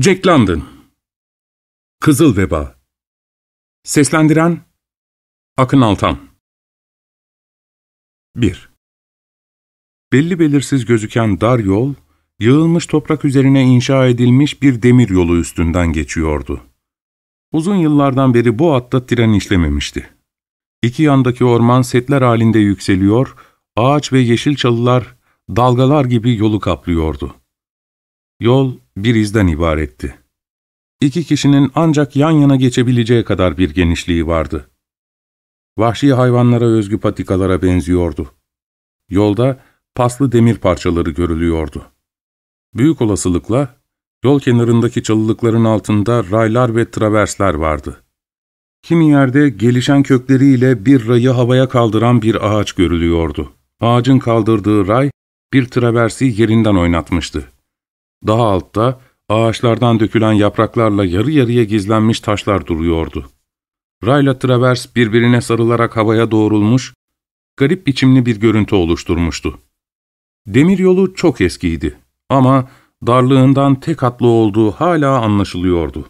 Jack London Kızıl Veba Seslendiren Akın Altan 1. Belli belirsiz gözüken dar yol, yığılmış toprak üzerine inşa edilmiş bir demir yolu üstünden geçiyordu. Uzun yıllardan beri bu hatta tren işlememişti. İki yandaki orman setler halinde yükseliyor, ağaç ve yeşil çalılar dalgalar gibi yolu kaplıyordu. Yol bir izden ibaretti. İki kişinin ancak yan yana geçebileceği kadar bir genişliği vardı. Vahşi hayvanlara özgü patikalara benziyordu. Yolda paslı demir parçaları görülüyordu. Büyük olasılıkla yol kenarındaki çalılıkların altında raylar ve traversler vardı. Kimi yerde gelişen kökleriyle bir rayı havaya kaldıran bir ağaç görülüyordu. Ağacın kaldırdığı ray bir traversi yerinden oynatmıştı. Daha altta ağaçlardan dökülen yapraklarla yarı yarıya gizlenmiş taşlar duruyordu. Rayla travers birbirine sarılarak havaya doğrulmuş, garip biçimli bir görüntü oluşturmuştu. Demiryolu çok eskiydi ama darlığından tek hatlı olduğu hala anlaşılıyordu.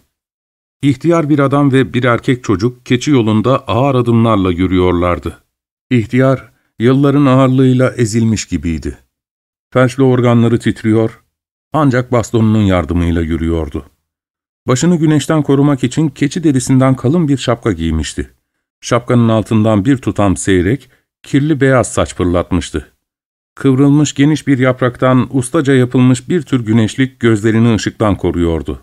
İhtiyar bir adam ve bir erkek çocuk keçi yolunda ağır adımlarla yürüyorlardı. İhtiyar, yılların ağırlığıyla ezilmiş gibiydi. Felçli organları titriyor, ancak bastonunun yardımıyla yürüyordu. Başını güneşten korumak için keçi derisinden kalın bir şapka giymişti. Şapkanın altından bir tutam seyrek, kirli beyaz saç fırlatmıştı. Kıvrılmış geniş bir yapraktan ustaca yapılmış bir tür güneşlik gözlerini ışıktan koruyordu.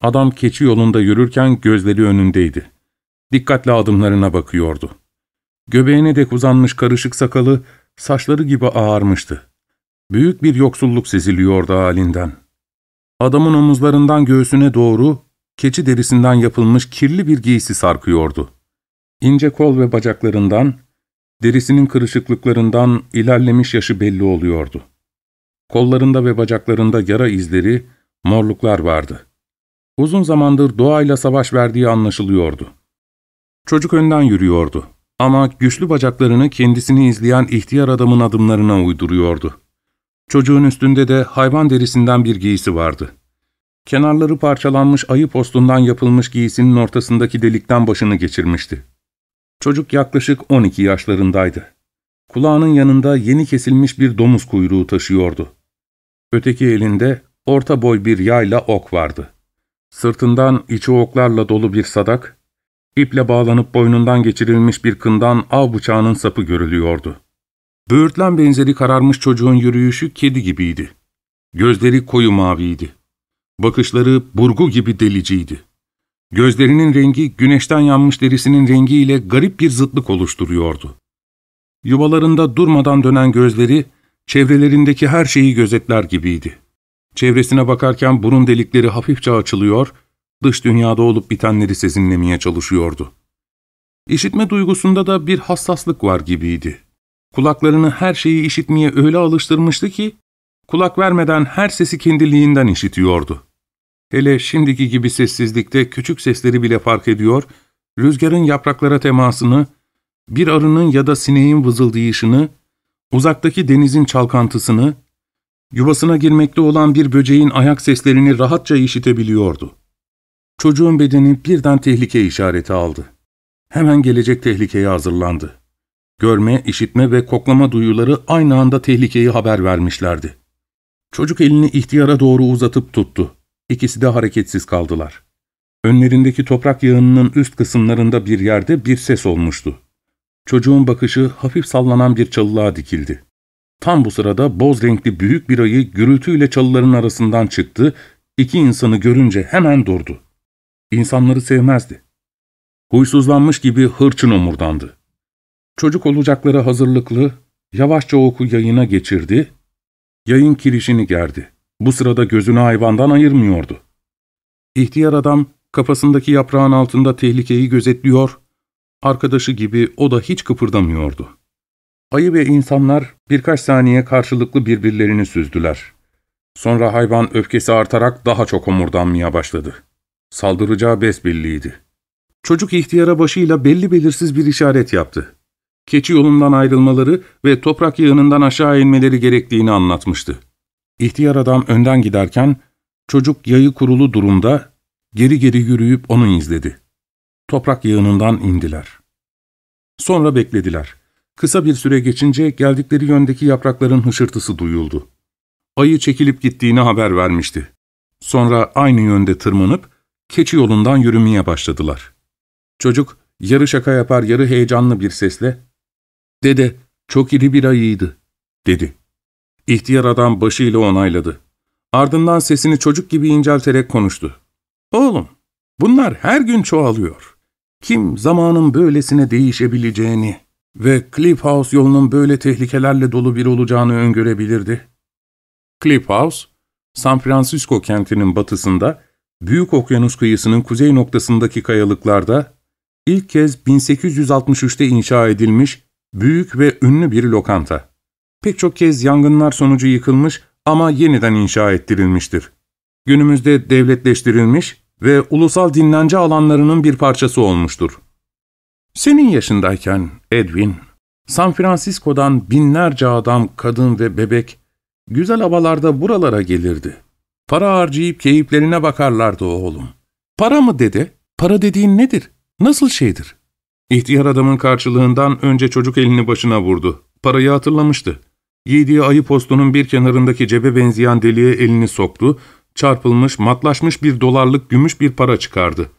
Adam keçi yolunda yürürken gözleri önündeydi. Dikkatle adımlarına bakıyordu. Göbeğine dek uzanmış karışık sakalı, saçları gibi ağarmıştı. Büyük bir yoksulluk seziliyordu halinden. Adamın omuzlarından göğsüne doğru keçi derisinden yapılmış kirli bir giysi sarkıyordu. İnce kol ve bacaklarından, derisinin kırışıklıklarından ilerlemiş yaşı belli oluyordu. Kollarında ve bacaklarında yara izleri, morluklar vardı. Uzun zamandır doğayla savaş verdiği anlaşılıyordu. Çocuk önden yürüyordu ama güçlü bacaklarını kendisini izleyen ihtiyar adamın adımlarına uyduruyordu. Çocuğun üstünde de hayvan derisinden bir giysi vardı. Kenarları parçalanmış ayı postundan yapılmış giysinin ortasındaki delikten başını geçirmişti. Çocuk yaklaşık 12 yaşlarındaydı. Kulağının yanında yeni kesilmiş bir domuz kuyruğu taşıyordu. Öteki elinde orta boy bir yayla ok vardı. Sırtından içi oklarla dolu bir sadak, iple bağlanıp boynundan geçirilmiş bir kından av bıçağının sapı görülüyordu. Böğürtlen benzeri kararmış çocuğun yürüyüşü kedi gibiydi. Gözleri koyu maviydi. Bakışları burgu gibi deliciydi. Gözlerinin rengi güneşten yanmış derisinin rengiyle garip bir zıtlık oluşturuyordu. Yuvalarında durmadan dönen gözleri, çevrelerindeki her şeyi gözetler gibiydi. Çevresine bakarken burun delikleri hafifçe açılıyor, dış dünyada olup bitenleri sezinlemeye çalışıyordu. İşitme duygusunda da bir hassaslık var gibiydi. Kulaklarını her şeyi işitmeye öyle alıştırmıştı ki, kulak vermeden her sesi kendiliğinden işitiyordu. Hele şimdiki gibi sessizlikte küçük sesleri bile fark ediyor, rüzgarın yapraklara temasını, bir arının ya da sineğin vızıldayışını, uzaktaki denizin çalkantısını, yuvasına girmekte olan bir böceğin ayak seslerini rahatça işitebiliyordu. Çocuğun bedeni birden tehlike işareti aldı. Hemen gelecek tehlikeye hazırlandı. Görme, işitme ve koklama duyuları aynı anda tehlikeyi haber vermişlerdi. Çocuk elini ihtiyara doğru uzatıp tuttu. İkisi de hareketsiz kaldılar. Önlerindeki toprak yığınının üst kısımlarında bir yerde bir ses olmuştu. Çocuğun bakışı hafif sallanan bir çalılığa dikildi. Tam bu sırada boz renkli büyük bir ayı gürültüyle çalıların arasından çıktı, iki insanı görünce hemen durdu. İnsanları sevmezdi. Huysuzlanmış gibi hırçın omurdandı. Çocuk olacaklara hazırlıklı, yavaşça oku yayına geçirdi, yayın kirişini gerdi. Bu sırada gözünü hayvandan ayırmıyordu. İhtiyar adam kafasındaki yaprağın altında tehlikeyi gözetliyor, arkadaşı gibi o da hiç kıpırdamıyordu. Ayı ve insanlar birkaç saniye karşılıklı birbirlerini süzdüler. Sonra hayvan öfkesi artarak daha çok omurdanmaya başladı. Saldıracağı besbelliydi. Çocuk ihtiyara başıyla belli belirsiz bir işaret yaptı keçi yolundan ayrılmaları ve toprak yığınından aşağı inmeleri gerektiğini anlatmıştı. İhtiyar adam önden giderken, Çocuk yayı kurulu durumda geri geri yürüyüp onu izledi. Toprak yığınından indiler. Sonra beklediler. Kısa bir süre geçince geldikleri yöndeki yaprakların hışırtısı duyuldu. Ayı çekilip gittiğini haber vermişti. Sonra aynı yönde tırmanıp keçi yolundan yürümeye başladılar. Çocuk yarı şaka yapar yarı heyecanlı bir sesle ''Dede, çok iri bir ayıydı.'' dedi. İhtiyar adam başıyla onayladı. Ardından sesini çocuk gibi incelterek konuştu. ''Oğlum, bunlar her gün çoğalıyor. Kim zamanın böylesine değişebileceğini ve Cliff House yolunun böyle tehlikelerle dolu bir olacağını öngörebilirdi?'' Cliff House, San Francisco kentinin batısında, Büyük Okyanus kıyısının kuzey noktasındaki kayalıklarda ilk kez 1863'te inşa edilmiş büyük ve ünlü bir lokanta. Pek çok kez yangınlar sonucu yıkılmış ama yeniden inşa ettirilmiştir. Günümüzde devletleştirilmiş ve ulusal dinlence alanlarının bir parçası olmuştur. Senin yaşındayken Edwin, San Francisco'dan binlerce adam, kadın ve bebek güzel havalarda buralara gelirdi. Para harcayıp keyiflerine bakarlardı oğlum. Para mı dedi? Para dediğin nedir? Nasıl şeydir? İhtiyar adamın karşılığından önce çocuk elini başına vurdu. Parayı hatırlamıştı. Yediği ayı postunun bir kenarındaki cebe benzeyen deliğe elini soktu, çarpılmış, matlaşmış bir dolarlık gümüş bir para çıkardı.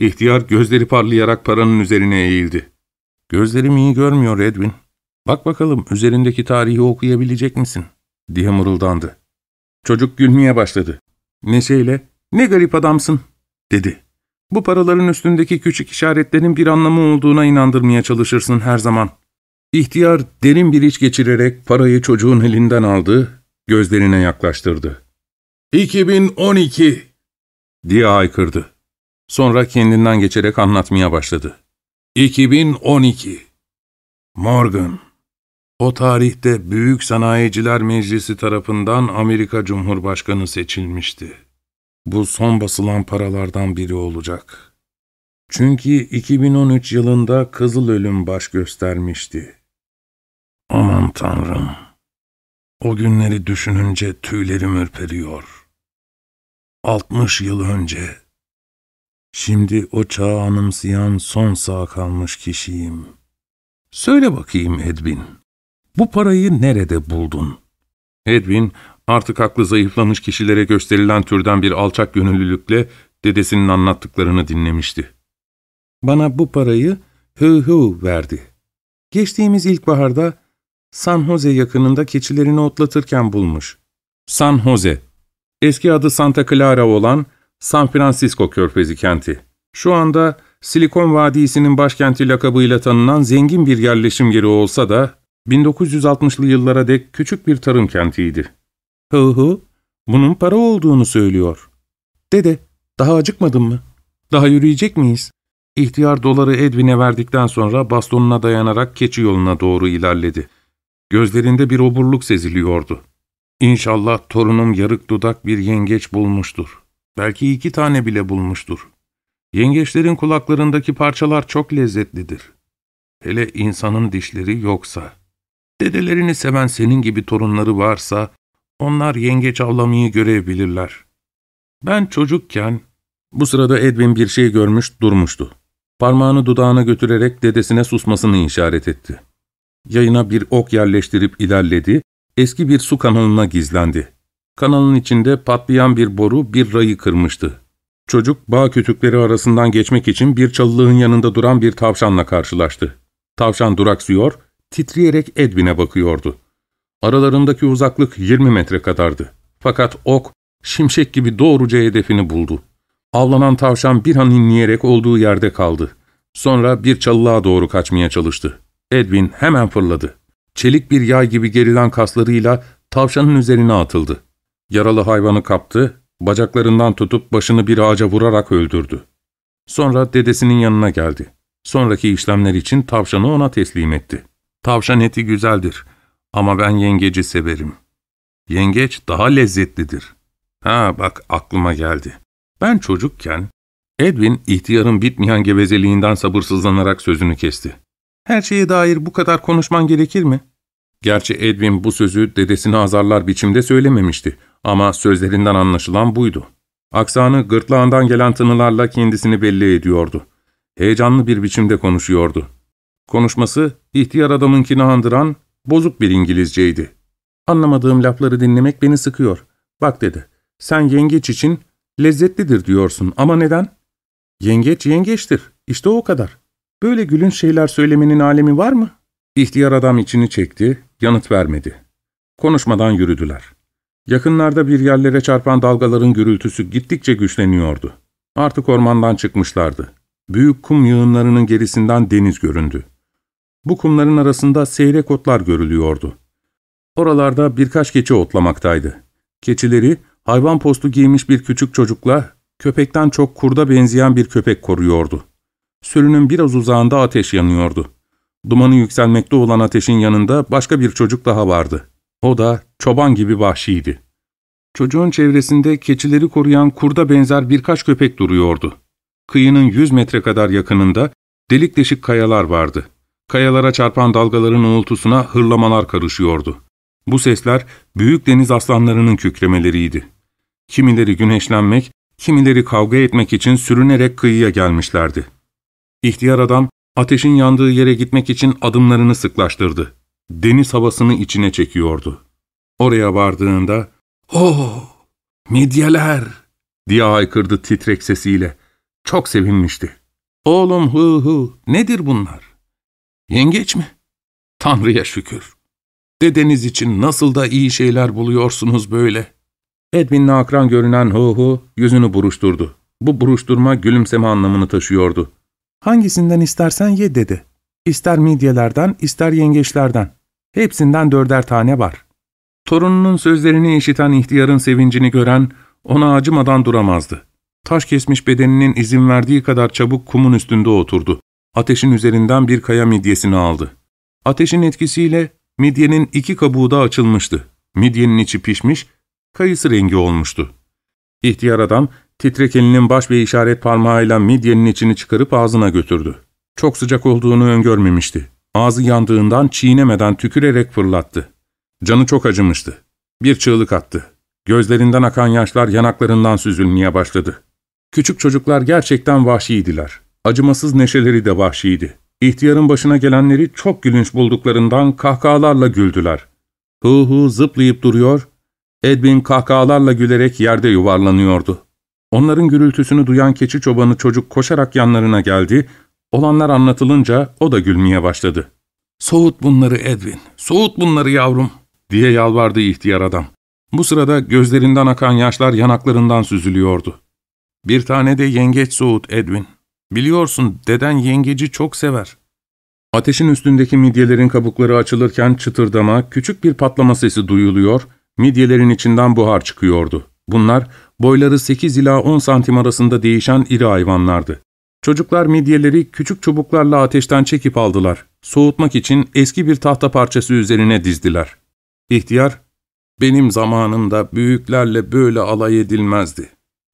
İhtiyar gözleri parlayarak paranın üzerine eğildi. ''Gözlerim iyi görmüyor Edwin. Bak bakalım üzerindeki tarihi okuyabilecek misin?'' diye mırıldandı. Çocuk gülmeye başladı. Neşeyle, ''Ne garip adamsın.'' dedi. ''Bu paraların üstündeki küçük işaretlerin bir anlamı olduğuna inandırmaya çalışırsın her zaman.'' İhtiyar derin bir iç geçirerek parayı çocuğun elinden aldı, gözlerine yaklaştırdı. ''2012!'' diye haykırdı. Sonra kendinden geçerek anlatmaya başladı. 2012 Morgan O tarihte Büyük Sanayiciler Meclisi tarafından Amerika Cumhurbaşkanı seçilmişti. Bu son basılan paralardan biri olacak. Çünkü 2013 yılında Kızıl Ölüm baş göstermişti. Aman Tanrım! O günleri düşününce tüylerim ürperiyor. 60 yıl önce Şimdi o çağı anımsayan son sağ kalmış kişiyim. Söyle bakayım Edwin, bu parayı nerede buldun? Edwin, artık aklı zayıflamış kişilere gösterilen türden bir alçak gönüllülükle dedesinin anlattıklarını dinlemişti. Bana bu parayı Hı Hı verdi. Geçtiğimiz ilkbaharda San Jose yakınında keçilerini otlatırken bulmuş. San Jose, eski adı Santa Clara olan San Francisco körfezi kenti. Şu anda Silikon Vadisi'nin başkenti lakabıyla tanınan zengin bir yerleşim yeri olsa da 1960'lı yıllara dek küçük bir tarım kentiydi. Hı hı, bunun para olduğunu söylüyor. Dede, daha acıkmadın mı? Daha yürüyecek miyiz? İhtiyar doları Edwin'e verdikten sonra bastonuna dayanarak keçi yoluna doğru ilerledi. Gözlerinde bir oburluk seziliyordu. İnşallah torunum yarık dudak bir yengeç bulmuştur. Belki iki tane bile bulmuştur. Yengeçlerin kulaklarındaki parçalar çok lezzetlidir. Hele insanın dişleri yoksa. Dedelerini seven senin gibi torunları varsa, onlar yengeç avlamayı görebilirler. Ben çocukken, bu sırada Edwin bir şey görmüş durmuştu. Parmağını dudağına götürerek dedesine susmasını işaret etti. Yayına bir ok yerleştirip ilerledi, eski bir su kanalına gizlendi. Kanalın içinde patlayan bir boru bir rayı kırmıştı. Çocuk bağ kütükleri arasından geçmek için bir çalılığın yanında duran bir tavşanla karşılaştı. Tavşan duraksıyor, titreyerek Edwin'e bakıyordu. Aralarındaki uzaklık 20 metre kadardı. Fakat ok, şimşek gibi doğruca hedefini buldu. Avlanan tavşan bir an inleyerek olduğu yerde kaldı. Sonra bir çalılığa doğru kaçmaya çalıştı. Edwin hemen fırladı. Çelik bir yay gibi gerilen kaslarıyla tavşanın üzerine atıldı. Yaralı hayvanı kaptı, bacaklarından tutup başını bir ağaca vurarak öldürdü. Sonra dedesinin yanına geldi. Sonraki işlemler için tavşanı ona teslim etti. Tavşan eti güzeldir ama ben yengeci severim. Yengeç daha lezzetlidir. Ha bak aklıma geldi. Ben çocukken Edwin ihtiyarın bitmeyen gevezeliğinden sabırsızlanarak sözünü kesti. Her şeye dair bu kadar konuşman gerekir mi? Gerçi Edwin bu sözü dedesini azarlar biçimde söylememişti ama sözlerinden anlaşılan buydu. Aksanı gırtlağından gelen tınılarla kendisini belli ediyordu. Heyecanlı bir biçimde konuşuyordu. Konuşması ihtiyar adamınkini andıran bozuk bir İngilizceydi. Anlamadığım lafları dinlemek beni sıkıyor. Bak dedi, sen yengeç için lezzetlidir diyorsun ama neden? Yengeç yengeçtir, işte o kadar. Böyle gülünç şeyler söylemenin alemi var mı? İhtiyar adam içini çekti, yanıt vermedi. Konuşmadan yürüdüler. Yakınlarda bir yerlere çarpan dalgaların gürültüsü gittikçe güçleniyordu. Artık ormandan çıkmışlardı. Büyük kum yığınlarının gerisinden deniz göründü. Bu kumların arasında seyrek otlar görülüyordu. Oralarda birkaç keçi otlamaktaydı. Keçileri hayvan postu giymiş bir küçük çocukla köpekten çok kurda benzeyen bir köpek koruyordu. Sürünün biraz uzağında ateş yanıyordu. Dumanı yükselmekte olan ateşin yanında başka bir çocuk daha vardı. O da çoban gibi vahşiydi. Çocuğun çevresinde keçileri koruyan kurda benzer birkaç köpek duruyordu. Kıyının yüz metre kadar yakınında delik deşik kayalar vardı. Kayalara çarpan dalgaların uğultusuna hırlamalar karışıyordu. Bu sesler büyük deniz aslanlarının kükremeleriydi. Kimileri güneşlenmek, kimileri kavga etmek için sürünerek kıyıya gelmişlerdi. İhtiyar adam ateşin yandığı yere gitmek için adımlarını sıklaştırdı. Deniz havasını içine çekiyordu. Oraya vardığında ''Oh, midyeler!'' diye haykırdı titrek sesiyle. Çok sevinmişti. ''Oğlum hı hı, nedir bunlar? Yengeç mi? Tanrı'ya şükür. Dedeniz için nasıl da iyi şeyler buluyorsunuz böyle.'' Edwin'le akran görünen hu hu yüzünü buruşturdu. Bu buruşturma gülümseme anlamını taşıyordu. ''Hangisinden istersen ye'' dedi. ''İster midyelerden, ister yengeçlerden. Hepsinden dörder tane var.'' Torununun sözlerini işiten ihtiyarın sevincini gören ona acımadan duramazdı. Taş kesmiş bedeninin izin verdiği kadar çabuk kumun üstünde oturdu. Ateşin üzerinden bir kaya midyesini aldı. Ateşin etkisiyle midyenin iki kabuğu da açılmıştı. Midyenin içi pişmiş, kayısı rengi olmuştu. İhtiyar adam titrek elinin baş ve işaret parmağıyla midyenin içini çıkarıp ağzına götürdü. Çok sıcak olduğunu öngörmemişti. Ağzı yandığından çiğnemeden tükürerek fırlattı. Canı çok acımıştı. Bir çığlık attı. Gözlerinden akan yaşlar yanaklarından süzülmeye başladı. Küçük çocuklar gerçekten vahşiydiler. Acımasız neşeleri de vahşiydi. İhtiyarın başına gelenleri çok gülünç bulduklarından kahkahalarla güldüler. Hu hu zıplayıp duruyor, Edwin kahkahalarla gülerek yerde yuvarlanıyordu. Onların gürültüsünü duyan keçi çobanı çocuk koşarak yanlarına geldi, olanlar anlatılınca o da gülmeye başladı. ''Soğut bunları Edwin, soğut bunları yavrum.'' diye yalvardı ihtiyar adam. Bu sırada gözlerinden akan yaşlar yanaklarından süzülüyordu. ''Bir tane de yengeç soğut Edwin. Biliyorsun deden yengeci çok sever.'' Ateşin üstündeki midyelerin kabukları açılırken çıtırdama, küçük bir patlama sesi duyuluyor, midyelerin içinden buhar çıkıyordu. Bunlar boyları 8 ila 10 santim arasında değişen iri hayvanlardı. Çocuklar midyeleri küçük çubuklarla ateşten çekip aldılar. Soğutmak için eski bir tahta parçası üzerine dizdiler. İhtiyar, benim zamanımda büyüklerle böyle alay edilmezdi.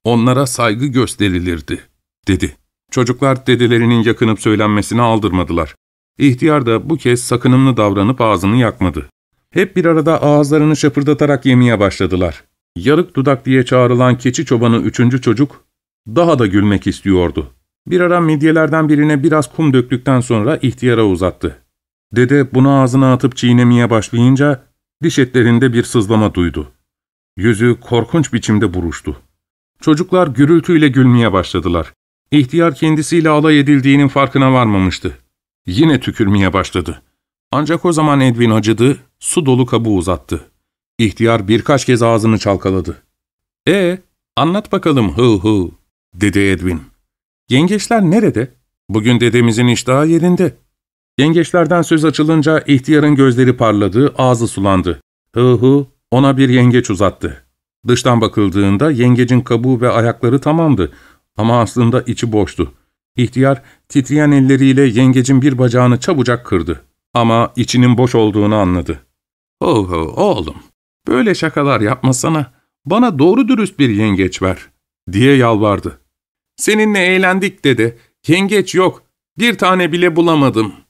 Onlara saygı gösterilirdi, dedi. Çocuklar dedelerinin yakınıp söylenmesine aldırmadılar. İhtiyar da bu kez sakınımlı davranıp ağzını yakmadı. Hep bir arada ağızlarını şapırdatarak yemeye başladılar. Yarık dudak diye çağrılan keçi çobanı üçüncü çocuk daha da gülmek istiyordu. Bir ara midyelerden birine biraz kum döktükten sonra ihtiyara uzattı. Dede bunu ağzına atıp çiğnemeye başlayınca diş etlerinde bir sızlama duydu. Yüzü korkunç biçimde buruştu. Çocuklar gürültüyle gülmeye başladılar. İhtiyar kendisiyle alay edildiğinin farkına varmamıştı. Yine tükürmeye başladı. Ancak o zaman Edwin acıdı, su dolu kabuğu uzattı. İhtiyar birkaç kez ağzını çalkaladı. ''E, anlat bakalım hı hı'' dedi Edwin. ''Yengeçler nerede? Bugün dedemizin iştahı yerinde. Yengeçlerden söz açılınca ihtiyarın gözleri parladı, ağzı sulandı. Hı hı ona bir yengeç uzattı. Dıştan bakıldığında yengecin kabuğu ve ayakları tamamdı ama aslında içi boştu. İhtiyar titreyen elleriyle yengecin bir bacağını çabucak kırdı. Ama içinin boş olduğunu anladı. ''Ho ho oğlum, böyle şakalar yapmasana, bana doğru dürüst bir yengeç ver.'' diye yalvardı. ''Seninle eğlendik dedi, yengeç yok, bir tane bile bulamadım.''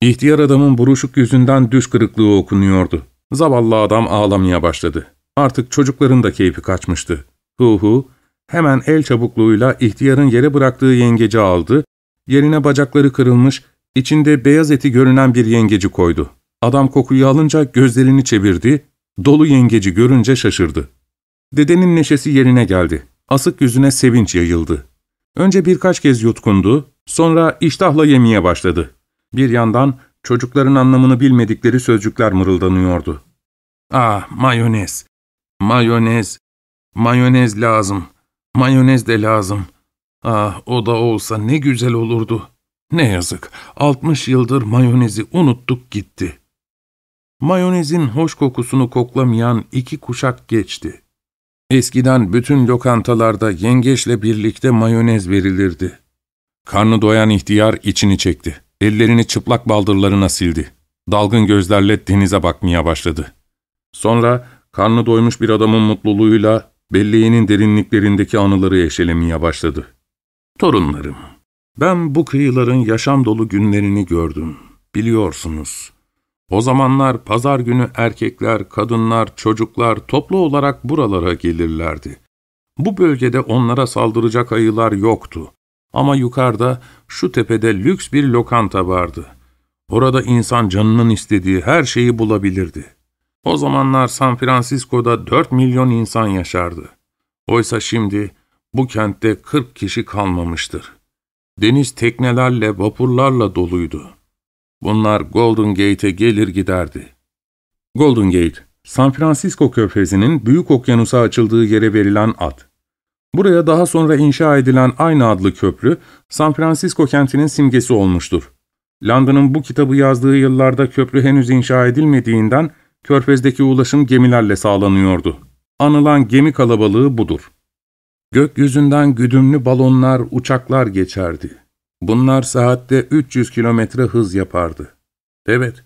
İhtiyar adamın buruşuk yüzünden düş kırıklığı okunuyordu. Zavallı adam ağlamaya başladı. Artık çocukların da keyfi kaçmıştı. Hu hu, hemen el çabukluğuyla ihtiyarın yere bıraktığı yengeci aldı, yerine bacakları kırılmış, içinde beyaz eti görünen bir yengeci koydu. Adam kokuyu alınca gözlerini çevirdi, dolu yengeci görünce şaşırdı. Dedenin neşesi yerine geldi. Asık yüzüne sevinç yayıldı. Önce birkaç kez yutkundu, sonra iştahla yemeye başladı. Bir yandan çocukların anlamını bilmedikleri sözcükler mırıldanıyordu. Ah, mayonez, mayonez, mayonez lazım, mayonez de lazım. Ah, o da olsa ne güzel olurdu. Ne yazık, 60 yıldır mayonezi unuttuk gitti. Mayonezin hoş kokusunu koklamayan iki kuşak geçti. Eskiden bütün lokantalarda yengeçle birlikte mayonez verilirdi. Karnı doyan ihtiyar içini çekti. Ellerini çıplak baldırlarına sildi. Dalgın gözlerle denize bakmaya başladı. Sonra karnı doymuş bir adamın mutluluğuyla belleğinin derinliklerindeki anıları eşelemeye başladı. Torunlarım, ben bu kıyıların yaşam dolu günlerini gördüm. Biliyorsunuz. O zamanlar pazar günü erkekler, kadınlar, çocuklar toplu olarak buralara gelirlerdi. Bu bölgede onlara saldıracak ayılar yoktu. Ama yukarıda şu tepede lüks bir lokanta vardı. Orada insan canının istediği her şeyi bulabilirdi. O zamanlar San Francisco'da 4 milyon insan yaşardı. Oysa şimdi bu kentte 40 kişi kalmamıştır. Deniz teknelerle, vapurlarla doluydu. Bunlar Golden Gate'e gelir giderdi. Golden Gate, San Francisco körfezinin büyük okyanusa açıldığı yere verilen ad. Buraya daha sonra inşa edilen aynı adlı köprü, San Francisco kentinin simgesi olmuştur. Landon'ın bu kitabı yazdığı yıllarda köprü henüz inşa edilmediğinden, körfezdeki ulaşım gemilerle sağlanıyordu. Anılan gemi kalabalığı budur. Gökyüzünden güdümlü balonlar, uçaklar geçerdi. Bunlar saatte 300 kilometre hız yapardı. Evet,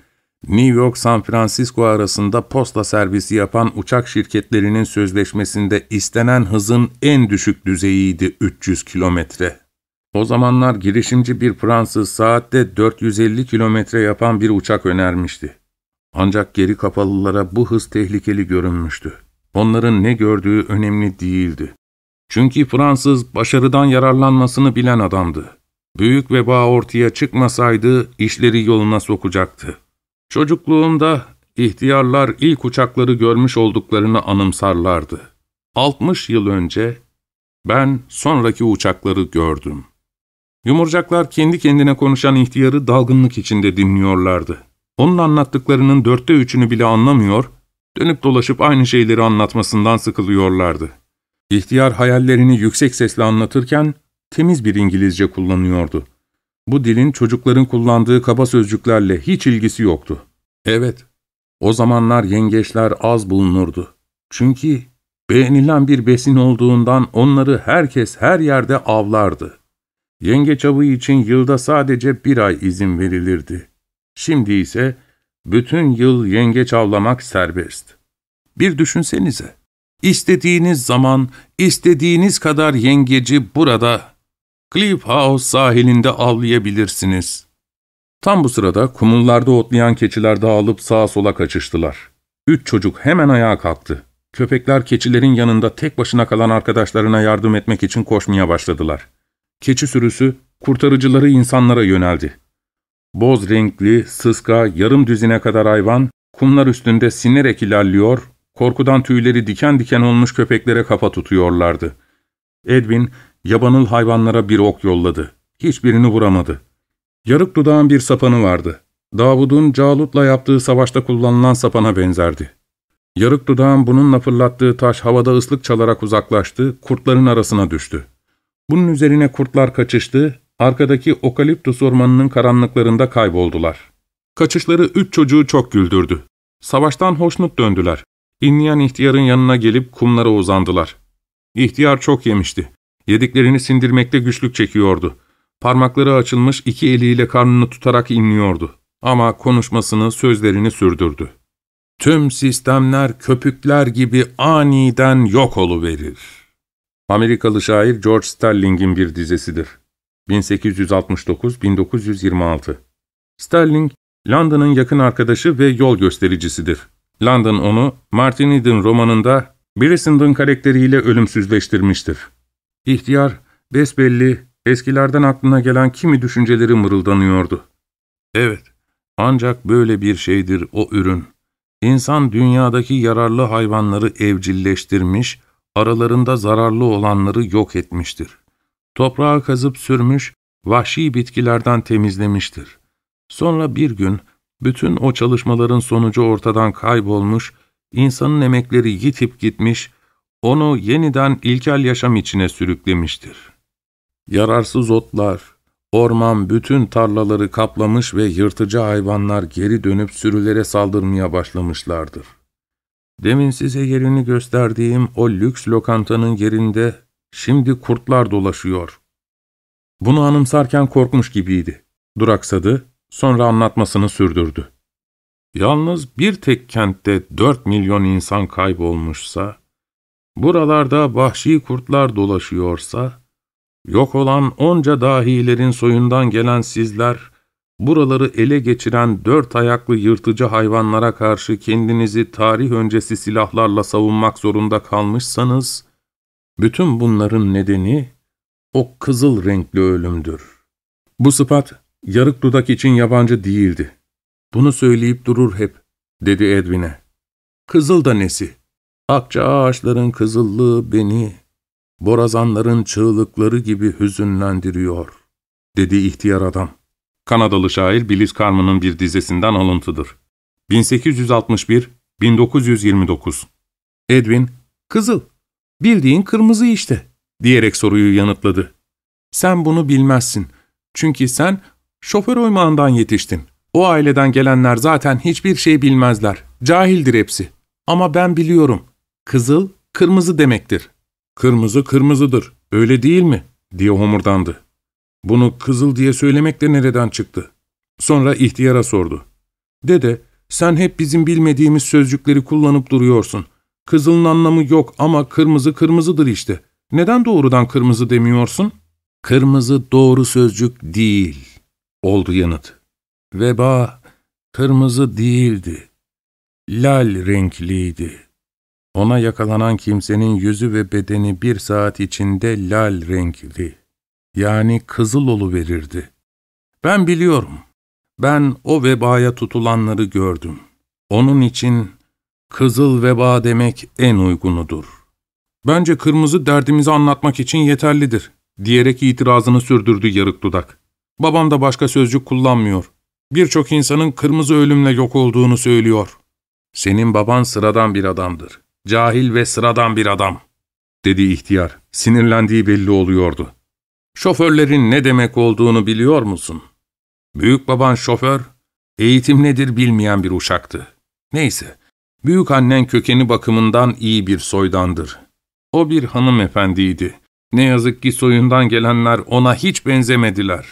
New York-San Francisco arasında posta servisi yapan uçak şirketlerinin sözleşmesinde istenen hızın en düşük düzeyiydi 300 kilometre. O zamanlar girişimci bir Fransız saatte 450 kilometre yapan bir uçak önermişti. Ancak geri kapalılara bu hız tehlikeli görünmüştü. Onların ne gördüğü önemli değildi. Çünkü Fransız başarıdan yararlanmasını bilen adamdı. Büyük veba ortaya çıkmasaydı işleri yoluna sokacaktı. Çocukluğumda ihtiyarlar ilk uçakları görmüş olduklarını anımsarlardı. 60 yıl önce ben sonraki uçakları gördüm. Yumurcaklar kendi kendine konuşan ihtiyarı dalgınlık içinde dinliyorlardı. Onun anlattıklarının dörtte üçünü bile anlamıyor, dönüp dolaşıp aynı şeyleri anlatmasından sıkılıyorlardı. İhtiyar hayallerini yüksek sesle anlatırken temiz bir İngilizce kullanıyordu. Bu dilin çocukların kullandığı kaba sözcüklerle hiç ilgisi yoktu. Evet, o zamanlar yengeçler az bulunurdu. Çünkü beğenilen bir besin olduğundan onları herkes her yerde avlardı. Yengeç avı için yılda sadece bir ay izin verilirdi. Şimdi ise bütün yıl yengeç avlamak serbest. Bir düşünsenize. İstediğiniz zaman, istediğiniz kadar yengeci burada Cliff House sahilinde avlayabilirsiniz. Tam bu sırada kumullarda otlayan keçiler dağılıp sağa sola kaçıştılar. Üç çocuk hemen ayağa kalktı. Köpekler keçilerin yanında tek başına kalan arkadaşlarına yardım etmek için koşmaya başladılar. Keçi sürüsü kurtarıcıları insanlara yöneldi. Boz renkli, sıska, yarım düzine kadar hayvan, kumlar üstünde sinerek ilerliyor, korkudan tüyleri diken diken olmuş köpeklere kafa tutuyorlardı. Edwin, yabanıl hayvanlara bir ok yolladı. Hiçbirini vuramadı. Yarık dudağın bir sapanı vardı. Davud'un Calut'la yaptığı savaşta kullanılan sapana benzerdi. Yarık dudağın bununla fırlattığı taş havada ıslık çalarak uzaklaştı, kurtların arasına düştü. Bunun üzerine kurtlar kaçıştı, arkadaki okaliptus ormanının karanlıklarında kayboldular. Kaçışları üç çocuğu çok güldürdü. Savaştan hoşnut döndüler. İnleyen ihtiyarın yanına gelip kumlara uzandılar. İhtiyar çok yemişti. Yediklerini sindirmekte güçlük çekiyordu. Parmakları açılmış iki eliyle karnını tutarak inliyordu. Ama konuşmasını, sözlerini sürdürdü. Tüm sistemler köpükler gibi aniden yok oluverir. Amerikalı şair George Sterling'in bir dizesidir. 1869-1926 Sterling, London'ın yakın arkadaşı ve yol göstericisidir. London onu Martin Eden romanında Brissenden karakteriyle ölümsüzleştirmiştir. İhtiyar, besbelli, eskilerden aklına gelen kimi düşünceleri mırıldanıyordu. Evet, ancak böyle bir şeydir o ürün. İnsan dünyadaki yararlı hayvanları evcilleştirmiş, aralarında zararlı olanları yok etmiştir. Toprağı kazıp sürmüş, vahşi bitkilerden temizlemiştir. Sonra bir gün bütün o çalışmaların sonucu ortadan kaybolmuş, insanın emekleri yitip gitmiş, onu yeniden ilkel yaşam içine sürüklemiştir. Yararsız otlar, orman bütün tarlaları kaplamış ve yırtıcı hayvanlar geri dönüp sürülere saldırmaya başlamışlardır. Demin size yerini gösterdiğim o lüks lokantanın yerinde şimdi kurtlar dolaşıyor. Bunu anımsarken korkmuş gibiydi. Duraksadı, sonra anlatmasını sürdürdü. Yalnız bir tek kentte dört milyon insan kaybolmuşsa, buralarda vahşi kurtlar dolaşıyorsa, yok olan onca dahilerin soyundan gelen sizler, buraları ele geçiren dört ayaklı yırtıcı hayvanlara karşı kendinizi tarih öncesi silahlarla savunmak zorunda kalmışsanız, bütün bunların nedeni o kızıl renkli ölümdür. Bu sıfat, yarık dudak için yabancı değildi. Bunu söyleyip durur hep, dedi Edwin'e. Kızıl da nesi? Akça ağaçların kızıllığı beni, borazanların çığlıkları gibi hüzünlendiriyor, dedi ihtiyar adam. Kanadalı şair Billy Carman'ın bir dizesinden alıntıdır. 1861-1929 Edwin, kızıl, bildiğin kırmızı işte, diyerek soruyu yanıtladı. Sen bunu bilmezsin, çünkü sen şoför oymağından yetiştin. O aileden gelenler zaten hiçbir şey bilmezler, cahildir hepsi. Ama ben biliyorum, kızıl, kırmızı demektir. Kırmızı kırmızıdır, öyle değil mi? diye homurdandı. Bunu kızıl diye söylemek de nereden çıktı? Sonra ihtiyara sordu. Dede, sen hep bizim bilmediğimiz sözcükleri kullanıp duruyorsun. Kızılın anlamı yok ama kırmızı kırmızıdır işte. Neden doğrudan kırmızı demiyorsun? Kırmızı doğru sözcük değil, oldu yanıt. Veba kırmızı değildi, lal renkliydi. Ona yakalanan kimsenin yüzü ve bedeni bir saat içinde lal renkli, yani kızıl verirdi. Ben biliyorum, ben o vebaya tutulanları gördüm. Onun için kızıl veba demek en uygunudur. Bence kırmızı derdimizi anlatmak için yeterlidir, diyerek itirazını sürdürdü yarık dudak. Babam da başka sözcük kullanmıyor. Birçok insanın kırmızı ölümle yok olduğunu söylüyor. Senin baban sıradan bir adamdır. Cahil ve sıradan bir adam, dedi ihtiyar. Sinirlendiği belli oluyordu. Şoförlerin ne demek olduğunu biliyor musun? Büyük baban şoför, eğitim nedir bilmeyen bir uşaktı. Neyse, büyük annen kökeni bakımından iyi bir soydandır. O bir hanımefendiydi. Ne yazık ki soyundan gelenler ona hiç benzemediler.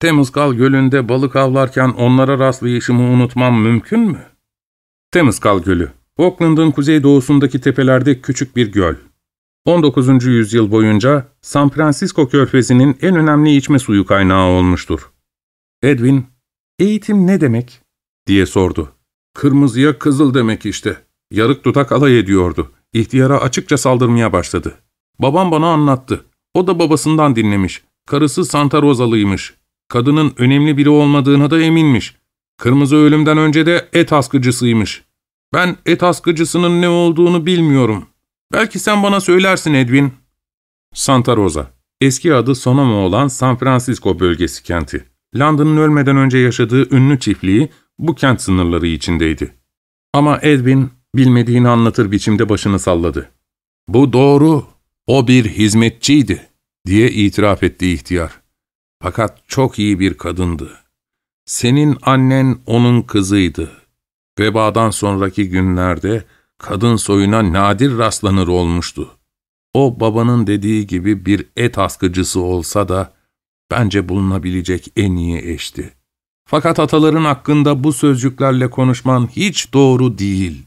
Temizkal Gölü'nde balık avlarken onlara rastlayışımı unutmam mümkün mü? Temizkal Gölü, Auckland'ın kuzeydoğusundaki tepelerde küçük bir göl. 19. yüzyıl boyunca San Francisco körfezinin en önemli içme suyu kaynağı olmuştur. Edwin, eğitim ne demek? diye sordu. Kırmızıya kızıl demek işte. Yarık dudak alay ediyordu. İhtiyara açıkça saldırmaya başladı. Babam bana anlattı. O da babasından dinlemiş. Karısı Santa Rosa'lıymış. Kadının önemli biri olmadığına da eminmiş. Kırmızı ölümden önce de et askıcısıymış. Ben et askıcısının ne olduğunu bilmiyorum. Belki sen bana söylersin Edwin. Santa Rosa, eski adı Sonoma olan San Francisco bölgesi kenti. London'ın ölmeden önce yaşadığı ünlü çiftliği bu kent sınırları içindeydi. Ama Edwin bilmediğini anlatır biçimde başını salladı. Bu doğru, o bir hizmetçiydi diye itiraf etti ihtiyar. Fakat çok iyi bir kadındı. Senin annen onun kızıydı. Vebadan sonraki günlerde kadın soyuna nadir rastlanır olmuştu. O babanın dediği gibi bir et askıcısı olsa da bence bulunabilecek en iyi eşti. Fakat ataların hakkında bu sözcüklerle konuşman hiç doğru değil.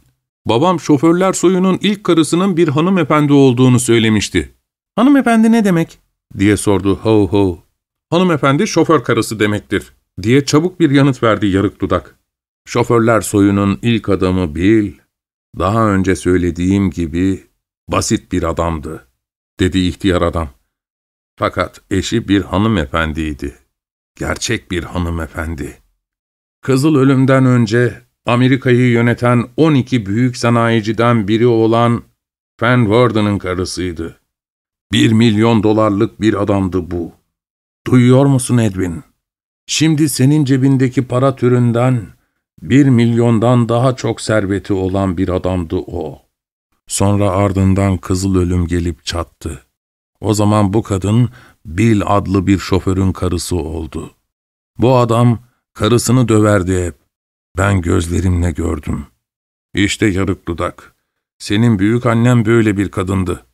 Babam şoförler soyunun ilk karısının bir hanımefendi olduğunu söylemişti. Hanımefendi ne demek? diye sordu ho ho. Hanımefendi şoför karısı demektir, diye çabuk bir yanıt verdi yarık dudak. Şoförler soyunun ilk adamı Bill, daha önce söylediğim gibi basit bir adamdı, dedi ihtiyar adam. Fakat eşi bir hanımefendiydi. Gerçek bir hanımefendi. Kızıl ölümden önce Amerika'yı yöneten 12 büyük sanayiciden biri olan Van Warden'ın karısıydı. Bir milyon dolarlık bir adamdı bu. Duyuyor musun Edwin? Şimdi senin cebindeki para türünden bir milyondan daha çok serveti olan bir adamdı o. Sonra ardından kızıl ölüm gelip çattı. O zaman bu kadın Bill adlı bir şoförün karısı oldu. Bu adam karısını döverdi hep. Ben gözlerimle gördüm. İşte yarık dudak. Senin büyük annen böyle bir kadındı.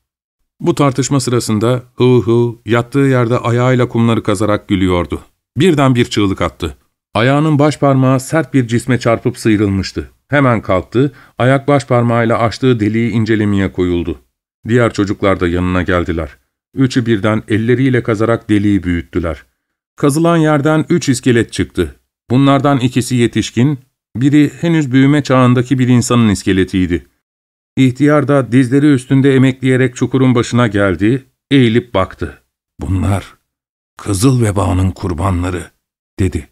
Bu tartışma sırasında hı hı yattığı yerde ayağıyla kumları kazarak gülüyordu. Birden bir çığlık attı. Ayağının baş parmağı sert bir cisme çarpıp sıyrılmıştı. Hemen kalktı, ayak baş parmağıyla açtığı deliği incelemeye koyuldu. Diğer çocuklar da yanına geldiler. Üçü birden elleriyle kazarak deliği büyüttüler. Kazılan yerden üç iskelet çıktı. Bunlardan ikisi yetişkin, biri henüz büyüme çağındaki bir insanın iskeletiydi. İhtiyar da dizleri üstünde emekleyerek çukurun başına geldi, eğilip baktı. ''Bunlar Kızıl vebanın kurbanları.'' dedi.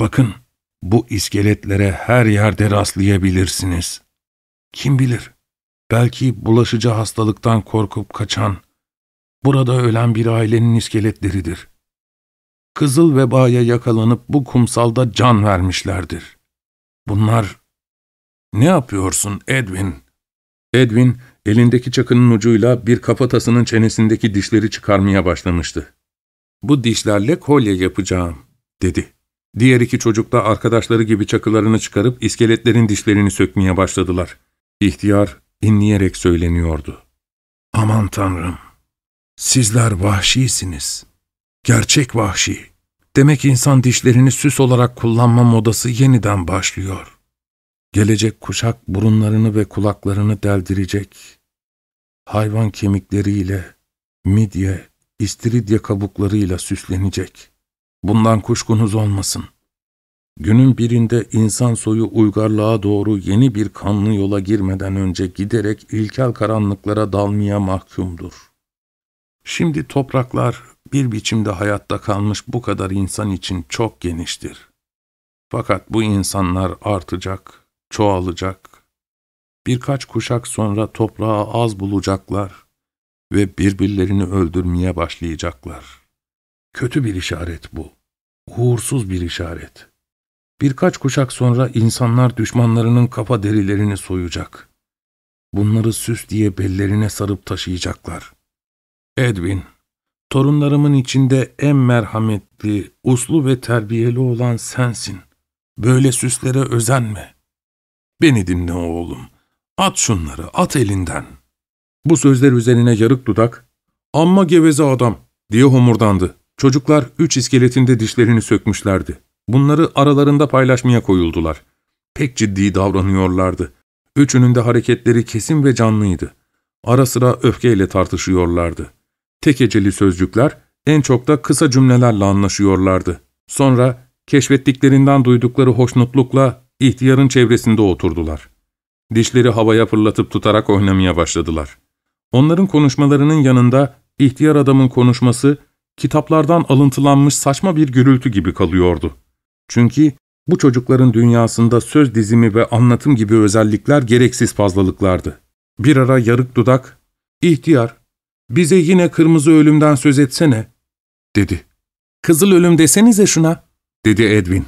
''Bakın, bu iskeletlere her yerde rastlayabilirsiniz. Kim bilir, belki bulaşıcı hastalıktan korkup kaçan, burada ölen bir ailenin iskeletleridir. Kızıl vebaya yakalanıp bu kumsalda can vermişlerdir. Bunlar... Ne yapıyorsun Edwin?'' Edwin, elindeki çakının ucuyla bir kafatasının çenesindeki dişleri çıkarmaya başlamıştı. ''Bu dişlerle kolye yapacağım.'' dedi. Diğer iki çocuk da arkadaşları gibi çakılarını çıkarıp iskeletlerin dişlerini sökmeye başladılar. İhtiyar inleyerek söyleniyordu. ''Aman Tanrım! Sizler vahşisiniz. Gerçek vahşi. Demek insan dişlerini süs olarak kullanma modası yeniden başlıyor.'' Gelecek kuşak burunlarını ve kulaklarını deldirecek. Hayvan kemikleriyle, midye, istiridye kabuklarıyla süslenecek. Bundan kuşkunuz olmasın. Günün birinde insan soyu uygarlığa doğru yeni bir kanlı yola girmeden önce giderek ilkel karanlıklara dalmaya mahkumdur. Şimdi topraklar bir biçimde hayatta kalmış bu kadar insan için çok geniştir. Fakat bu insanlar artacak, çoğalacak. Birkaç kuşak sonra toprağı az bulacaklar ve birbirlerini öldürmeye başlayacaklar. Kötü bir işaret bu. Uğursuz bir işaret. Birkaç kuşak sonra insanlar düşmanlarının kafa derilerini soyacak. Bunları süs diye bellerine sarıp taşıyacaklar. Edwin, torunlarımın içinde en merhametli, uslu ve terbiyeli olan sensin. Böyle süslere özenme. Beni dinle oğlum. At şunları, at elinden. Bu sözler üzerine yarık dudak, amma geveze adam diye homurdandı. Çocuklar üç iskeletinde dişlerini sökmüşlerdi. Bunları aralarında paylaşmaya koyuldular. Pek ciddi davranıyorlardı. Üçünün de hareketleri kesin ve canlıydı. Ara sıra öfkeyle tartışıyorlardı. Tek eceli sözcükler, en çok da kısa cümlelerle anlaşıyorlardı. Sonra keşfettiklerinden duydukları hoşnutlukla İhtiyarın çevresinde oturdular. Dişleri havaya fırlatıp tutarak oynamaya başladılar. Onların konuşmalarının yanında ihtiyar adamın konuşması kitaplardan alıntılanmış saçma bir gürültü gibi kalıyordu. Çünkü bu çocukların dünyasında söz dizimi ve anlatım gibi özellikler gereksiz fazlalıklardı. Bir ara yarık dudak, ''İhtiyar, bize yine kırmızı ölümden söz etsene.'' dedi. ''Kızıl ölüm desenize şuna.'' dedi Edwin.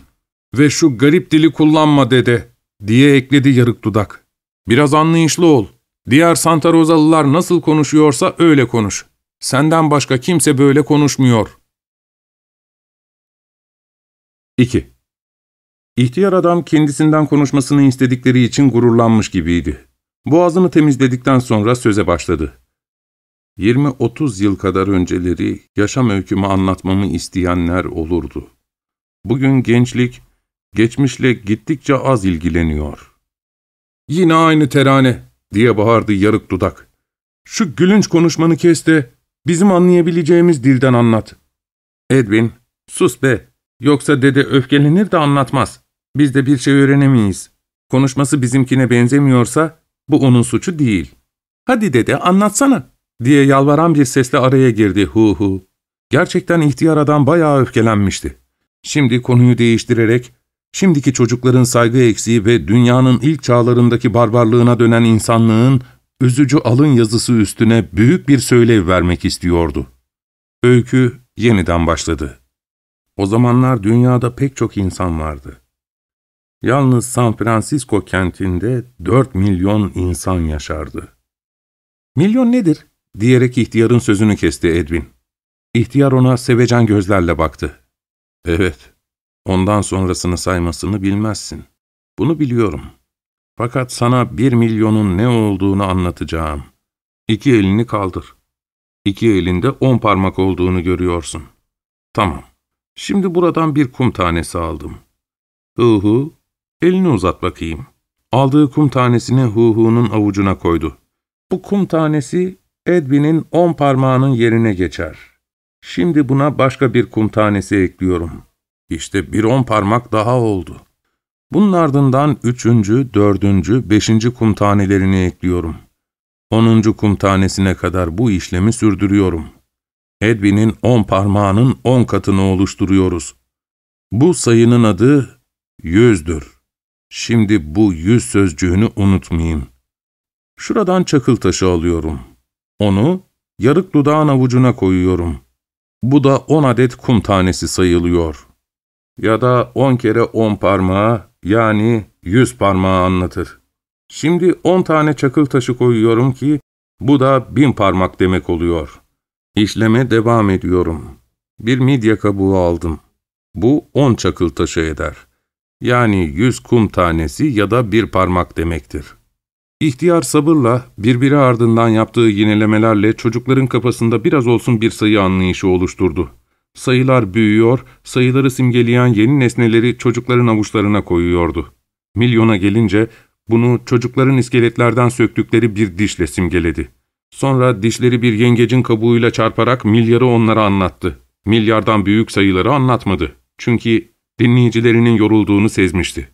Ve şu garip dili kullanma dede, diye ekledi yarık dudak. Biraz anlayışlı ol. Diğer Santa Rosalılar nasıl konuşuyorsa öyle konuş. Senden başka kimse böyle konuşmuyor. 2. İhtiyar adam kendisinden konuşmasını istedikleri için gururlanmış gibiydi. Boğazını temizledikten sonra söze başladı. 20-30 yıl kadar önceleri yaşam öykümü anlatmamı isteyenler olurdu. Bugün gençlik geçmişle gittikçe az ilgileniyor. ''Yine aynı terane'' diye bağırdı yarık dudak. ''Şu gülünç konuşmanı kes de bizim anlayabileceğimiz dilden anlat.'' Edwin, ''Sus be, yoksa dede öfkelenir de anlatmaz.'' Biz de bir şey öğrenemeyiz. Konuşması bizimkine benzemiyorsa bu onun suçu değil. Hadi dede anlatsana diye yalvaran bir sesle araya girdi hu hu. Gerçekten ihtiyar adam bayağı öfkelenmişti. Şimdi konuyu değiştirerek, şimdiki çocukların saygı eksiği ve dünyanın ilk çağlarındaki barbarlığına dönen insanlığın üzücü alın yazısı üstüne büyük bir söylev vermek istiyordu. Öykü yeniden başladı. O zamanlar dünyada pek çok insan vardı. Yalnız San Francisco kentinde dört milyon insan yaşardı. ''Milyon nedir?'' Diyerek ihtiyarın sözünü kesti Edwin. İhtiyar ona sevecen gözlerle baktı. ''Evet, ondan sonrasını saymasını bilmezsin. Bunu biliyorum. Fakat sana bir milyonun ne olduğunu anlatacağım. İki elini kaldır. İki elinde on parmak olduğunu görüyorsun. Tamam. Şimdi buradan bir kum tanesi aldım. Hı, elini uzat bakayım. Aldığı kum tanesini Huhu'nun avucuna koydu. Bu kum tanesi Edwin'in on parmağının yerine geçer. Şimdi buna başka bir kum tanesi ekliyorum. İşte bir on parmak daha oldu. Bunun ardından üçüncü, dördüncü, beşinci kum tanelerini ekliyorum. Onuncu kum tanesine kadar bu işlemi sürdürüyorum. Edwin'in on parmağının on katını oluşturuyoruz. Bu sayının adı yüzdür. Şimdi bu yüz sözcüğünü unutmayayım. Şuradan çakıl taşı alıyorum. Onu yarık dudağın avucuna koyuyorum. Bu da on adet kum tanesi sayılıyor. Ya da on kere on parmağı yani yüz parmağı anlatır. Şimdi on tane çakıl taşı koyuyorum ki bu da bin parmak demek oluyor. İşleme devam ediyorum. Bir midye kabuğu aldım. Bu on çakıl taşı eder. Yani yüz kum tanesi ya da bir parmak demektir. İhtiyar sabırla, birbiri ardından yaptığı yinelemelerle çocukların kafasında biraz olsun bir sayı anlayışı oluşturdu. Sayılar büyüyor, sayıları simgeleyen yeni nesneleri çocukların avuçlarına koyuyordu. Milyona gelince bunu çocukların iskeletlerden söktükleri bir dişle simgeledi. Sonra dişleri bir yengecin kabuğuyla çarparak milyarı onlara anlattı. Milyardan büyük sayıları anlatmadı. Çünkü dinleyicilerinin yorulduğunu sezmişti.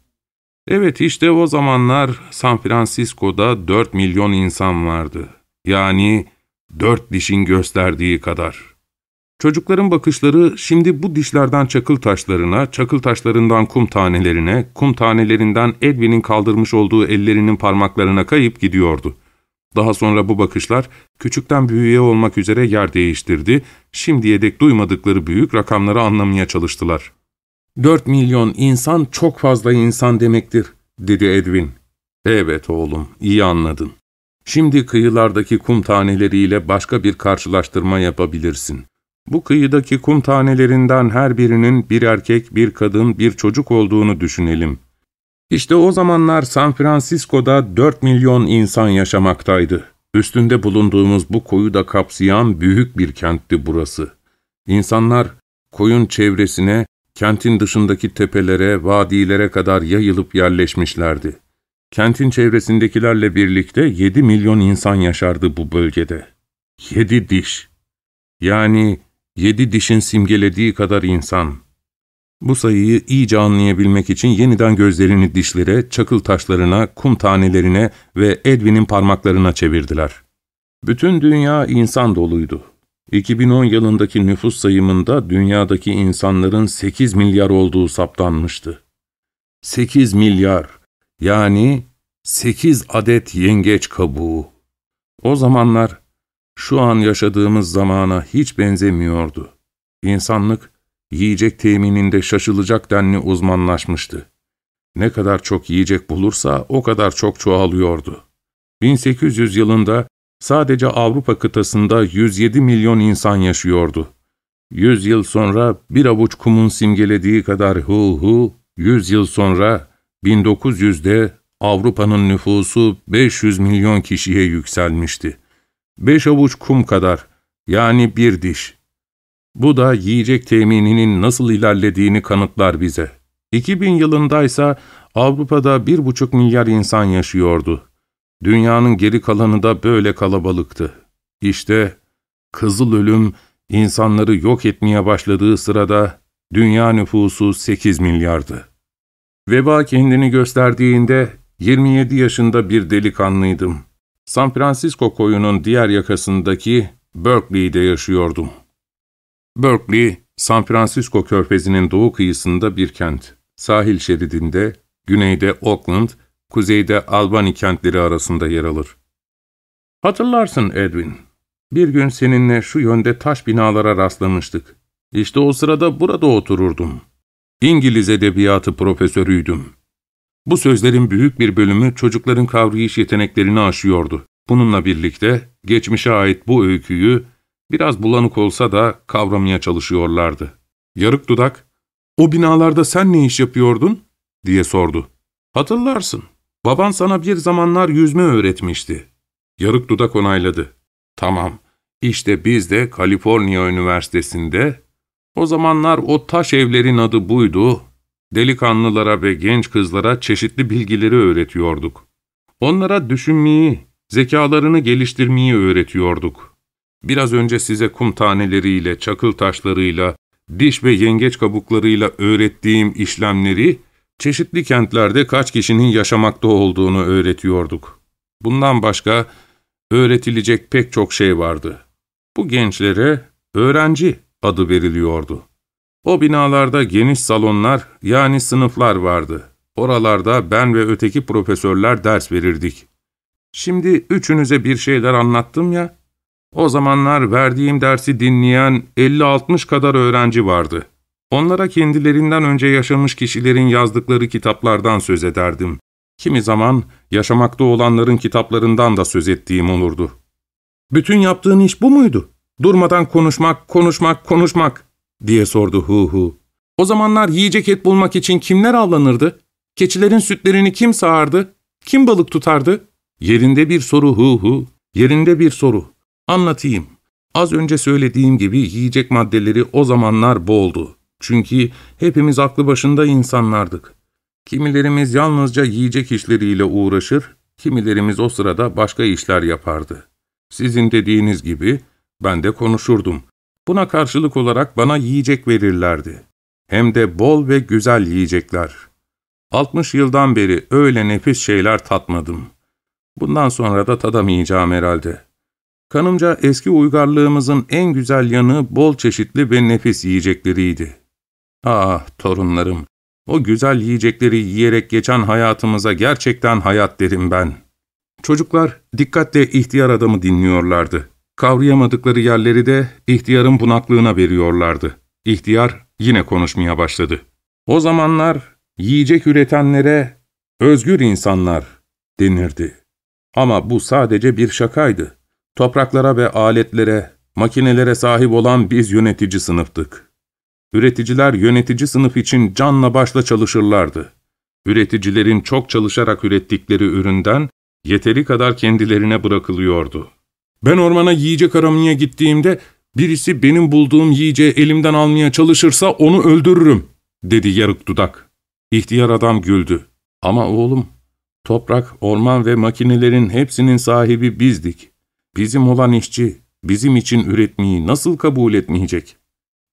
Evet işte o zamanlar San Francisco'da 4 milyon insan vardı. Yani dört dişin gösterdiği kadar. Çocukların bakışları şimdi bu dişlerden çakıl taşlarına, çakıl taşlarından kum tanelerine, kum tanelerinden Edwin'in kaldırmış olduğu ellerinin parmaklarına kayıp gidiyordu. Daha sonra bu bakışlar küçükten büyüğe olmak üzere yer değiştirdi, şimdiye dek duymadıkları büyük rakamları anlamaya çalıştılar. ''Dört milyon insan çok fazla insan demektir.'' dedi Edwin. ''Evet oğlum, iyi anladın. Şimdi kıyılardaki kum taneleriyle başka bir karşılaştırma yapabilirsin. Bu kıyıdaki kum tanelerinden her birinin bir erkek, bir kadın, bir çocuk olduğunu düşünelim. İşte o zamanlar San Francisco'da 4 milyon insan yaşamaktaydı. Üstünde bulunduğumuz bu koyu da kapsayan büyük bir kentti burası. İnsanlar koyun çevresine, kentin dışındaki tepelere, vadilere kadar yayılıp yerleşmişlerdi. Kentin çevresindekilerle birlikte 7 milyon insan yaşardı bu bölgede. 7 diş. Yani yedi dişin simgelediği kadar insan. Bu sayıyı iyice anlayabilmek için yeniden gözlerini dişlere, çakıl taşlarına, kum tanelerine ve Edwin'in parmaklarına çevirdiler. Bütün dünya insan doluydu. 2010 yılındaki nüfus sayımında dünyadaki insanların 8 milyar olduğu saptanmıştı. 8 milyar, yani 8 adet yengeç kabuğu. O zamanlar şu an yaşadığımız zamana hiç benzemiyordu. İnsanlık, yiyecek temininde şaşılacak denli uzmanlaşmıştı. Ne kadar çok yiyecek bulursa o kadar çok çoğalıyordu. 1800 yılında sadece Avrupa kıtasında 107 milyon insan yaşıyordu. 100 yıl sonra bir avuç kumun simgelediği kadar hu hu, 100 yıl sonra 1900'de Avrupa'nın nüfusu 500 milyon kişiye yükselmişti. Beş avuç kum kadar, yani bir diş. Bu da yiyecek temininin nasıl ilerlediğini kanıtlar bize. 2000 yılındaysa Avrupa'da bir buçuk milyar insan yaşıyordu. Dünyanın geri kalanı da böyle kalabalıktı. İşte kızıl ölüm insanları yok etmeye başladığı sırada dünya nüfusu 8 milyardı. Veba kendini gösterdiğinde 27 yaşında bir delikanlıydım. San Francisco koyunun diğer yakasındaki Berkeley'de yaşıyordum. Berkeley, San Francisco körfezinin doğu kıyısında bir kent. Sahil şeridinde, güneyde Oakland, kuzeyde Albany kentleri arasında yer alır. Hatırlarsın Edwin, bir gün seninle şu yönde taş binalara rastlamıştık. İşte o sırada burada otururdum. İngiliz edebiyatı profesörüydüm. Bu sözlerin büyük bir bölümü çocukların kavrayış yeteneklerini aşıyordu. Bununla birlikte geçmişe ait bu öyküyü biraz bulanık olsa da kavramaya çalışıyorlardı. Yarık dudak, ''O binalarda sen ne iş yapıyordun?'' diye sordu. ''Hatırlarsın, baban sana bir zamanlar yüzme öğretmişti.'' Yarık dudak onayladı. ''Tamam, işte biz de Kaliforniya Üniversitesi'nde, o zamanlar o taş evlerin adı buydu, delikanlılara ve genç kızlara çeşitli bilgileri öğretiyorduk. Onlara düşünmeyi, zekalarını geliştirmeyi öğretiyorduk. Biraz önce size kum taneleriyle, çakıl taşlarıyla, diş ve yengeç kabuklarıyla öğrettiğim işlemleri, çeşitli kentlerde kaç kişinin yaşamakta olduğunu öğretiyorduk. Bundan başka öğretilecek pek çok şey vardı. Bu gençlere öğrenci adı veriliyordu. O binalarda geniş salonlar yani sınıflar vardı. Oralarda ben ve öteki profesörler ders verirdik. Şimdi üçünüze bir şeyler anlattım ya, o zamanlar verdiğim dersi dinleyen 50-60 kadar öğrenci vardı. Onlara kendilerinden önce yaşamış kişilerin yazdıkları kitaplardan söz ederdim. Kimi zaman yaşamakta olanların kitaplarından da söz ettiğim olurdu. ''Bütün yaptığın iş bu muydu? Durmadan konuşmak, konuşmak, konuşmak.'' diye sordu Hu Hu. ''O zamanlar yiyecek et bulmak için kimler avlanırdı? Keçilerin sütlerini kim sağardı? Kim balık tutardı?'' Yerinde bir soru Hu Hu, yerinde bir soru. Anlatayım. Az önce söylediğim gibi yiyecek maddeleri o zamanlar boldu. Çünkü hepimiz aklı başında insanlardık. Kimilerimiz yalnızca yiyecek işleriyle uğraşır, kimilerimiz o sırada başka işler yapardı. Sizin dediğiniz gibi ben de konuşurdum. Buna karşılık olarak bana yiyecek verirlerdi. Hem de bol ve güzel yiyecekler. 60 yıldan beri öyle nefis şeyler tatmadım. Bundan sonra da tadamayacağım herhalde. Kanımca eski uygarlığımızın en güzel yanı bol çeşitli ve nefis yiyecekleriydi. Ah torunlarım, o güzel yiyecekleri yiyerek geçen hayatımıza gerçekten hayat derim ben. Çocuklar dikkatle ihtiyar adamı dinliyorlardı. Kavrayamadıkları yerleri de ihtiyarın bunaklığına veriyorlardı. İhtiyar yine konuşmaya başladı. O zamanlar yiyecek üretenlere özgür insanlar denirdi. Ama bu sadece bir şakaydı. Topraklara ve aletlere, makinelere sahip olan biz yönetici sınıftık. Üreticiler yönetici sınıf için canla başla çalışırlardı. Üreticilerin çok çalışarak ürettikleri üründen yeteri kadar kendilerine bırakılıyordu. Ben ormana yiyecek aramaya gittiğimde birisi benim bulduğum yiyeceği elimden almaya çalışırsa onu öldürürüm, dedi yarık dudak. İhtiyar adam güldü. Ama oğlum, toprak, orman ve makinelerin hepsinin sahibi bizdik. Bizim olan işçi, bizim için üretmeyi nasıl kabul etmeyecek?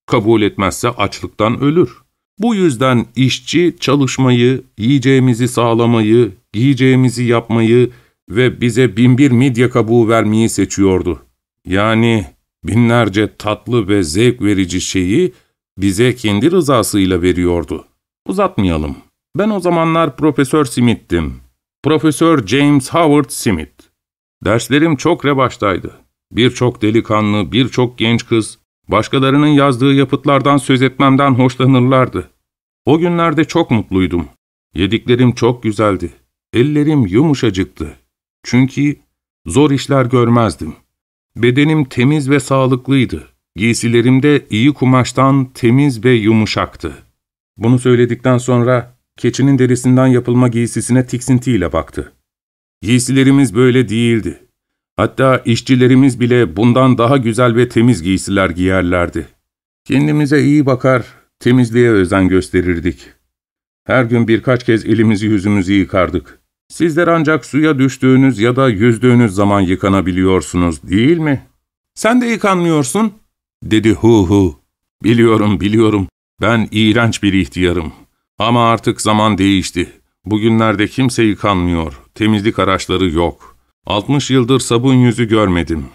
Kabul etmezse açlıktan ölür. Bu yüzden işçi çalışmayı, yiyeceğimizi sağlamayı, giyeceğimizi yapmayı ve bize binbir midye kabuğu vermeyi seçiyordu. Yani binlerce tatlı ve zevk verici şeyi bize kendi rızasıyla veriyordu. Uzatmayalım. Ben o zamanlar Profesör Smith'tim. Profesör James Howard Smith. Derslerim çok revaçtaydı. Birçok delikanlı, birçok genç kız, başkalarının yazdığı yapıtlardan söz etmemden hoşlanırlardı. O günlerde çok mutluydum. Yediklerim çok güzeldi. Ellerim yumuşacıktı. Çünkü zor işler görmezdim. Bedenim temiz ve sağlıklıydı. Giysilerim de iyi kumaştan temiz ve yumuşaktı. Bunu söyledikten sonra keçinin derisinden yapılma giysisine tiksintiyle baktı. Giysilerimiz böyle değildi. Hatta işçilerimiz bile bundan daha güzel ve temiz giysiler giyerlerdi. Kendimize iyi bakar, temizliğe özen gösterirdik. Her gün birkaç kez elimizi yüzümüzü yıkardık. Sizler ancak suya düştüğünüz ya da yüzdüğünüz zaman yıkanabiliyorsunuz değil mi? Sen de yıkanmıyorsun, dedi hu hu. Biliyorum, biliyorum. Ben iğrenç bir ihtiyarım. Ama artık zaman değişti. Bugünlerde kimse yıkanmıyor, temizlik araçları yok. 60 yıldır sabun yüzü görmedim.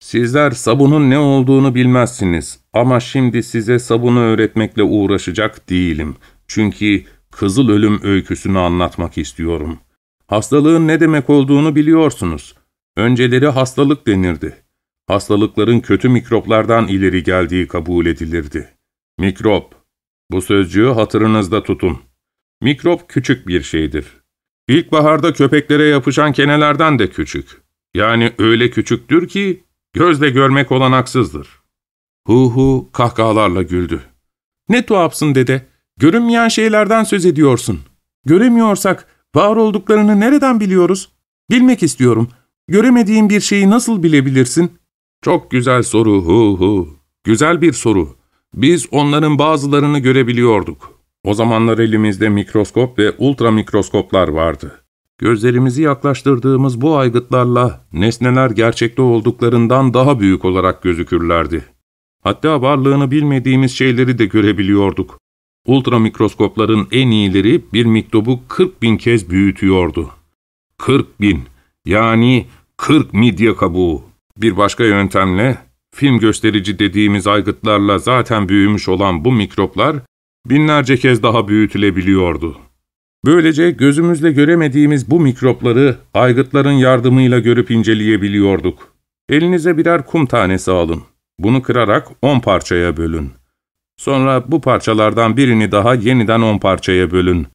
Sizler sabunun ne olduğunu bilmezsiniz ama şimdi size sabunu öğretmekle uğraşacak değilim. Çünkü kızıl ölüm öyküsünü anlatmak istiyorum. Hastalığın ne demek olduğunu biliyorsunuz. Önceleri hastalık denirdi. Hastalıkların kötü mikroplardan ileri geldiği kabul edilirdi. Mikrop. Bu sözcüğü hatırınızda tutun. Mikrop küçük bir şeydir. İlkbaharda köpeklere yapışan kenelerden de küçük. Yani öyle küçüktür ki gözle görmek olanaksızdır. Hu hu kahkahalarla güldü. Ne tuhafsın dede, görünmeyen şeylerden söz ediyorsun. Göremiyorsak var olduklarını nereden biliyoruz? Bilmek istiyorum. Göremediğin bir şeyi nasıl bilebilirsin? Çok güzel soru hu hu. Güzel bir soru. Biz onların bazılarını görebiliyorduk. O zamanlar elimizde mikroskop ve ultra mikroskoplar vardı. Gözlerimizi yaklaştırdığımız bu aygıtlarla nesneler gerçekte olduklarından daha büyük olarak gözükürlerdi. Hatta varlığını bilmediğimiz şeyleri de görebiliyorduk. Ultra mikroskopların en iyileri bir mikrobu 40 bin kez büyütüyordu. 40 bin, yani 40 midye kabuğu. Bir başka yöntemle, film gösterici dediğimiz aygıtlarla zaten büyümüş olan bu mikroplar, binlerce kez daha büyütülebiliyordu. Böylece gözümüzle göremediğimiz bu mikropları aygıtların yardımıyla görüp inceleyebiliyorduk. Elinize birer kum tanesi alın. Bunu kırarak on parçaya bölün. Sonra bu parçalardan birini daha yeniden on parçaya bölün.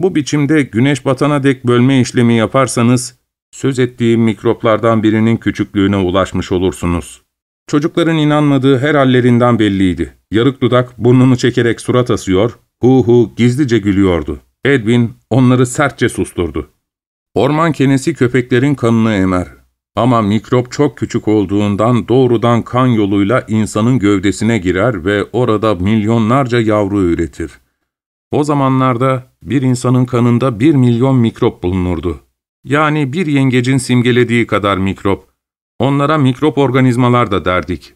Bu biçimde güneş batana dek bölme işlemi yaparsanız, söz ettiğim mikroplardan birinin küçüklüğüne ulaşmış olursunuz. Çocukların inanmadığı her hallerinden belliydi. Yarık dudak burnunu çekerek surat asıyor, hu hu gizlice gülüyordu. Edwin onları sertçe susturdu. Orman kenesi köpeklerin kanını emer. Ama mikrop çok küçük olduğundan doğrudan kan yoluyla insanın gövdesine girer ve orada milyonlarca yavru üretir. O zamanlarda bir insanın kanında bir milyon mikrop bulunurdu. Yani bir yengecin simgelediği kadar mikrop. Onlara mikrop organizmalar da derdik.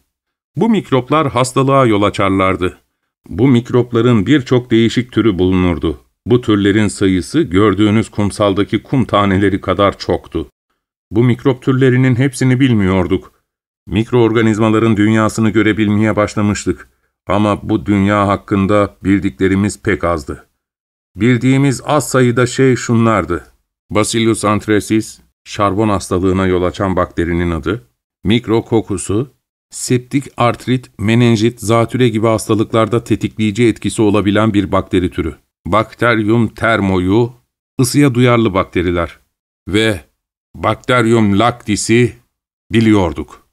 Bu mikroplar hastalığa yol açarlardı. Bu mikropların birçok değişik türü bulunurdu. Bu türlerin sayısı gördüğünüz kumsaldaki kum taneleri kadar çoktu. Bu mikrop türlerinin hepsini bilmiyorduk. Mikroorganizmaların dünyasını görebilmeye başlamıştık. Ama bu dünya hakkında bildiklerimiz pek azdı. Bildiğimiz az sayıda şey şunlardı. Bacillus anthracis, şarbon hastalığına yol açan bakterinin adı, mikro kokusu, septik artrit, menenjit, zatüre gibi hastalıklarda tetikleyici etkisi olabilen bir bakteri türü. Bakterium termoyu, ısıya duyarlı bakteriler ve Bakterium lactis'i biliyorduk.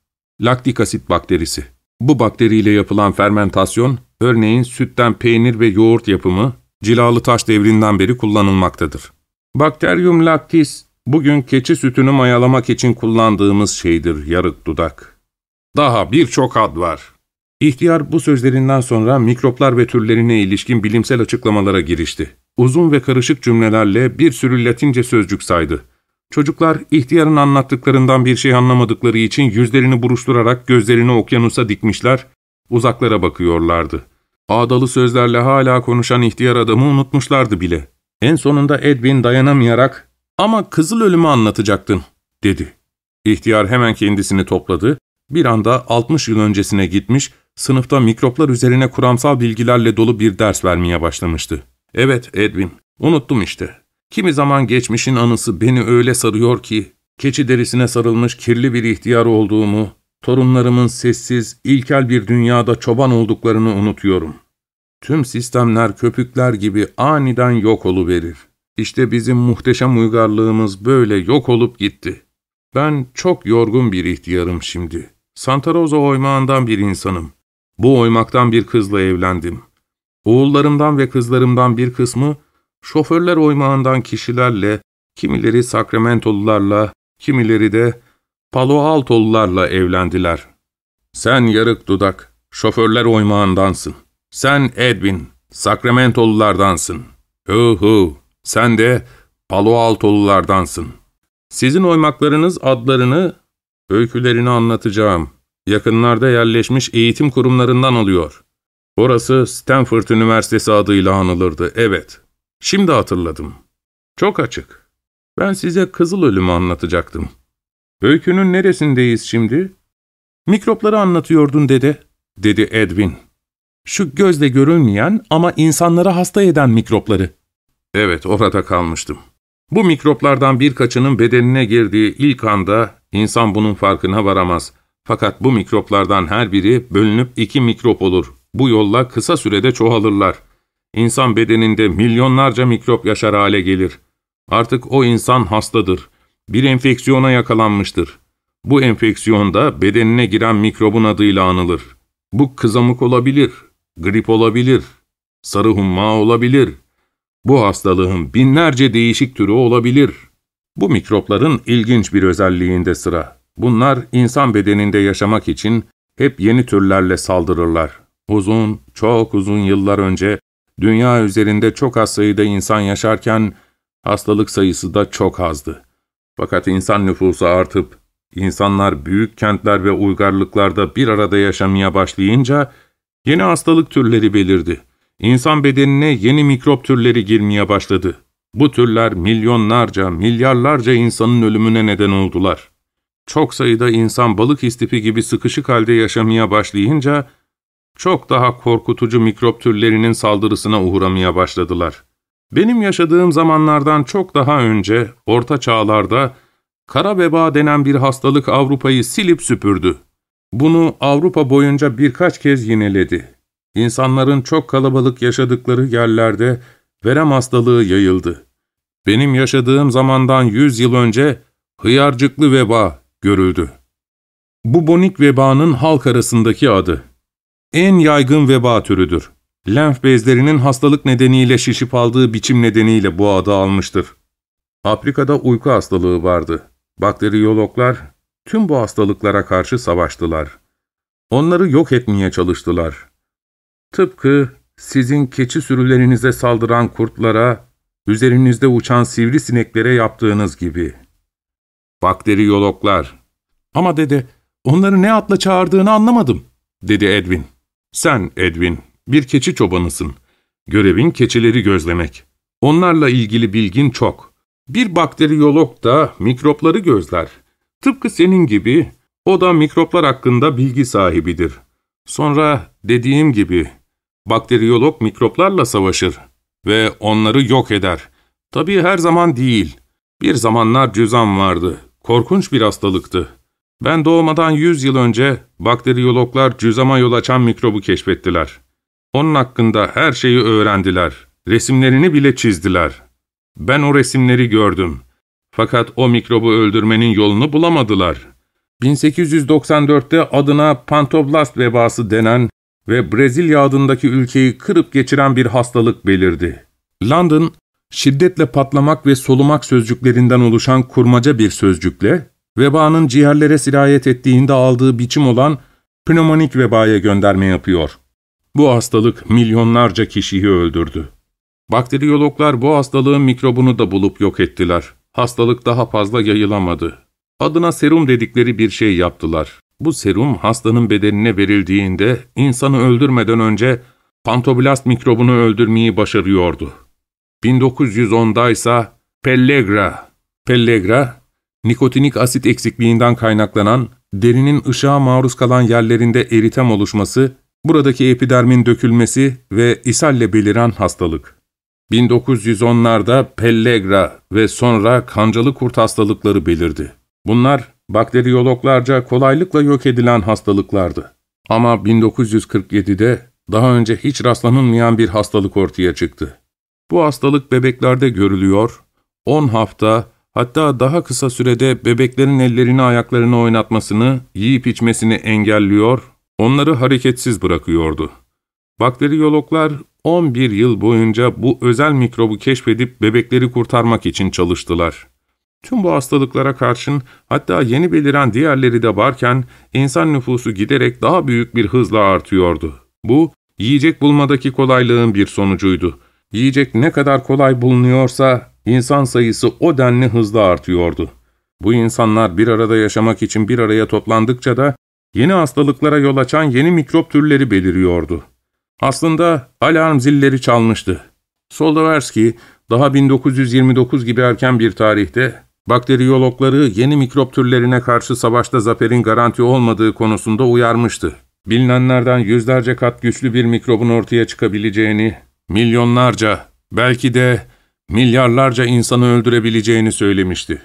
Laktik asit bakterisi. Bu bakteriyle yapılan fermentasyon, örneğin sütten peynir ve yoğurt yapımı, cilalı taş devrinden beri kullanılmaktadır. Bakterium lactis, bugün keçi sütünü mayalamak için kullandığımız şeydir, yarık dudak. Daha birçok ad var. İhtiyar bu sözlerinden sonra mikroplar ve türlerine ilişkin bilimsel açıklamalara girişti. Uzun ve karışık cümlelerle bir sürü latince sözcük saydı. Çocuklar ihtiyarın anlattıklarından bir şey anlamadıkları için yüzlerini buruşturarak gözlerini okyanusa dikmişler, uzaklara bakıyorlardı. Ağdalı sözlerle hala konuşan ihtiyar adamı unutmuşlardı bile. En sonunda Edwin dayanamayarak ''Ama kızıl ölümü anlatacaktın.'' dedi. İhtiyar hemen kendisini topladı, bir anda 60 yıl öncesine gitmiş, sınıfta mikroplar üzerine kuramsal bilgilerle dolu bir ders vermeye başlamıştı. ''Evet Edwin, unuttum işte. Kimi zaman geçmişin anısı beni öyle sarıyor ki, keçi derisine sarılmış kirli bir ihtiyar olduğumu, torunlarımın sessiz, ilkel bir dünyada çoban olduklarını unutuyorum. Tüm sistemler köpükler gibi aniden yok oluverir. İşte bizim muhteşem uygarlığımız böyle yok olup gitti. Ben çok yorgun bir ihtiyarım şimdi. Santa Rosa oymağından bir insanım. Bu oymaktan bir kızla evlendim. Oğullarımdan ve kızlarımdan bir kısmı şoförler oymağından kişilerle, kimileri Sakramentolularla, kimileri de Palo Altolularla evlendiler. Sen yarık dudak, şoförler oymağındansın. Sen Edwin, Sakramentolulardansın. Hu hu, sen de Palo Altolulardansın. Sizin oymaklarınız adlarını, öykülerini anlatacağım. Yakınlarda yerleşmiş eğitim kurumlarından alıyor. Orası Stanford Üniversitesi adıyla anılırdı, evet. Şimdi hatırladım. Çok açık. Ben size kızıl ölümü anlatacaktım. Öykünün neresindeyiz şimdi? Mikropları anlatıyordun dede, dedi Edwin. Şu gözle görülmeyen ama insanları hasta eden mikropları. Evet, orada kalmıştım. Bu mikroplardan birkaçının bedenine girdiği ilk anda insan bunun farkına varamaz. Fakat bu mikroplardan her biri bölünüp iki mikrop olur. Bu yolla kısa sürede çoğalırlar. İnsan bedeninde milyonlarca mikrop yaşar hale gelir. Artık o insan hastadır. Bir enfeksiyona yakalanmıştır. Bu enfeksiyonda bedenine giren mikrobun adıyla anılır. Bu kızamık olabilir, grip olabilir, sarı humma olabilir. Bu hastalığın binlerce değişik türü olabilir. Bu mikropların ilginç bir özelliğinde sıra. Bunlar insan bedeninde yaşamak için hep yeni türlerle saldırırlar. Uzun, çok uzun yıllar önce dünya üzerinde çok az sayıda insan yaşarken hastalık sayısı da çok azdı. Fakat insan nüfusu artıp insanlar büyük kentler ve uygarlıklarda bir arada yaşamaya başlayınca yeni hastalık türleri belirdi. İnsan bedenine yeni mikrop türleri girmeye başladı. Bu türler milyonlarca, milyarlarca insanın ölümüne neden oldular. Çok sayıda insan balık istifi gibi sıkışık halde yaşamaya başlayınca, çok daha korkutucu mikrop türlerinin saldırısına uğramaya başladılar. Benim yaşadığım zamanlardan çok daha önce, orta çağlarda, kara veba denen bir hastalık Avrupa'yı silip süpürdü. Bunu Avrupa boyunca birkaç kez yineledi. İnsanların çok kalabalık yaşadıkları yerlerde verem hastalığı yayıldı. Benim yaşadığım zamandan yüz yıl önce hıyarcıklı veba görüldü. Bu bonik vebanın halk arasındaki adı. En yaygın veba türüdür. Lenf bezlerinin hastalık nedeniyle şişip aldığı biçim nedeniyle bu adı almıştır. Afrika'da uyku hastalığı vardı. Bakteriyologlar tüm bu hastalıklara karşı savaştılar. Onları yok etmeye çalıştılar. Tıpkı sizin keçi sürülerinize saldıran kurtlara, üzerinizde uçan sivrisineklere yaptığınız gibi. Bakteriyologlar. Ama dede, onları ne adla çağırdığını anlamadım, dedi Edwin. Sen Edwin, bir keçi çobanısın. Görevin keçileri gözlemek. Onlarla ilgili bilgin çok. Bir bakteriyolog da mikropları gözler. Tıpkı senin gibi o da mikroplar hakkında bilgi sahibidir. Sonra dediğim gibi bakteriyolog mikroplarla savaşır ve onları yok eder. Tabii her zaman değil. Bir zamanlar cüzam vardı. Korkunç bir hastalıktı. Ben doğmadan 100 yıl önce bakteriyologlar cüzama yol açan mikrobu keşfettiler. Onun hakkında her şeyi öğrendiler. Resimlerini bile çizdiler. Ben o resimleri gördüm. Fakat o mikrobu öldürmenin yolunu bulamadılar. 1894'te adına pantoblast vebası denen ve Brezilya adındaki ülkeyi kırıp geçiren bir hastalık belirdi. London, şiddetle patlamak ve solumak sözcüklerinden oluşan kurmaca bir sözcükle, vebanın ciğerlere sirayet ettiğinde aldığı biçim olan pneumonik vebaya gönderme yapıyor. Bu hastalık milyonlarca kişiyi öldürdü. Bakteriyologlar bu hastalığın mikrobunu da bulup yok ettiler. Hastalık daha fazla yayılamadı. Adına serum dedikleri bir şey yaptılar. Bu serum hastanın bedenine verildiğinde insanı öldürmeden önce pantoblast mikrobunu öldürmeyi başarıyordu. 1910'da ise Pellegra, Pellegra, nikotinik asit eksikliğinden kaynaklanan derinin ışığa maruz kalan yerlerinde eritem oluşması, buradaki epidermin dökülmesi ve ishalle beliren hastalık. 1910'larda Pellegra ve sonra kancalı kurt hastalıkları belirdi. Bunlar bakteriyologlarca kolaylıkla yok edilen hastalıklardı. Ama 1947'de daha önce hiç rastlanılmayan bir hastalık ortaya çıktı. Bu hastalık bebeklerde görülüyor, 10 hafta hatta daha kısa sürede bebeklerin ellerini ayaklarını oynatmasını, yiyip içmesini engelliyor, onları hareketsiz bırakıyordu. Bakteriyologlar 11 yıl boyunca bu özel mikrobu keşfedip bebekleri kurtarmak için çalıştılar. Tüm bu hastalıklara karşın hatta yeni beliren diğerleri de varken insan nüfusu giderek daha büyük bir hızla artıyordu. Bu, yiyecek bulmadaki kolaylığın bir sonucuydu. Yiyecek ne kadar kolay bulunuyorsa insan sayısı o denli hızla artıyordu. Bu insanlar bir arada yaşamak için bir araya toplandıkça da yeni hastalıklara yol açan yeni mikrop türleri beliriyordu. Aslında alarm zilleri çalmıştı. Soldoverski, daha 1929 gibi erken bir tarihte, bakteriyologları yeni mikrop türlerine karşı savaşta zaferin garanti olmadığı konusunda uyarmıştı. Bilinenlerden yüzlerce kat güçlü bir mikrobun ortaya çıkabileceğini, milyonlarca, belki de milyarlarca insanı öldürebileceğini söylemişti.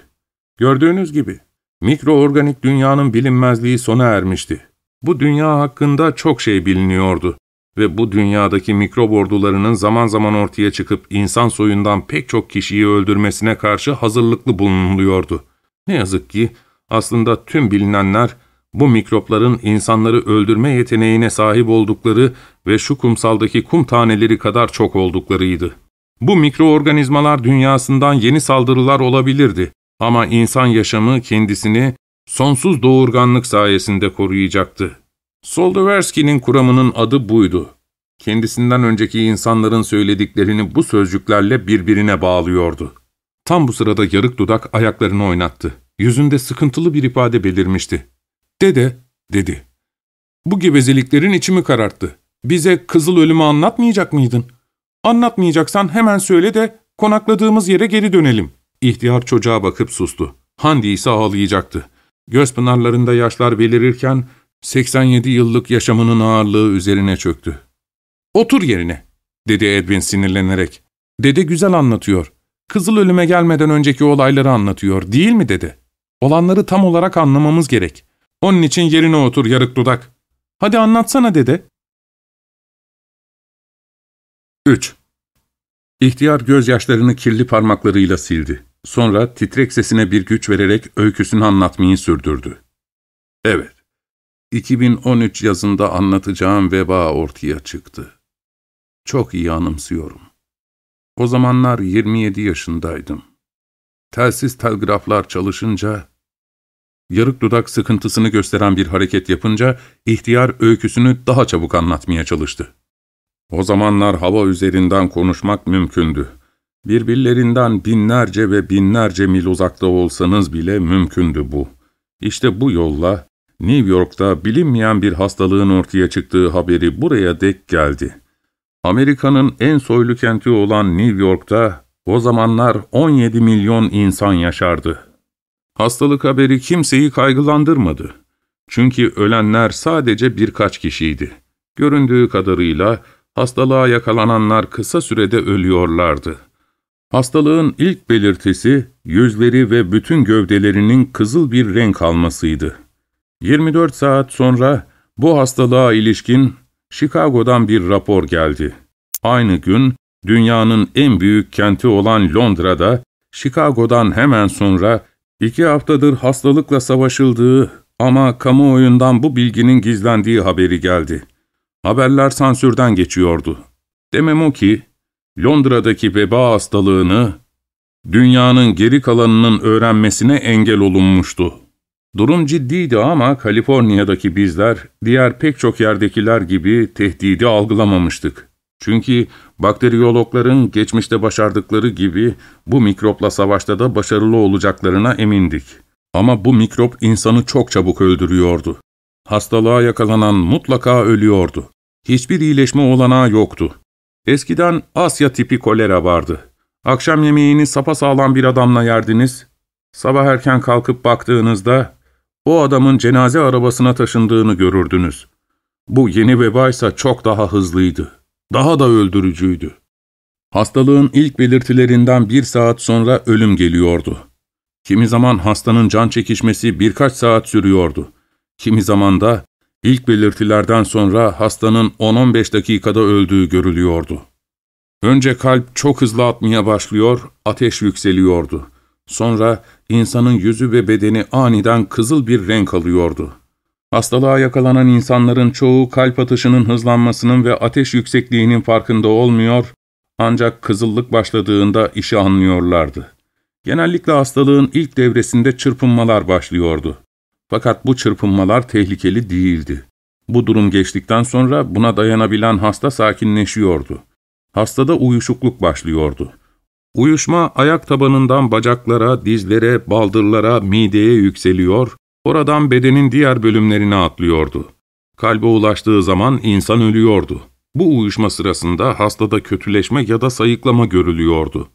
Gördüğünüz gibi, mikroorganik dünyanın bilinmezliği sona ermişti. Bu dünya hakkında çok şey biliniyordu ve bu dünyadaki mikrop ordularının zaman zaman ortaya çıkıp insan soyundan pek çok kişiyi öldürmesine karşı hazırlıklı bulunuluyordu. Ne yazık ki aslında tüm bilinenler bu mikropların insanları öldürme yeteneğine sahip oldukları ve şu kumsaldaki kum taneleri kadar çok olduklarıydı. Bu mikroorganizmalar dünyasından yeni saldırılar olabilirdi ama insan yaşamı kendisini sonsuz doğurganlık sayesinde koruyacaktı. Soldoverski'nin kuramının adı buydu. Kendisinden önceki insanların söylediklerini bu sözcüklerle birbirine bağlıyordu. Tam bu sırada yarık dudak ayaklarını oynattı. Yüzünde sıkıntılı bir ifade belirmişti. ''Dede'' dedi. ''Bu gevezeliklerin içimi kararttı. Bize kızıl ölümü anlatmayacak mıydın? Anlatmayacaksan hemen söyle de konakladığımız yere geri dönelim.'' İhtiyar çocuğa bakıp sustu. Handi ise ağlayacaktı. Göz pınarlarında yaşlar belirirken 87 yıllık yaşamının ağırlığı üzerine çöktü. ''Otur yerine.'' dedi Edwin sinirlenerek. ''Dede güzel anlatıyor. Kızıl ölüme gelmeden önceki olayları anlatıyor, değil mi dede? Olanları tam olarak anlamamız gerek. Onun için yerine otur yarık dudak. Hadi anlatsana dede.'' 3. İhtiyar gözyaşlarını kirli parmaklarıyla sildi. Sonra titrek sesine bir güç vererek öyküsünü anlatmayı sürdürdü. Evet, 2013 yazında anlatacağım veba ortaya çıktı. Çok iyi anımsıyorum. O zamanlar 27 yaşındaydım. Telsiz telgraflar çalışınca, yarık dudak sıkıntısını gösteren bir hareket yapınca ihtiyar öyküsünü daha çabuk anlatmaya çalıştı. O zamanlar hava üzerinden konuşmak mümkündü. Birbirlerinden binlerce ve binlerce mil uzakta olsanız bile mümkündü bu. İşte bu yolla New York'ta bilinmeyen bir hastalığın ortaya çıktığı haberi buraya dek geldi. Amerika'nın en soylu kenti olan New York'ta o zamanlar 17 milyon insan yaşardı. Hastalık haberi kimseyi kaygılandırmadı. Çünkü ölenler sadece birkaç kişiydi. Göründüğü kadarıyla hastalığa yakalananlar kısa sürede ölüyorlardı. Hastalığın ilk belirtisi yüzleri ve bütün gövdelerinin kızıl bir renk almasıydı. 24 saat sonra bu hastalığa ilişkin Chicago'dan bir rapor geldi. Aynı gün dünyanın en büyük kenti olan Londra'da, Chicago'dan hemen sonra iki haftadır hastalıkla savaşıldığı ama kamuoyundan bu bilginin gizlendiği haberi geldi. Haberler sansürden geçiyordu. Demem o ki, Londra'daki veba hastalığını dünyanın geri kalanının öğrenmesine engel olunmuştu. Durum ciddiydi ama Kaliforniya'daki bizler diğer pek çok yerdekiler gibi tehdidi algılamamıştık. Çünkü bakteriyologların geçmişte başardıkları gibi bu mikropla savaşta da başarılı olacaklarına emindik. Ama bu mikrop insanı çok çabuk öldürüyordu. Hastalığa yakalanan mutlaka ölüyordu. Hiçbir iyileşme olanağı yoktu. Eskiden Asya tipi kolera vardı. Akşam yemeğini sapasağlam bir adamla yerdiniz. Sabah erken kalkıp baktığınızda o adamın cenaze arabasına taşındığını görürdünüz. Bu yeni veba ise çok daha hızlıydı. Daha da öldürücüydü. Hastalığın ilk belirtilerinden bir saat sonra ölüm geliyordu. Kimi zaman hastanın can çekişmesi birkaç saat sürüyordu. Kimi zaman da ilk belirtilerden sonra hastanın 10-15 dakikada öldüğü görülüyordu. Önce kalp çok hızlı atmaya başlıyor, ateş yükseliyordu. Sonra insanın yüzü ve bedeni aniden kızıl bir renk alıyordu. Hastalığa yakalanan insanların çoğu kalp atışının hızlanmasının ve ateş yüksekliğinin farkında olmuyor, ancak kızıllık başladığında işi anlıyorlardı. Genellikle hastalığın ilk devresinde çırpınmalar başlıyordu. Fakat bu çırpınmalar tehlikeli değildi. Bu durum geçtikten sonra buna dayanabilen hasta sakinleşiyordu. Hastada uyuşukluk başlıyordu. Uyuşma ayak tabanından bacaklara, dizlere, baldırlara, mideye yükseliyor, oradan bedenin diğer bölümlerine atlıyordu. Kalbe ulaştığı zaman insan ölüyordu. Bu uyuşma sırasında hastada kötüleşme ya da sayıklama görülüyordu.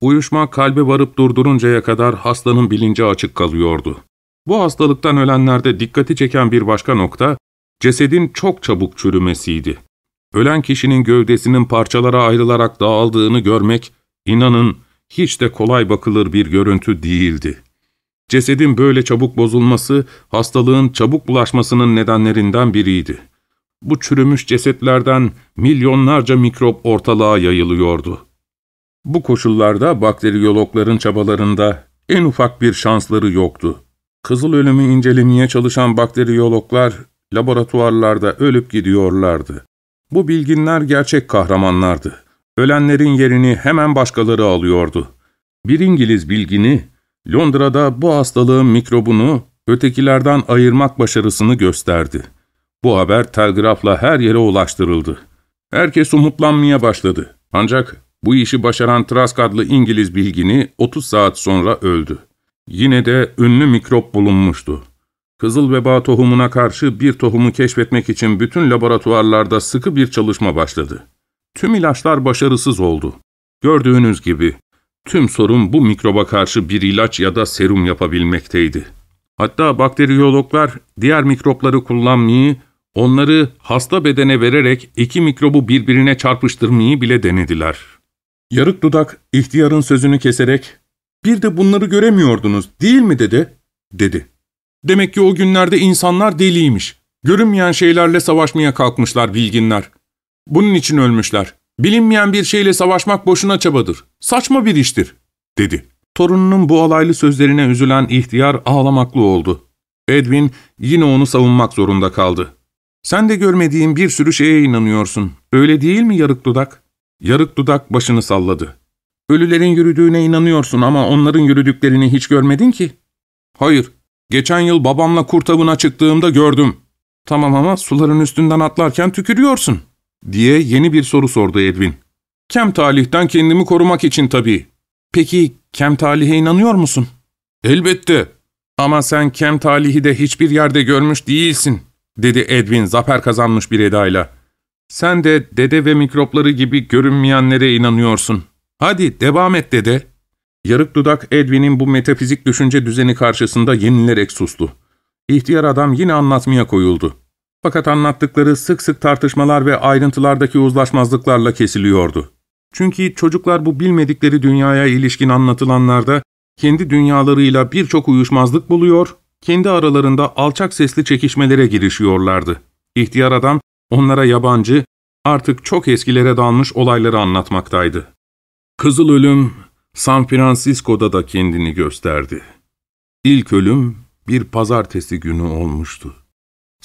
Uyuşma kalbe varıp durduruncaya kadar hastanın bilinci açık kalıyordu. Bu hastalıktan ölenlerde dikkati çeken bir başka nokta, cesedin çok çabuk çürümesiydi. Ölen kişinin gövdesinin parçalara ayrılarak dağıldığını görmek, inanın hiç de kolay bakılır bir görüntü değildi. Cesedin böyle çabuk bozulması, hastalığın çabuk bulaşmasının nedenlerinden biriydi. Bu çürümüş cesetlerden milyonlarca mikrop ortalığa yayılıyordu. Bu koşullarda bakteriyologların çabalarında en ufak bir şansları yoktu. Kızıl ölümü incelemeye çalışan bakteriyologlar laboratuvarlarda ölüp gidiyorlardı. Bu bilginler gerçek kahramanlardı. Ölenlerin yerini hemen başkaları alıyordu. Bir İngiliz bilgini, Londra'da bu hastalığın mikrobunu ötekilerden ayırmak başarısını gösterdi. Bu haber telgrafla her yere ulaştırıldı. Herkes umutlanmaya başladı. Ancak bu işi başaran Trask adlı İngiliz bilgini 30 saat sonra öldü. Yine de ünlü mikrop bulunmuştu. Kızıl veba tohumuna karşı bir tohumu keşfetmek için bütün laboratuvarlarda sıkı bir çalışma başladı. Tüm ilaçlar başarısız oldu. Gördüğünüz gibi tüm sorun bu mikroba karşı bir ilaç ya da serum yapabilmekteydi. Hatta bakteriyologlar diğer mikropları kullanmayı, onları hasta bedene vererek iki mikrobu birbirine çarpıştırmayı bile denediler. Yarık dudak ihtiyarın sözünü keserek, ''Bir de bunları göremiyordunuz değil mi dede?'' dedi. Demek ki o günlerde insanlar deliymiş. Görünmeyen şeylerle savaşmaya kalkmışlar bilginler. Bunun için ölmüşler. Bilinmeyen bir şeyle savaşmak boşuna çabadır. Saçma bir iştir, dedi. Torununun bu alaylı sözlerine üzülen ihtiyar ağlamaklı oldu. Edwin yine onu savunmak zorunda kaldı. Sen de görmediğin bir sürü şeye inanıyorsun. Öyle değil mi yarık dudak? Yarık dudak başını salladı. Ölülerin yürüdüğüne inanıyorsun ama onların yürüdüklerini hiç görmedin ki. Hayır, geçen yıl babamla kurt avına çıktığımda gördüm. Tamam ama suların üstünden atlarken tükürüyorsun diye yeni bir soru sordu Edwin. Kem talihten kendimi korumak için tabii. Peki kem talihe inanıyor musun? Elbette. Ama sen kem talihi de hiçbir yerde görmüş değilsin, dedi Edwin zafer kazanmış bir edayla. Sen de dede ve mikropları gibi görünmeyenlere inanıyorsun. Hadi devam et dede. Yarık dudak Edwin'in bu metafizik düşünce düzeni karşısında yenilerek sustu. İhtiyar adam yine anlatmaya koyuldu. Fakat anlattıkları sık sık tartışmalar ve ayrıntılardaki uzlaşmazlıklarla kesiliyordu. Çünkü çocuklar bu bilmedikleri dünyaya ilişkin anlatılanlarda kendi dünyalarıyla birçok uyuşmazlık buluyor, kendi aralarında alçak sesli çekişmelere girişiyorlardı. İhtiyar adam onlara yabancı, artık çok eskilere dalmış olayları anlatmaktaydı. Kızıl Ölüm, San Francisco'da da kendini gösterdi. İlk ölüm bir pazartesi günü olmuştu.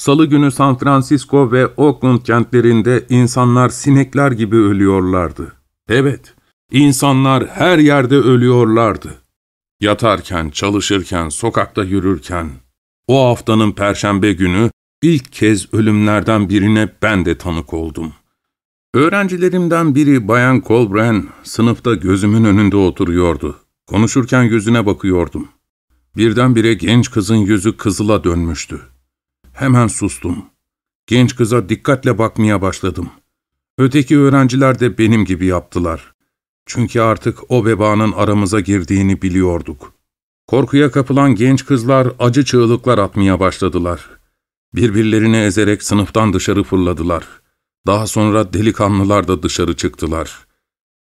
Salı günü San Francisco ve Oakland kentlerinde insanlar sinekler gibi ölüyorlardı. Evet, insanlar her yerde ölüyorlardı. Yatarken, çalışırken, sokakta yürürken, o haftanın perşembe günü ilk kez ölümlerden birine ben de tanık oldum. Öğrencilerimden biri Bayan Colbran sınıfta gözümün önünde oturuyordu. Konuşurken gözüne bakıyordum. Birdenbire genç kızın yüzü kızıla dönmüştü. Hemen sustum. Genç kıza dikkatle bakmaya başladım. Öteki öğrenciler de benim gibi yaptılar. Çünkü artık o vebanın aramıza girdiğini biliyorduk. Korkuya kapılan genç kızlar acı çığlıklar atmaya başladılar. Birbirlerini ezerek sınıftan dışarı fırladılar. Daha sonra delikanlılar da dışarı çıktılar.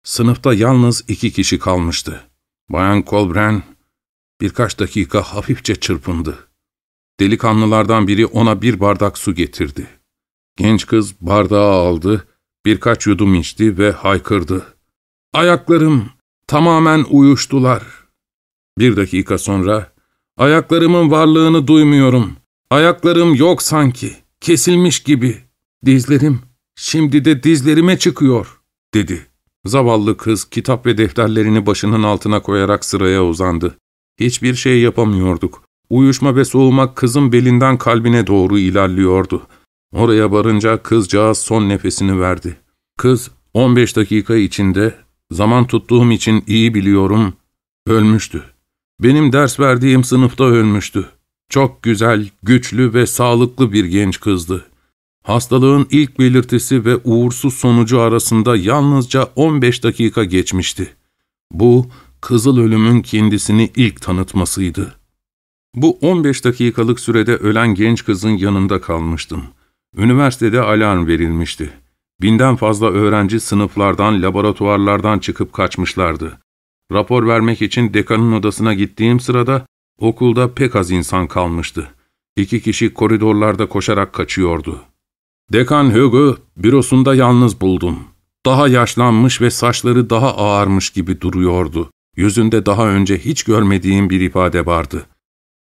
Sınıfta yalnız iki kişi kalmıştı. Bayan Colbran birkaç dakika hafifçe çırpındı. Delikanlılardan biri ona bir bardak su getirdi. Genç kız bardağı aldı, birkaç yudum içti ve haykırdı. ''Ayaklarım tamamen uyuştular.'' Bir dakika sonra, ''Ayaklarımın varlığını duymuyorum. Ayaklarım yok sanki, kesilmiş gibi. Dizlerim, şimdi de dizlerime çıkıyor.'' dedi. Zavallı kız kitap ve defterlerini başının altına koyarak sıraya uzandı. Hiçbir şey yapamıyorduk. Uyuşma ve soğumak kızın belinden kalbine doğru ilerliyordu. Oraya varınca kızcağız son nefesini verdi. Kız 15 dakika içinde, zaman tuttuğum için iyi biliyorum, ölmüştü. Benim ders verdiğim sınıfta ölmüştü. Çok güzel, güçlü ve sağlıklı bir genç kızdı. Hastalığın ilk belirtisi ve uğursuz sonucu arasında yalnızca 15 dakika geçmişti. Bu, kızıl ölümün kendisini ilk tanıtmasıydı. Bu 15 dakikalık sürede ölen genç kızın yanında kalmıştım. Üniversitede alarm verilmişti. Binden fazla öğrenci sınıflardan, laboratuvarlardan çıkıp kaçmışlardı. Rapor vermek için dekanın odasına gittiğim sırada okulda pek az insan kalmıştı. İki kişi koridorlarda koşarak kaçıyordu. Dekan Hugo bürosunda yalnız buldum. Daha yaşlanmış ve saçları daha ağarmış gibi duruyordu. Yüzünde daha önce hiç görmediğim bir ifade vardı.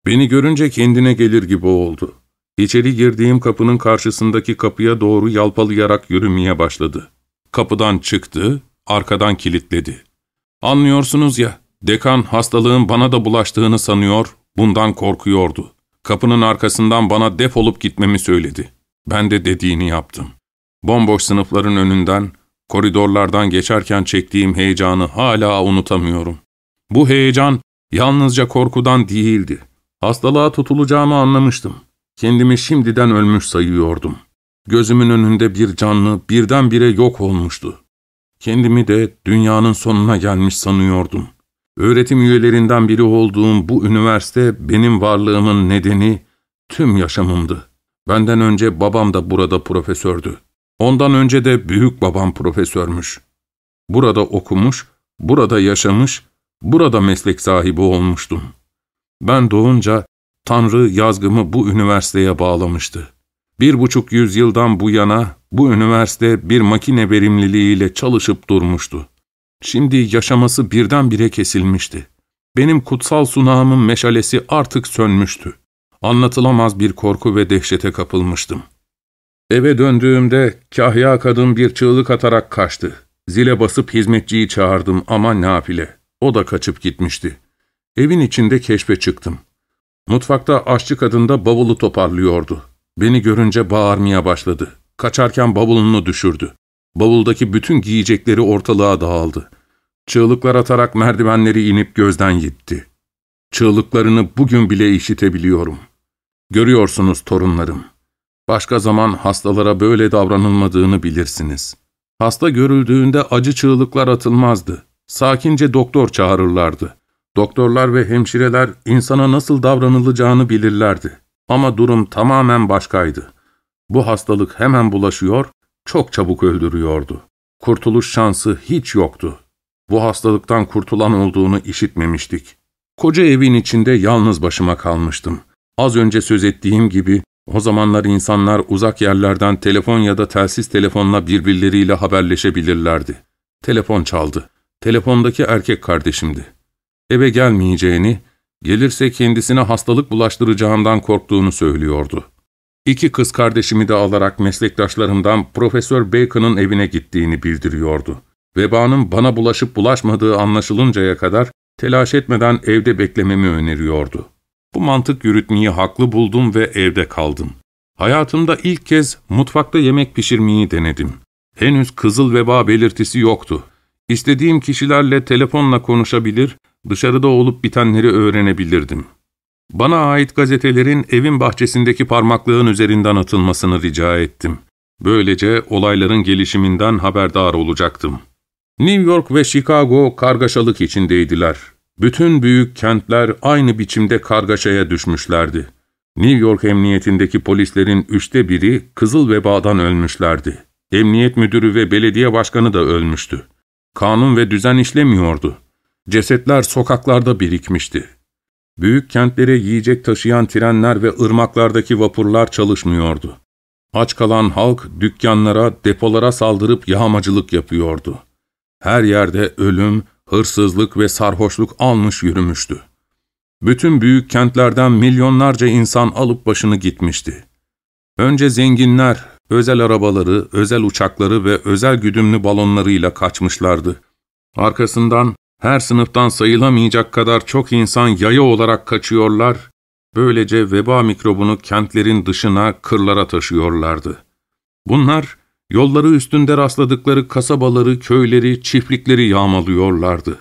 Beni görünce kendine gelir gibi oldu. İçeri girdiğim kapının karşısındaki kapıya doğru yalpalayarak yürümeye başladı. Kapıdan çıktı, arkadan kilitledi. Anlıyorsunuz ya, dekan hastalığın bana da bulaştığını sanıyor, bundan korkuyordu. Kapının arkasından bana defolup gitmemi söyledi. Ben de dediğini yaptım. Bomboş sınıfların önünden, koridorlardan geçerken çektiğim heyecanı hala unutamıyorum. Bu heyecan yalnızca korkudan değildi. Hastalığa tutulacağımı anlamıştım. Kendimi şimdiden ölmüş sayıyordum. Gözümün önünde bir canlı birdenbire yok olmuştu. Kendimi de dünyanın sonuna gelmiş sanıyordum. Öğretim üyelerinden biri olduğum bu üniversite benim varlığımın nedeni tüm yaşamımdı. Benden önce babam da burada profesördü. Ondan önce de büyük babam profesörmüş. Burada okumuş, burada yaşamış, burada meslek sahibi olmuştum. Ben doğunca Tanrı yazgımı bu üniversiteye bağlamıştı. Bir buçuk yüzyıldan bu yana bu üniversite bir makine verimliliğiyle çalışıp durmuştu. Şimdi yaşaması birdenbire kesilmişti. Benim kutsal sunağımın meşalesi artık sönmüştü. Anlatılamaz bir korku ve dehşete kapılmıştım. Eve döndüğümde kahya kadın bir çığlık atarak kaçtı. Zile basıp hizmetçiyi çağırdım ama nafile. O da kaçıp gitmişti. Evin içinde keşfe çıktım. Mutfakta aşçı kadın da bavulu toparlıyordu. Beni görünce bağırmaya başladı. Kaçarken bavulunu düşürdü. Bavuldaki bütün giyecekleri ortalığa dağıldı. Çığlıklar atarak merdivenleri inip gözden gitti. Çığlıklarını bugün bile işitebiliyorum. Görüyorsunuz torunlarım. Başka zaman hastalara böyle davranılmadığını bilirsiniz. Hasta görüldüğünde acı çığlıklar atılmazdı. Sakince doktor çağırırlardı. Doktorlar ve hemşireler insana nasıl davranılacağını bilirlerdi. Ama durum tamamen başkaydı. Bu hastalık hemen bulaşıyor, çok çabuk öldürüyordu. Kurtuluş şansı hiç yoktu. Bu hastalıktan kurtulan olduğunu işitmemiştik. Koca evin içinde yalnız başıma kalmıştım. Az önce söz ettiğim gibi o zamanlar insanlar uzak yerlerden telefon ya da telsiz telefonla birbirleriyle haberleşebilirlerdi. Telefon çaldı. Telefondaki erkek kardeşimdi. Eve gelmeyeceğini, gelirse kendisine hastalık bulaştıracağından korktuğunu söylüyordu. İki kız kardeşimi de alarak meslektaşlarımdan Profesör Bacon'ın evine gittiğini bildiriyordu. Vebanın bana bulaşıp bulaşmadığı anlaşılıncaya kadar telaş etmeden evde beklememi öneriyordu. Bu mantık yürütmeyi haklı buldum ve evde kaldım. Hayatımda ilk kez mutfakta yemek pişirmeyi denedim. Henüz kızıl veba belirtisi yoktu. İstediğim kişilerle telefonla konuşabilir, dışarıda olup bitenleri öğrenebilirdim. Bana ait gazetelerin evin bahçesindeki parmaklığın üzerinden atılmasını rica ettim. Böylece olayların gelişiminden haberdar olacaktım. New York ve Chicago kargaşalık içindeydiler. Bütün büyük kentler aynı biçimde kargaşaya düşmüşlerdi. New York emniyetindeki polislerin üçte biri kızıl vebadan ölmüşlerdi. Emniyet müdürü ve belediye başkanı da ölmüştü. Kanun ve düzen işlemiyordu. Cesetler sokaklarda birikmişti. Büyük kentlere yiyecek taşıyan trenler ve ırmaklardaki vapurlar çalışmıyordu. Aç kalan halk dükkanlara, depolara saldırıp yağmacılık yapıyordu. Her yerde ölüm, hırsızlık ve sarhoşluk almış yürümüştü. Bütün büyük kentlerden milyonlarca insan alıp başını gitmişti. Önce zenginler, özel arabaları, özel uçakları ve özel güdümlü balonlarıyla kaçmışlardı. Arkasından her sınıftan sayılamayacak kadar çok insan yaya olarak kaçıyorlar, böylece veba mikrobunu kentlerin dışına, kırlara taşıyorlardı. Bunlar, yolları üstünde rastladıkları kasabaları, köyleri, çiftlikleri yağmalıyorlardı.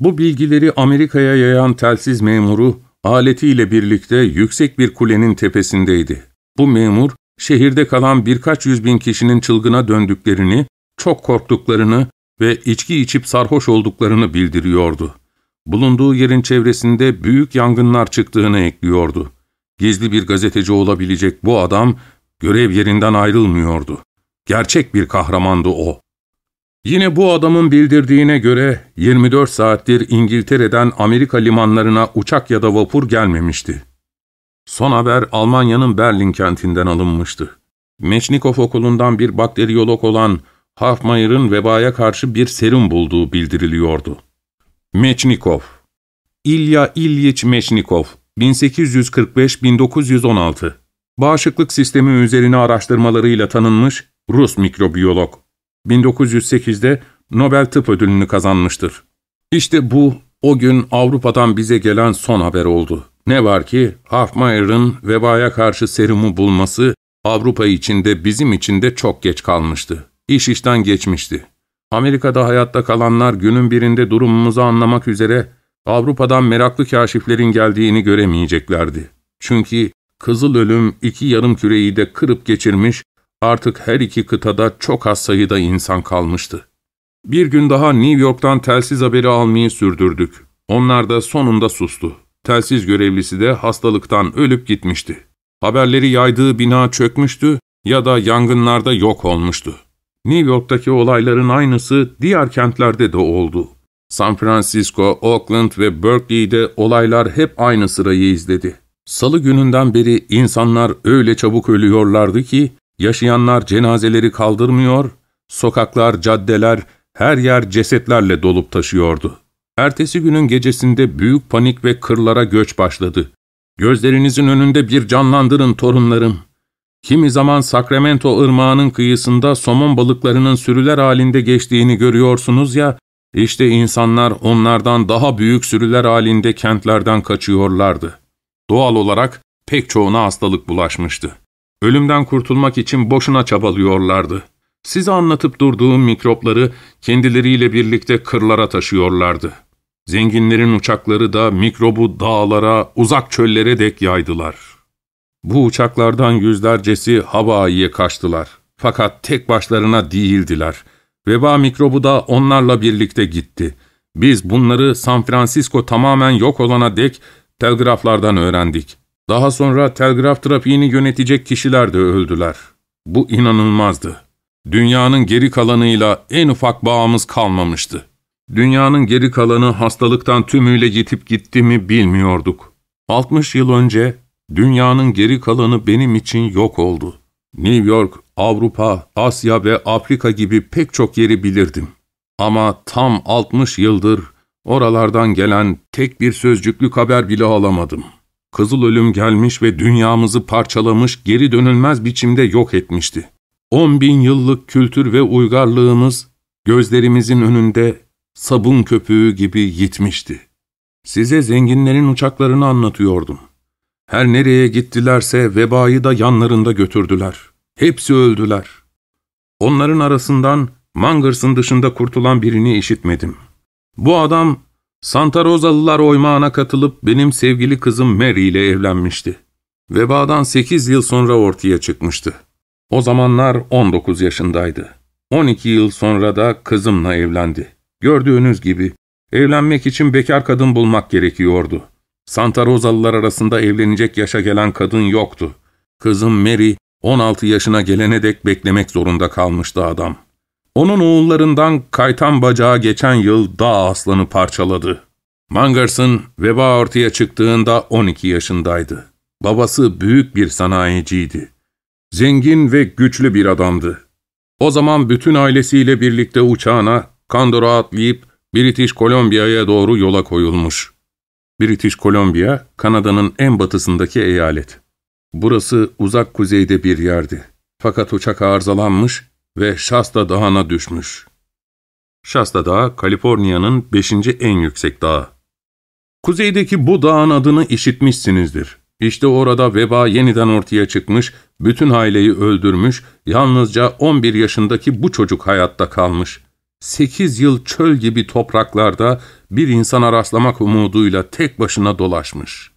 Bu bilgileri Amerika'ya yayan telsiz memuru, aletiyle birlikte yüksek bir kulenin tepesindeydi. Bu memur, şehirde kalan birkaç yüz bin kişinin çılgına döndüklerini, çok korktuklarını ve içki içip sarhoş olduklarını bildiriyordu. Bulunduğu yerin çevresinde büyük yangınlar çıktığını ekliyordu. Gizli bir gazeteci olabilecek bu adam, görev yerinden ayrılmıyordu. Gerçek bir kahramandı o. Yine bu adamın bildirdiğine göre 24 saattir İngiltere'den Amerika limanlarına uçak ya da vapur gelmemişti. Son haber Almanya'nın Berlin kentinden alınmıştı. Meşnikov okulundan bir bakteriyolog olan Hafmayer'ın vebaya karşı bir serum bulduğu bildiriliyordu. Meçnikov İlya İlyich Meçnikov 1845-1916 Bağışıklık sistemi üzerine araştırmalarıyla tanınmış Rus mikrobiyolog. 1908'de Nobel Tıp Ödülünü kazanmıştır. İşte bu, o gün Avrupa'dan bize gelen son haber oldu. Ne var ki, Hafmayer'ın vebaya karşı serumu bulması, Avrupa içinde bizim için de çok geç kalmıştı. İş işten geçmişti. Amerika'da hayatta kalanlar günün birinde durumumuzu anlamak üzere Avrupa'dan meraklı kaşiflerin geldiğini göremeyeceklerdi. Çünkü Kızıl Ölüm iki yarım küreyi de kırıp geçirmiş, artık her iki kıtada çok az sayıda insan kalmıştı. Bir gün daha New York'tan telsiz haberi almayı sürdürdük. Onlar da sonunda sustu. Telsiz görevlisi de hastalıktan ölüp gitmişti. Haberleri yaydığı bina çökmüştü ya da yangınlarda yok olmuştu. New York'taki olayların aynısı diğer kentlerde de oldu. San Francisco, Oakland ve Berkeley'de olaylar hep aynı sırayı izledi. Salı gününden beri insanlar öyle çabuk ölüyorlardı ki, yaşayanlar cenazeleri kaldırmıyor, sokaklar, caddeler, her yer cesetlerle dolup taşıyordu. Ertesi günün gecesinde büyük panik ve kırlara göç başladı. Gözlerinizin önünde bir canlandırın torunlarım. Kimi zaman Sacramento ırmağının kıyısında somon balıklarının sürüler halinde geçtiğini görüyorsunuz ya, işte insanlar onlardan daha büyük sürüler halinde kentlerden kaçıyorlardı. Doğal olarak pek çoğuna hastalık bulaşmıştı. Ölümden kurtulmak için boşuna çabalıyorlardı. Size anlatıp durduğum mikropları kendileriyle birlikte kırlara taşıyorlardı. Zenginlerin uçakları da mikrobu dağlara, uzak çöllere dek yaydılar. Bu uçaklardan yüzlercesi Hawaii'ye kaçtılar. Fakat tek başlarına değildiler. Veba mikrobu da onlarla birlikte gitti. Biz bunları San Francisco tamamen yok olana dek telgraflardan öğrendik. Daha sonra telgraf trafiğini yönetecek kişiler de öldüler. Bu inanılmazdı. Dünyanın geri kalanıyla en ufak bağımız kalmamıştı. Dünyanın geri kalanı hastalıktan tümüyle yitip gitti mi bilmiyorduk. 60 yıl önce dünyanın geri kalanı benim için yok oldu. New York, Avrupa, Asya ve Afrika gibi pek çok yeri bilirdim. Ama tam 60 yıldır oralardan gelen tek bir sözcüklük haber bile alamadım. Kızıl ölüm gelmiş ve dünyamızı parçalamış, geri dönülmez biçimde yok etmişti. 10 bin yıllık kültür ve uygarlığımız gözlerimizin önünde sabun köpüğü gibi yitmişti. Size zenginlerin uçaklarını anlatıyordum. Her nereye gittilerse vebayı da yanlarında götürdüler. Hepsi öldüler. Onların arasından Mangers'ın dışında kurtulan birini işitmedim. Bu adam Santa Rosalılar oymağına katılıp benim sevgili kızım Mary ile evlenmişti. Vebadan sekiz yıl sonra ortaya çıkmıştı. O zamanlar on dokuz yaşındaydı. On iki yıl sonra da kızımla evlendi. Gördüğünüz gibi evlenmek için bekar kadın bulmak gerekiyordu. Santa Rosalılar arasında evlenecek yaşa gelen kadın yoktu. Kızım Mary 16 yaşına gelene dek beklemek zorunda kalmıştı adam. Onun oğullarından kaytan bacağı geçen yıl dağ aslanı parçaladı. Mangers'ın veba ortaya çıktığında 12 yaşındaydı. Babası büyük bir sanayiciydi. Zengin ve güçlü bir adamdı. O zaman bütün ailesiyle birlikte uçağına, Kandor'a atlayıp British Columbia'ya doğru yola koyulmuş. British Columbia, Kanada'nın en batısındaki eyalet. Burası uzak kuzeyde bir yerdi. Fakat uçak arızalanmış ve Shasta Dağı'na düşmüş. Shasta Dağı, Kaliforniya'nın beşinci en yüksek dağı. Kuzeydeki bu dağın adını işitmişsinizdir. İşte orada veba yeniden ortaya çıkmış, bütün aileyi öldürmüş, yalnızca 11 yaşındaki bu çocuk hayatta kalmış. 8 yıl çöl gibi topraklarda bir insana rastlamak umuduyla tek başına dolaşmış.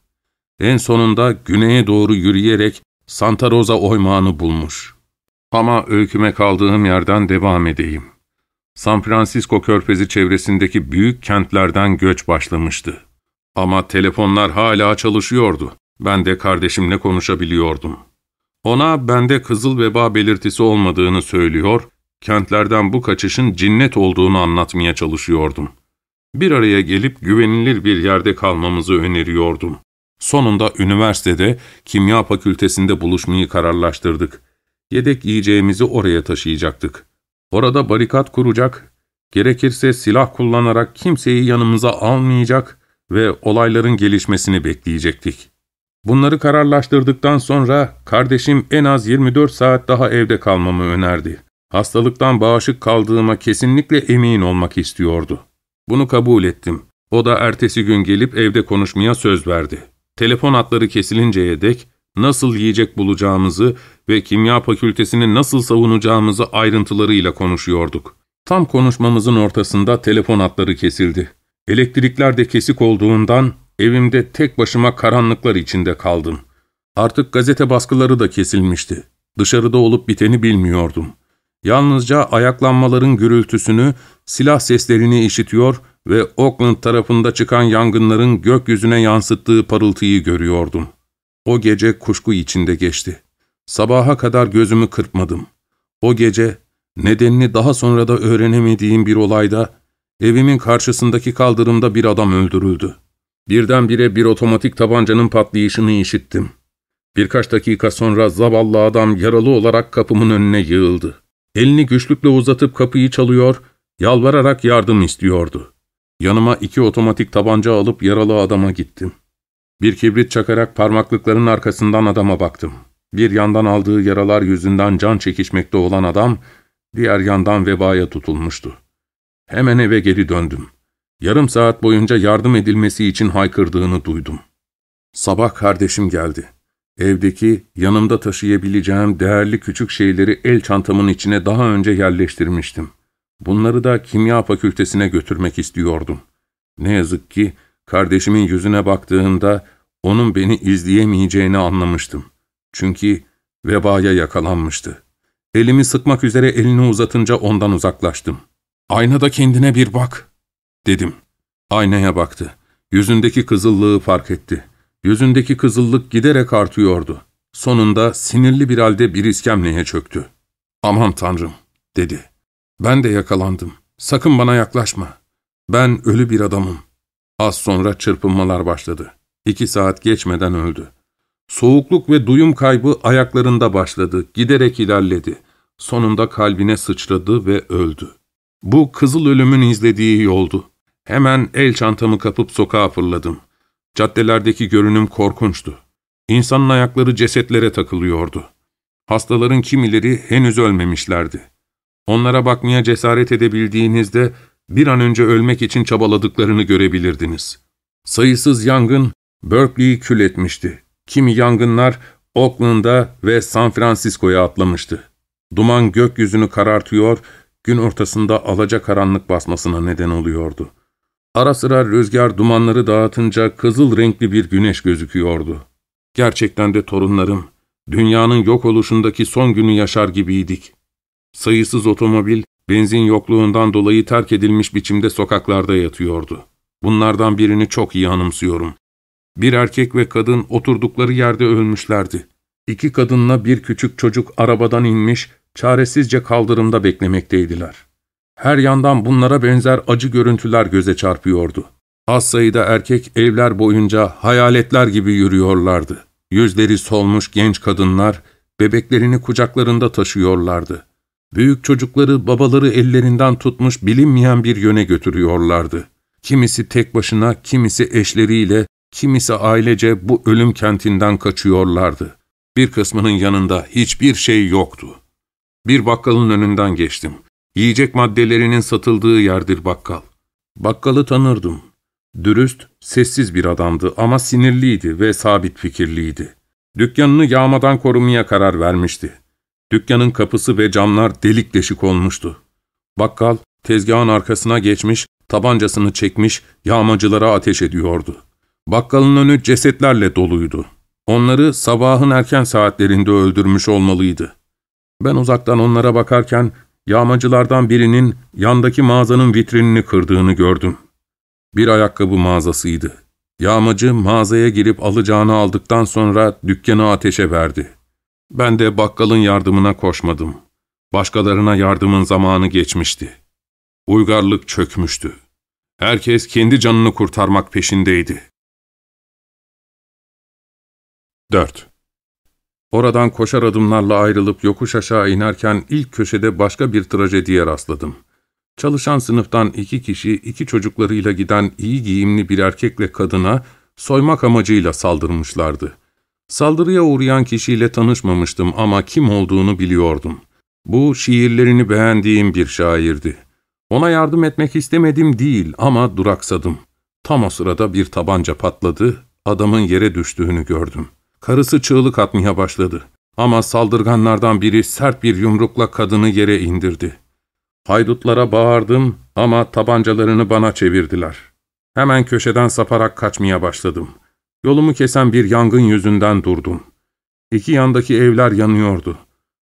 En sonunda güneye doğru yürüyerek Santa Rosa oymağını bulmuş. Ama öyküme kaldığım yerden devam edeyim. San Francisco körfezi çevresindeki büyük kentlerden göç başlamıştı. Ama telefonlar hala çalışıyordu. Ben de kardeşimle konuşabiliyordum. Ona bende kızıl veba belirtisi olmadığını söylüyor, kentlerden bu kaçışın cinnet olduğunu anlatmaya çalışıyordum. Bir araya gelip güvenilir bir yerde kalmamızı öneriyordum. Sonunda üniversitede kimya fakültesinde buluşmayı kararlaştırdık. Yedek yiyeceğimizi oraya taşıyacaktık. Orada barikat kuracak, gerekirse silah kullanarak kimseyi yanımıza almayacak ve olayların gelişmesini bekleyecektik. Bunları kararlaştırdıktan sonra kardeşim en az 24 saat daha evde kalmamı önerdi. Hastalıktan bağışık kaldığıma kesinlikle emin olmak istiyordu. Bunu kabul ettim. O da ertesi gün gelip evde konuşmaya söz verdi. Telefon hatları kesilinceye dek nasıl yiyecek bulacağımızı ve kimya fakültesini nasıl savunacağımızı ayrıntılarıyla konuşuyorduk. Tam konuşmamızın ortasında telefon hatları kesildi. Elektrikler de kesik olduğundan evimde tek başıma karanlıklar içinde kaldım. Artık gazete baskıları da kesilmişti. Dışarıda olup biteni bilmiyordum. Yalnızca ayaklanmaların gürültüsünü, silah seslerini işitiyor ve Oakland tarafında çıkan yangınların gökyüzüne yansıttığı parıltıyı görüyordum. O gece kuşku içinde geçti. Sabaha kadar gözümü kırpmadım. O gece, nedenini daha sonra da öğrenemediğim bir olayda, evimin karşısındaki kaldırımda bir adam öldürüldü. Birdenbire bir otomatik tabancanın patlayışını işittim. Birkaç dakika sonra zavallı adam yaralı olarak kapımın önüne yığıldı. Elini güçlükle uzatıp kapıyı çalıyor, yalvararak yardım istiyordu. Yanıma iki otomatik tabanca alıp yaralı adama gittim. Bir kibrit çakarak parmaklıkların arkasından adama baktım. Bir yandan aldığı yaralar yüzünden can çekişmekte olan adam, diğer yandan vebaya tutulmuştu. Hemen eve geri döndüm. Yarım saat boyunca yardım edilmesi için haykırdığını duydum. Sabah kardeşim geldi. Evdeki, yanımda taşıyabileceğim değerli küçük şeyleri el çantamın içine daha önce yerleştirmiştim. Bunları da kimya fakültesine götürmek istiyordum. Ne yazık ki kardeşimin yüzüne baktığında onun beni izleyemeyeceğini anlamıştım. Çünkü vebaya yakalanmıştı. Elimi sıkmak üzere elini uzatınca ondan uzaklaştım. ''Aynada kendine bir bak.'' dedim. Aynaya baktı. Yüzündeki kızıllığı fark etti. Yüzündeki kızıllık giderek artıyordu. Sonunda sinirli bir halde bir iskemleye çöktü. ''Aman tanrım'' dedi. ''Ben de yakalandım. Sakın bana yaklaşma. Ben ölü bir adamım.'' Az sonra çırpınmalar başladı. İki saat geçmeden öldü. Soğukluk ve duyum kaybı ayaklarında başladı, giderek ilerledi. Sonunda kalbine sıçradı ve öldü. Bu kızıl ölümün izlediği yoldu. Hemen el çantamı kapıp sokağa fırladım. Caddelerdeki görünüm korkunçtu. İnsanın ayakları cesetlere takılıyordu. Hastaların kimileri henüz ölmemişlerdi. Onlara bakmaya cesaret edebildiğinizde bir an önce ölmek için çabaladıklarını görebilirdiniz. Sayısız yangın Berkeley'i kül etmişti. Kimi yangınlar Oakland'a ve San Francisco'ya atlamıştı. Duman gökyüzünü karartıyor, gün ortasında alaca karanlık basmasına neden oluyordu. Ara sıra rüzgar dumanları dağıtınca kızıl renkli bir güneş gözüküyordu. Gerçekten de torunlarım, dünyanın yok oluşundaki son günü yaşar gibiydik. Sayısız otomobil, benzin yokluğundan dolayı terk edilmiş biçimde sokaklarda yatıyordu. Bunlardan birini çok iyi anımsıyorum. Bir erkek ve kadın oturdukları yerde ölmüşlerdi. İki kadınla bir küçük çocuk arabadan inmiş, çaresizce kaldırımda beklemekteydiler. Her yandan bunlara benzer acı görüntüler göze çarpıyordu. Az sayıda erkek evler boyunca hayaletler gibi yürüyorlardı. Yüzleri solmuş genç kadınlar, bebeklerini kucaklarında taşıyorlardı. Büyük çocukları babaları ellerinden tutmuş bilinmeyen bir yöne götürüyorlardı. Kimisi tek başına, kimisi eşleriyle, kimisi ailece bu ölüm kentinden kaçıyorlardı. Bir kısmının yanında hiçbir şey yoktu. Bir bakkalın önünden geçtim. Yiyecek maddelerinin satıldığı yerdir bakkal. Bakkalı tanırdım. Dürüst, sessiz bir adamdı ama sinirliydi ve sabit fikirliydi. Dükkanını yağmadan korumaya karar vermişti. Dükkanın kapısı ve camlar delik deşik olmuştu. Bakkal, tezgahın arkasına geçmiş, tabancasını çekmiş, yağmacılara ateş ediyordu. Bakkalın önü cesetlerle doluydu. Onları sabahın erken saatlerinde öldürmüş olmalıydı. Ben uzaktan onlara bakarken yağmacılardan birinin yandaki mağazanın vitrinini kırdığını gördüm. Bir ayakkabı mağazasıydı. Yağmacı mağazaya girip alacağını aldıktan sonra dükkanı ateşe verdi. Ben de bakkalın yardımına koşmadım. Başkalarına yardımın zamanı geçmişti. Uygarlık çökmüştü. Herkes kendi canını kurtarmak peşindeydi. 4. Oradan koşar adımlarla ayrılıp yokuş aşağı inerken ilk köşede başka bir trajediye rastladım. Çalışan sınıftan iki kişi, iki çocuklarıyla giden iyi giyimli bir erkekle kadına soymak amacıyla saldırmışlardı. Saldırıya uğrayan kişiyle tanışmamıştım ama kim olduğunu biliyordum. Bu şiirlerini beğendiğim bir şairdi. Ona yardım etmek istemedim değil ama duraksadım. Tam o sırada bir tabanca patladı, adamın yere düştüğünü gördüm. Karısı çığlık atmaya başladı. Ama saldırganlardan biri sert bir yumrukla kadını yere indirdi. Haydutlara bağırdım ama tabancalarını bana çevirdiler. Hemen köşeden saparak kaçmaya başladım. Yolumu kesen bir yangın yüzünden durdum. İki yandaki evler yanıyordu.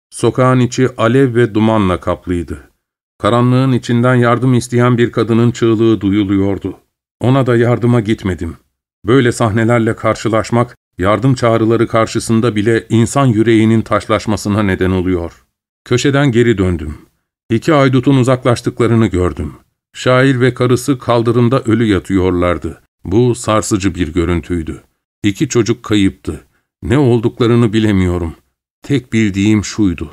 Sokağın içi alev ve dumanla kaplıydı. Karanlığın içinden yardım isteyen bir kadının çığlığı duyuluyordu. Ona da yardıma gitmedim. Böyle sahnelerle karşılaşmak, yardım çağrıları karşısında bile insan yüreğinin taşlaşmasına neden oluyor. Köşeden geri döndüm. İki aydutun uzaklaştıklarını gördüm. Şair ve karısı kaldırımda ölü yatıyorlardı. Bu sarsıcı bir görüntüydü. İki çocuk kayıptı. Ne olduklarını bilemiyorum. Tek bildiğim şuydu.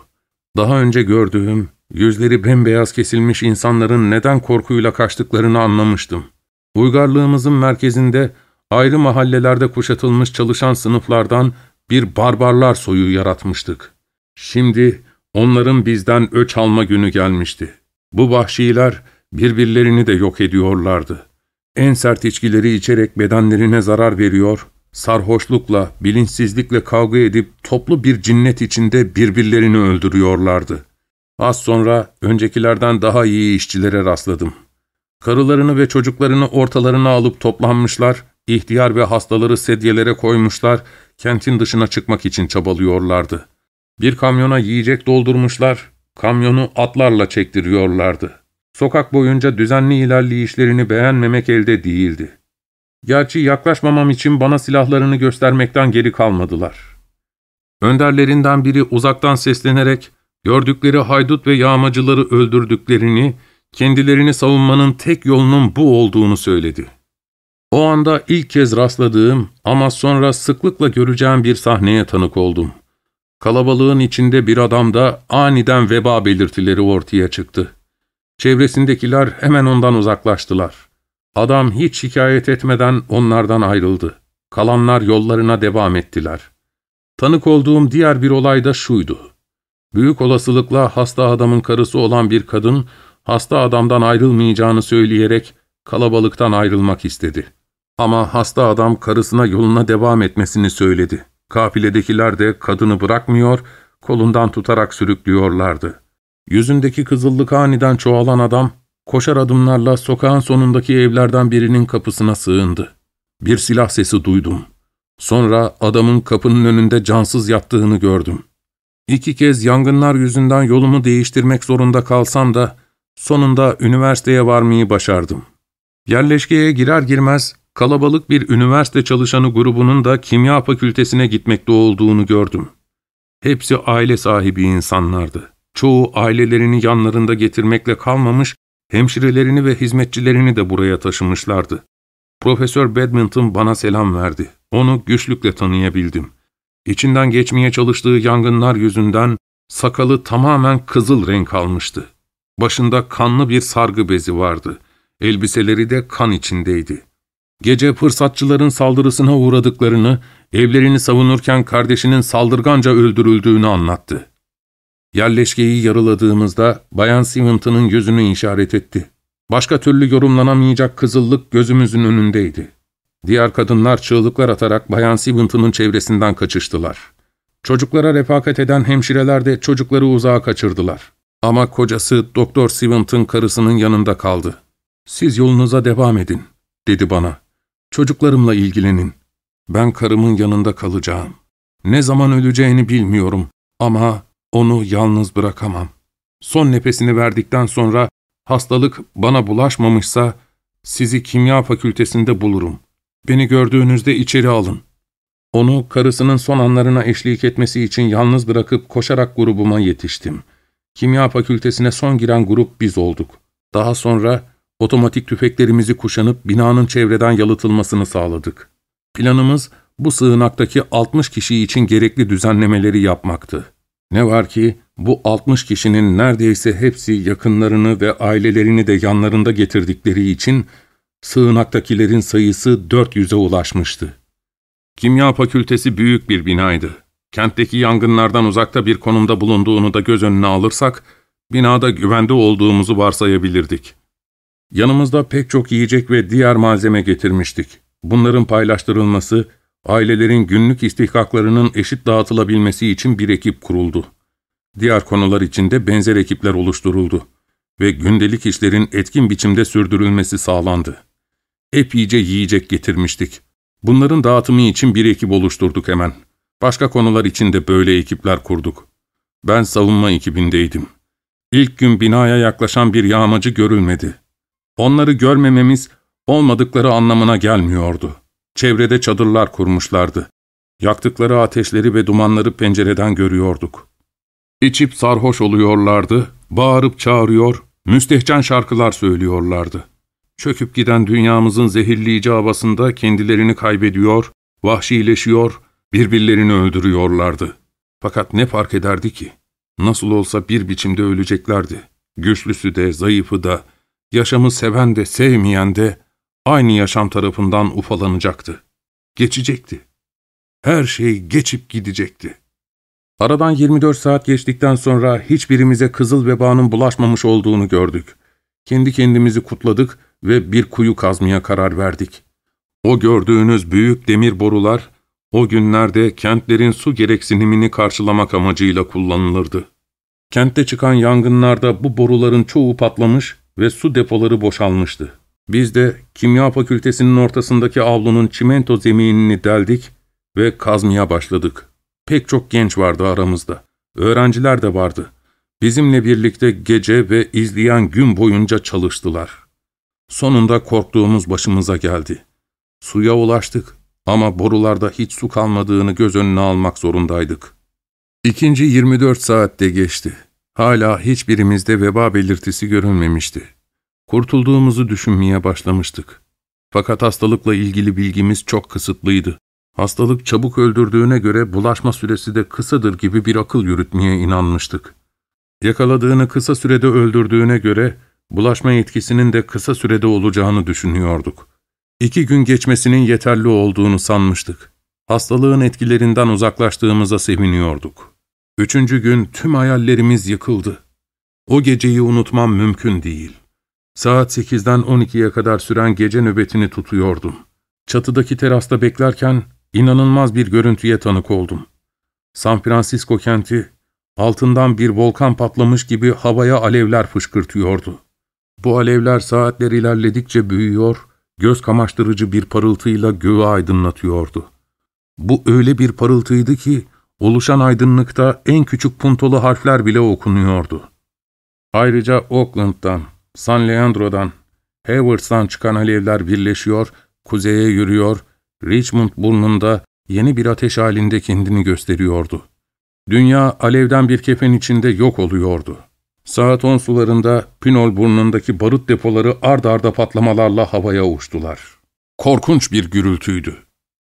Daha önce gördüğüm, yüzleri bembeyaz kesilmiş insanların neden korkuyla kaçtıklarını anlamıştım. Uygarlığımızın merkezinde ayrı mahallelerde kuşatılmış çalışan sınıflardan bir barbarlar soyu yaratmıştık. Şimdi onların bizden öç alma günü gelmişti. Bu vahşiler birbirlerini de yok ediyorlardı. En sert içkileri içerek bedenlerine zarar veriyor, sarhoşlukla, bilinçsizlikle kavga edip toplu bir cinnet içinde birbirlerini öldürüyorlardı. Az sonra öncekilerden daha iyi işçilere rastladım. Karılarını ve çocuklarını ortalarına alıp toplanmışlar, ihtiyar ve hastaları sedyelere koymuşlar, kentin dışına çıkmak için çabalıyorlardı. Bir kamyona yiyecek doldurmuşlar, kamyonu atlarla çektiriyorlardı. Sokak boyunca düzenli ilerleyişlerini beğenmemek elde değildi. Gerçi yaklaşmamam için bana silahlarını göstermekten geri kalmadılar. Önderlerinden biri uzaktan seslenerek, gördükleri haydut ve yağmacıları öldürdüklerini, kendilerini savunmanın tek yolunun bu olduğunu söyledi. O anda ilk kez rastladığım ama sonra sıklıkla göreceğim bir sahneye tanık oldum. Kalabalığın içinde bir adamda aniden veba belirtileri ortaya çıktı. Çevresindekiler hemen ondan uzaklaştılar. Adam hiç şikayet etmeden onlardan ayrıldı. Kalanlar yollarına devam ettiler. Tanık olduğum diğer bir olay da şuydu. Büyük olasılıkla hasta adamın karısı olan bir kadın, hasta adamdan ayrılmayacağını söyleyerek kalabalıktan ayrılmak istedi. Ama hasta adam karısına yoluna devam etmesini söyledi. Kafiledekiler de kadını bırakmıyor, kolundan tutarak sürüklüyorlardı. Yüzündeki kızıllık aniden çoğalan adam, koşar adımlarla sokağın sonundaki evlerden birinin kapısına sığındı. Bir silah sesi duydum. Sonra adamın kapının önünde cansız yattığını gördüm. İki kez yangınlar yüzünden yolumu değiştirmek zorunda kalsam da, sonunda üniversiteye varmayı başardım. Yerleşkeye girer girmez, kalabalık bir üniversite çalışanı grubunun da kimya fakültesine gitmekte olduğunu gördüm. Hepsi aile sahibi insanlardı. Çoğu ailelerini yanlarında getirmekle kalmamış, hemşirelerini ve hizmetçilerini de buraya taşımışlardı. Profesör Badminton bana selam verdi. Onu güçlükle tanıyabildim. İçinden geçmeye çalıştığı yangınlar yüzünden sakalı tamamen kızıl renk almıştı. Başında kanlı bir sargı bezi vardı. Elbiseleri de kan içindeydi. Gece fırsatçıların saldırısına uğradıklarını, evlerini savunurken kardeşinin saldırganca öldürüldüğünü anlattı. Yerleşkeyi yarıladığımızda Bayan Simonton'ın gözünü işaret etti. Başka türlü yorumlanamayacak kızıllık gözümüzün önündeydi. Diğer kadınlar çığlıklar atarak Bayan Simonton'un çevresinden kaçıştılar. Çocuklara refakat eden hemşireler de çocukları uzağa kaçırdılar. Ama kocası Doktor Simonton karısının yanında kaldı. ''Siz yolunuza devam edin.'' dedi bana. ''Çocuklarımla ilgilenin. Ben karımın yanında kalacağım.'' Ne zaman öleceğini bilmiyorum ama onu yalnız bırakamam. Son nefesini verdikten sonra hastalık bana bulaşmamışsa sizi kimya fakültesinde bulurum. Beni gördüğünüzde içeri alın. Onu karısının son anlarına eşlik etmesi için yalnız bırakıp koşarak grubuma yetiştim. Kimya fakültesine son giren grup biz olduk. Daha sonra otomatik tüfeklerimizi kuşanıp binanın çevreden yalıtılmasını sağladık. Planımız bu sığınaktaki 60 kişi için gerekli düzenlemeleri yapmaktı. Ne var ki bu 60 kişinin neredeyse hepsi yakınlarını ve ailelerini de yanlarında getirdikleri için sığınaktakilerin sayısı 400'e ulaşmıştı. Kimya fakültesi büyük bir binaydı. Kentteki yangınlardan uzakta bir konumda bulunduğunu da göz önüne alırsak, binada güvende olduğumuzu varsayabilirdik. Yanımızda pek çok yiyecek ve diğer malzeme getirmiştik. Bunların paylaştırılması, ailelerin günlük istihkaklarının eşit dağıtılabilmesi için bir ekip kuruldu. Diğer konular için de benzer ekipler oluşturuldu ve gündelik işlerin etkin biçimde sürdürülmesi sağlandı. Epeyce yiyecek getirmiştik. Bunların dağıtımı için bir ekip oluşturduk hemen. Başka konular için de böyle ekipler kurduk. Ben savunma ekibindeydim. İlk gün binaya yaklaşan bir yağmacı görülmedi. Onları görmememiz olmadıkları anlamına gelmiyordu. Çevrede çadırlar kurmuşlardı. Yaktıkları ateşleri ve dumanları pencereden görüyorduk. İçip sarhoş oluyorlardı, bağırıp çağırıyor, müstehcen şarkılar söylüyorlardı. Çöküp giden dünyamızın zehirleyici havasında kendilerini kaybediyor, vahşileşiyor, birbirlerini öldürüyorlardı. Fakat ne fark ederdi ki? Nasıl olsa bir biçimde öleceklerdi. Güçlüsü de, zayıfı da, yaşamı seven de, sevmeyen de aynı yaşam tarafından ufalanacaktı. Geçecekti. Her şey geçip gidecekti. Aradan 24 saat geçtikten sonra hiçbirimize kızıl vebanın bulaşmamış olduğunu gördük. Kendi kendimizi kutladık ve bir kuyu kazmaya karar verdik. O gördüğünüz büyük demir borular, o günlerde kentlerin su gereksinimini karşılamak amacıyla kullanılırdı. Kentte çıkan yangınlarda bu boruların çoğu patlamış ve su depoları boşalmıştı. Biz de kimya fakültesinin ortasındaki avlunun çimento zeminini deldik ve kazmaya başladık. Pek çok genç vardı aramızda. Öğrenciler de vardı. Bizimle birlikte gece ve izleyen gün boyunca çalıştılar. Sonunda korktuğumuz başımıza geldi. Suya ulaştık ama borularda hiç su kalmadığını göz önüne almak zorundaydık. İkinci 24 saatte geçti. Hala hiçbirimizde veba belirtisi görünmemişti. Kurtulduğumuzu düşünmeye başlamıştık. Fakat hastalıkla ilgili bilgimiz çok kısıtlıydı. Hastalık çabuk öldürdüğüne göre bulaşma süresi de kısadır gibi bir akıl yürütmeye inanmıştık. Yakaladığını kısa sürede öldürdüğüne göre bulaşma etkisinin de kısa sürede olacağını düşünüyorduk. İki gün geçmesinin yeterli olduğunu sanmıştık. Hastalığın etkilerinden uzaklaştığımıza seviniyorduk. Üçüncü gün tüm hayallerimiz yıkıldı. O geceyi unutmam mümkün değil. Saat sekizden on ikiye kadar süren gece nöbetini tutuyordum. Çatıdaki terasta beklerken inanılmaz bir görüntüye tanık oldum. San Francisco kenti altından bir volkan patlamış gibi havaya alevler fışkırtıyordu. Bu alevler saatler ilerledikçe büyüyor, göz kamaştırıcı bir parıltıyla göğü aydınlatıyordu. Bu öyle bir parıltıydı ki, oluşan aydınlıkta en küçük puntolu harfler bile okunuyordu. Ayrıca Oakland'dan, San Leandro'dan, Haywards'tan çıkan alevler birleşiyor, kuzeye yürüyor, Richmond burnunda yeni bir ateş halinde kendini gösteriyordu. Dünya alevden bir kefen içinde yok oluyordu. Saat on sularında Pinol burnundaki barut depoları ard arda patlamalarla havaya uçtular. Korkunç bir gürültüydü.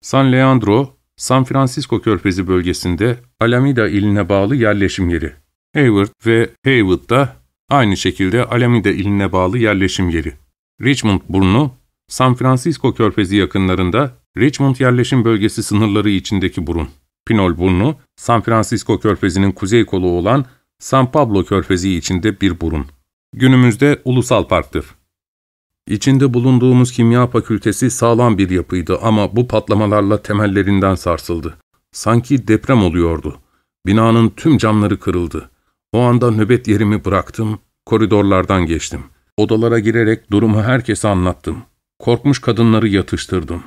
San Leandro, San Francisco körfezi bölgesinde Alameda iline bağlı yerleşim yeri. Hayward ve Haywood da aynı şekilde Alameda iline bağlı yerleşim yeri. Richmond burnu, San Francisco körfezi yakınlarında Richmond yerleşim bölgesi sınırları içindeki burun. Pinol burnu, San Francisco körfezinin kuzey kolu olan San Pablo körfezi içinde bir burun. Günümüzde ulusal parktır. İçinde bulunduğumuz kimya fakültesi sağlam bir yapıydı ama bu patlamalarla temellerinden sarsıldı. Sanki deprem oluyordu. Binanın tüm camları kırıldı. O anda nöbet yerimi bıraktım, koridorlardan geçtim. Odalara girerek durumu herkese anlattım. Korkmuş kadınları yatıştırdım.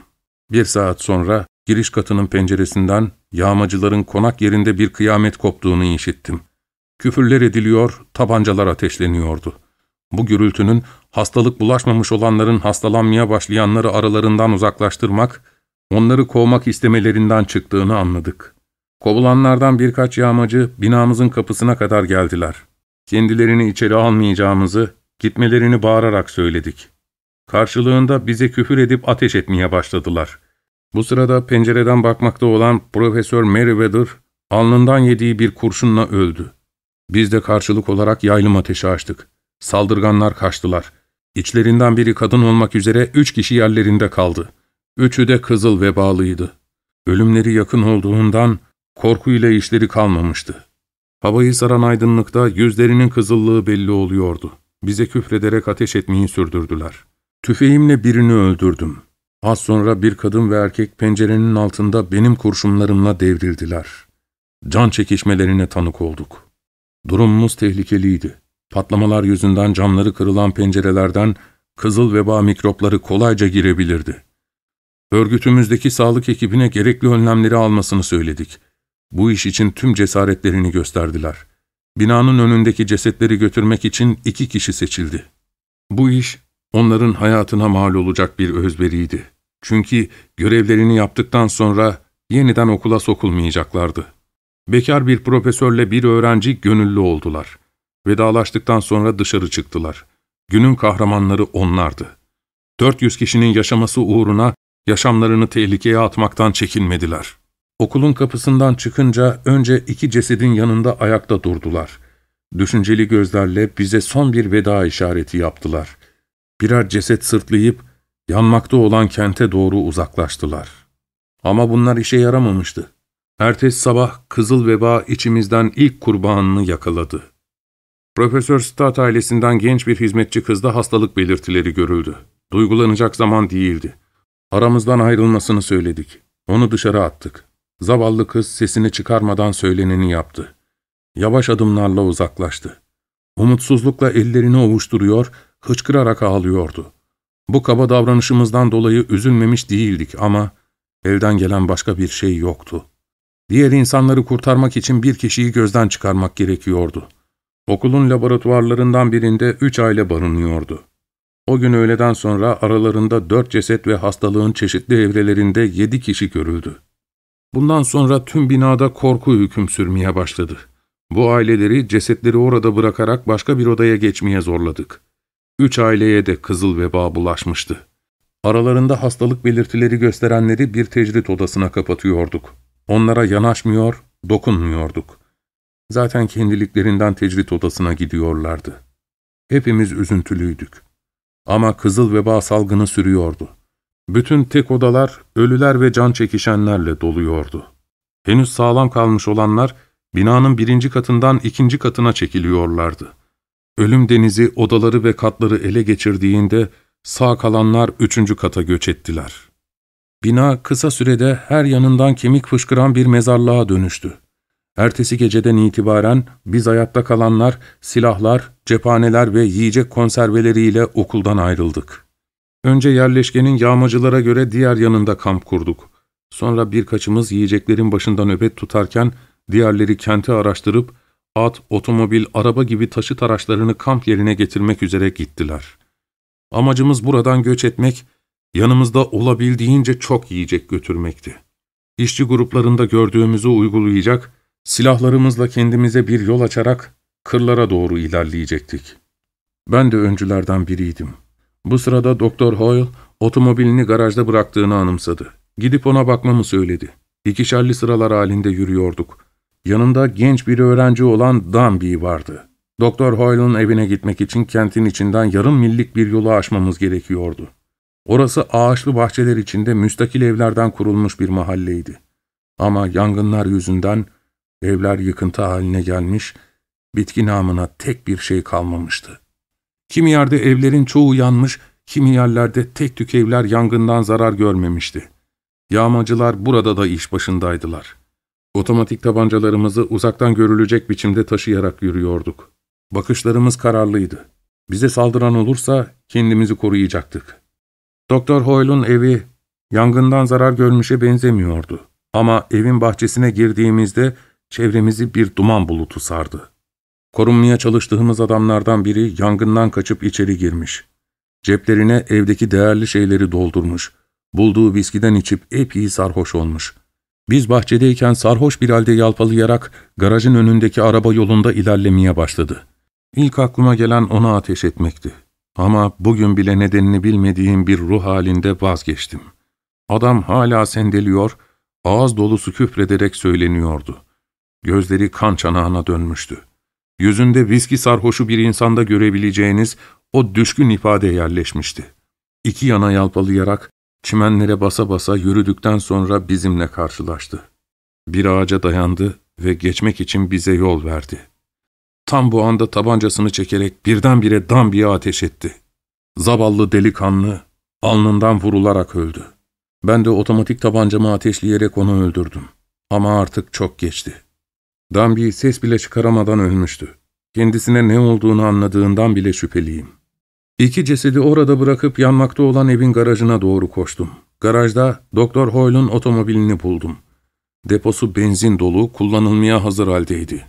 Bir saat sonra Giriş katının penceresinden yağmacıların konak yerinde bir kıyamet koptuğunu işittim. Küfürler ediliyor, tabancalar ateşleniyordu. Bu gürültünün hastalık bulaşmamış olanların hastalanmaya başlayanları aralarından uzaklaştırmak, onları kovmak istemelerinden çıktığını anladık. Kovulanlardan birkaç yağmacı binamızın kapısına kadar geldiler. Kendilerini içeri almayacağımızı, gitmelerini bağırarak söyledik. Karşılığında bize küfür edip ateş etmeye başladılar. Bu sırada pencereden bakmakta olan Profesör Meriwether, alnından yediği bir kurşunla öldü. Biz de karşılık olarak yaylım ateşi açtık. Saldırganlar kaçtılar. İçlerinden biri kadın olmak üzere üç kişi yerlerinde kaldı. Üçü de kızıl vebalıydı. Ölümleri yakın olduğundan korkuyla işleri kalmamıştı. Havayı saran aydınlıkta yüzlerinin kızıllığı belli oluyordu. Bize küfrederek ateş etmeyi sürdürdüler. Tüfeğimle birini öldürdüm. Az sonra bir kadın ve erkek pencerenin altında benim kurşunlarımla devrildiler. Can çekişmelerine tanık olduk. Durumumuz tehlikeliydi. Patlamalar yüzünden camları kırılan pencerelerden kızıl veba mikropları kolayca girebilirdi. Örgütümüzdeki sağlık ekibine gerekli önlemleri almasını söyledik. Bu iş için tüm cesaretlerini gösterdiler. Binanın önündeki cesetleri götürmek için iki kişi seçildi. Bu iş onların hayatına mal olacak bir özveriydi. Çünkü görevlerini yaptıktan sonra yeniden okula sokulmayacaklardı. Bekar bir profesörle bir öğrenci gönüllü oldular. Vedalaştıktan sonra dışarı çıktılar. Günün kahramanları onlardı. 400 kişinin yaşaması uğruna yaşamlarını tehlikeye atmaktan çekinmediler. Okulun kapısından çıkınca önce iki cesedin yanında ayakta durdular. Düşünceli gözlerle bize son bir veda işareti yaptılar. Birer ceset sırtlayıp yanmakta olan kente doğru uzaklaştılar. Ama bunlar işe yaramamıştı. Ertesi sabah kızıl veba içimizden ilk kurbanını yakaladı. Profesör Stott ailesinden genç bir hizmetçi kızda hastalık belirtileri görüldü. Duygulanacak zaman değildi. Aramızdan ayrılmasını söyledik. Onu dışarı attık. Zavallı kız sesini çıkarmadan söyleneni yaptı. Yavaş adımlarla uzaklaştı. Umutsuzlukla ellerini ovuşturuyor, hıçkırarak ağlıyordu. Bu kaba davranışımızdan dolayı üzülmemiş değildik ama elden gelen başka bir şey yoktu. Diğer insanları kurtarmak için bir kişiyi gözden çıkarmak gerekiyordu. Okulun laboratuvarlarından birinde üç aile barınıyordu. O gün öğleden sonra aralarında dört ceset ve hastalığın çeşitli evrelerinde yedi kişi görüldü. Bundan sonra tüm binada korku hüküm sürmeye başladı. Bu aileleri cesetleri orada bırakarak başka bir odaya geçmeye zorladık. Üç aileye de kızıl veba bulaşmıştı. Aralarında hastalık belirtileri gösterenleri bir tecrit odasına kapatıyorduk. Onlara yanaşmıyor, dokunmuyorduk. Zaten kendiliklerinden tecrit odasına gidiyorlardı. Hepimiz üzüntülüydük. Ama kızıl veba salgını sürüyordu. Bütün tek odalar ölüler ve can çekişenlerle doluyordu. Henüz sağlam kalmış olanlar binanın birinci katından ikinci katına çekiliyorlardı. Ölüm denizi odaları ve katları ele geçirdiğinde sağ kalanlar üçüncü kata göç ettiler. Bina kısa sürede her yanından kemik fışkıran bir mezarlığa dönüştü. Ertesi geceden itibaren biz hayatta kalanlar, silahlar, cephaneler ve yiyecek konserveleriyle okuldan ayrıldık. Önce yerleşkenin yağmacılara göre diğer yanında kamp kurduk. Sonra birkaçımız yiyeceklerin başında nöbet tutarken diğerleri kenti araştırıp at, otomobil, araba gibi taşıt araçlarını kamp yerine getirmek üzere gittiler. Amacımız buradan göç etmek, yanımızda olabildiğince çok yiyecek götürmekti. İşçi gruplarında gördüğümüzü uygulayacak, silahlarımızla kendimize bir yol açarak kırlara doğru ilerleyecektik. Ben de öncülerden biriydim. Bu sırada Doktor Hoyle otomobilini garajda bıraktığını anımsadı. Gidip ona bakmamı söyledi. İkişerli sıralar halinde yürüyorduk. Yanında genç bir öğrenci olan Danby vardı. Doktor Hoyle'ın evine gitmek için kentin içinden yarım millik bir yolu aşmamız gerekiyordu. Orası ağaçlı bahçeler içinde müstakil evlerden kurulmuş bir mahalleydi. Ama yangınlar yüzünden evler yıkıntı haline gelmiş, bitki namına tek bir şey kalmamıştı. Kimi yerde evlerin çoğu yanmış, kimi yerlerde tek tük evler yangından zarar görmemişti. Yağmacılar burada da iş başındaydılar. Otomatik tabancalarımızı uzaktan görülecek biçimde taşıyarak yürüyorduk. Bakışlarımız kararlıydı. Bize saldıran olursa kendimizi koruyacaktık. Doktor Hoyle'un evi Yangından zarar görmüşe benzemiyordu. Ama evin bahçesine girdiğimizde çevremizi bir duman bulutu sardı. Korunmaya çalıştığımız adamlardan biri yangından kaçıp içeri girmiş. Ceplerine evdeki değerli şeyleri doldurmuş. Bulduğu viskiden içip epey sarhoş olmuş. Biz bahçedeyken sarhoş bir halde yalpalayarak garajın önündeki araba yolunda ilerlemeye başladı. İlk aklıma gelen ona ateş etmekti. Ama bugün bile nedenini bilmediğim bir ruh halinde vazgeçtim. Adam hala sendeliyor, ağız dolusu küfrederek söyleniyordu. Gözleri kan çanağına dönmüştü. Yüzünde viski sarhoşu bir insanda görebileceğiniz o düşkün ifade yerleşmişti. İki yana yalpalayarak çimenlere basa basa yürüdükten sonra bizimle karşılaştı. Bir ağaca dayandı ve geçmek için bize yol verdi. Tam bu anda tabancasını çekerek birdenbire Dambi'ye ateş etti. Zavallı delikanlı alnından vurularak öldü. Ben de otomatik tabancamı ateşleyerek onu öldürdüm. Ama artık çok geçti. Dambi ses bile çıkaramadan ölmüştü. Kendisine ne olduğunu anladığından bile şüpheliyim. İki cesedi orada bırakıp yanmakta olan evin garajına doğru koştum. Garajda Doktor Hoyle'un otomobilini buldum. Deposu benzin dolu, kullanılmaya hazır haldeydi.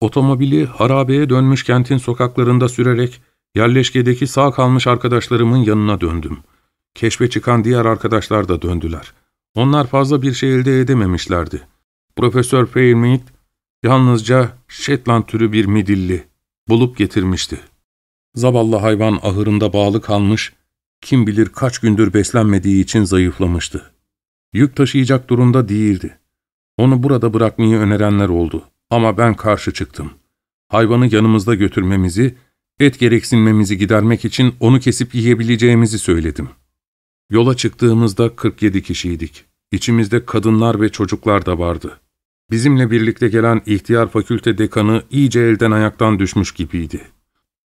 Otomobili harabeye dönmüş kentin sokaklarında sürerek yerleşkedeki sağ kalmış arkadaşlarımın yanına döndüm. Keşfe çıkan diğer arkadaşlar da döndüler. Onlar fazla bir şey elde edememişlerdi. Profesör Fairmead yalnızca Shetland türü bir midilli bulup getirmişti. Zavallı hayvan ahırında bağlı kalmış, kim bilir kaç gündür beslenmediği için zayıflamıştı. Yük taşıyacak durumda değildi. Onu burada bırakmayı önerenler oldu. Ama ben karşı çıktım. Hayvanı yanımızda götürmemizi, et gereksinmemizi gidermek için onu kesip yiyebileceğimizi söyledim. Yola çıktığımızda 47 kişiydik. İçimizde kadınlar ve çocuklar da vardı. Bizimle birlikte gelen ihtiyar fakülte dekanı iyice elden ayaktan düşmüş gibiydi.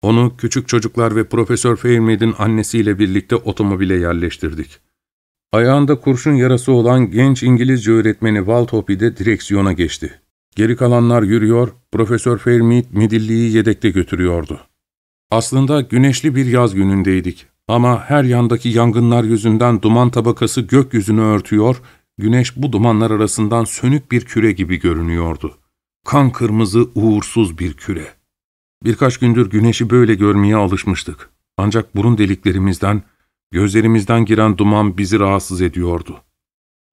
Onu küçük çocuklar ve Profesör Fairmaid'in annesiyle birlikte otomobile yerleştirdik. Ayağında kurşun yarası olan genç İngilizce öğretmeni Walthopi de direksiyona geçti. Geri kalanlar yürüyor, Profesör Fairmead midilliyi yedekte götürüyordu. Aslında güneşli bir yaz günündeydik ama her yandaki yangınlar yüzünden duman tabakası gökyüzünü örtüyor, güneş bu dumanlar arasından sönük bir küre gibi görünüyordu. Kan kırmızı, uğursuz bir küre. Birkaç gündür güneşi böyle görmeye alışmıştık. Ancak burun deliklerimizden, gözlerimizden giren duman bizi rahatsız ediyordu.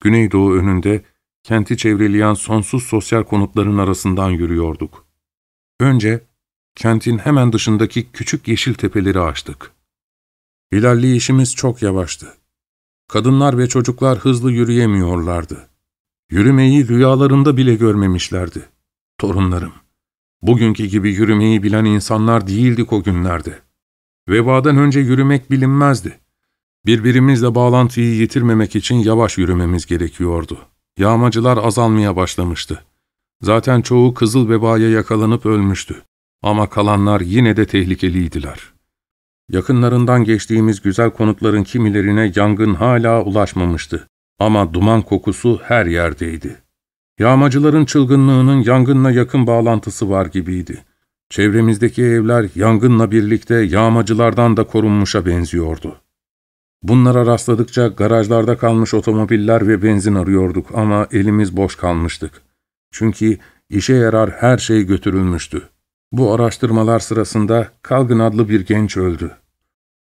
Güneydoğu önünde kenti çevreleyen sonsuz sosyal konutların arasından yürüyorduk. Önce kentin hemen dışındaki küçük yeşil tepeleri açtık. İlerleyişimiz çok yavaştı. Kadınlar ve çocuklar hızlı yürüyemiyorlardı. Yürümeyi rüyalarında bile görmemişlerdi. Torunlarım. Bugünkü gibi yürümeyi bilen insanlar değildik o günlerde. Vebadan önce yürümek bilinmezdi. Birbirimizle bağlantıyı yitirmemek için yavaş yürümemiz gerekiyordu. Yağmacılar azalmaya başlamıştı. Zaten çoğu kızıl vebaya yakalanıp ölmüştü. Ama kalanlar yine de tehlikeliydiler. Yakınlarından geçtiğimiz güzel konutların kimilerine yangın hala ulaşmamıştı. Ama duman kokusu her yerdeydi. Yağmacıların çılgınlığının yangınla yakın bağlantısı var gibiydi. Çevremizdeki evler yangınla birlikte yağmacılardan da korunmuşa benziyordu. Bunlara rastladıkça garajlarda kalmış otomobiller ve benzin arıyorduk ama elimiz boş kalmıştık. Çünkü işe yarar her şey götürülmüştü. Bu araştırmalar sırasında Kalgın adlı bir genç öldü.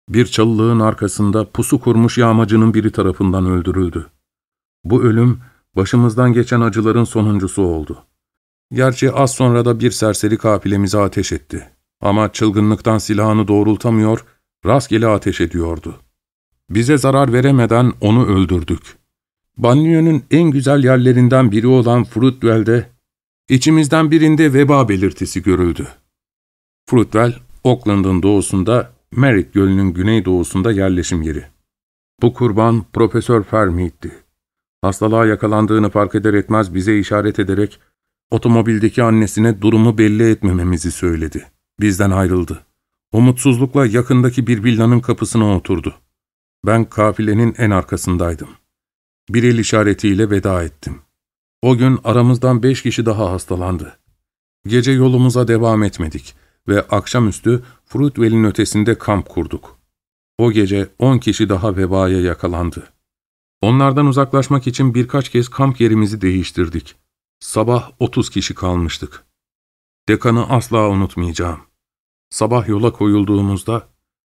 Bir çalılığın arkasında pusu kurmuş yağmacının biri tarafından öldürüldü. Bu ölüm başımızdan geçen acıların sonuncusu oldu. Gerçi az sonra da bir serseri kafilemize ateş etti. Ama çılgınlıktan silahını doğrultamıyor, rastgele ateş ediyordu. Bize zarar veremeden onu öldürdük. Banliyönün en güzel yerlerinden biri olan Fruitvale'de, içimizden birinde veba belirtisi görüldü. Fruitvale, Oakland'ın doğusunda, Merritt Gölü'nün güneydoğusunda yerleşim yeri. Bu kurban Profesör Fermi'ydi. Hastalığa yakalandığını fark eder etmez bize işaret ederek, otomobildeki annesine durumu belli etmememizi söyledi. Bizden ayrıldı. Umutsuzlukla yakındaki bir villanın kapısına oturdu. Ben kafilenin en arkasındaydım. Bir el işaretiyle veda ettim. O gün aramızdan beş kişi daha hastalandı. Gece yolumuza devam etmedik ve akşamüstü Fruitvale'in ötesinde kamp kurduk. O gece on kişi daha vebaya yakalandı. Onlardan uzaklaşmak için birkaç kez kamp yerimizi değiştirdik. Sabah 30 kişi kalmıştık. Dekanı asla unutmayacağım. Sabah yola koyulduğumuzda,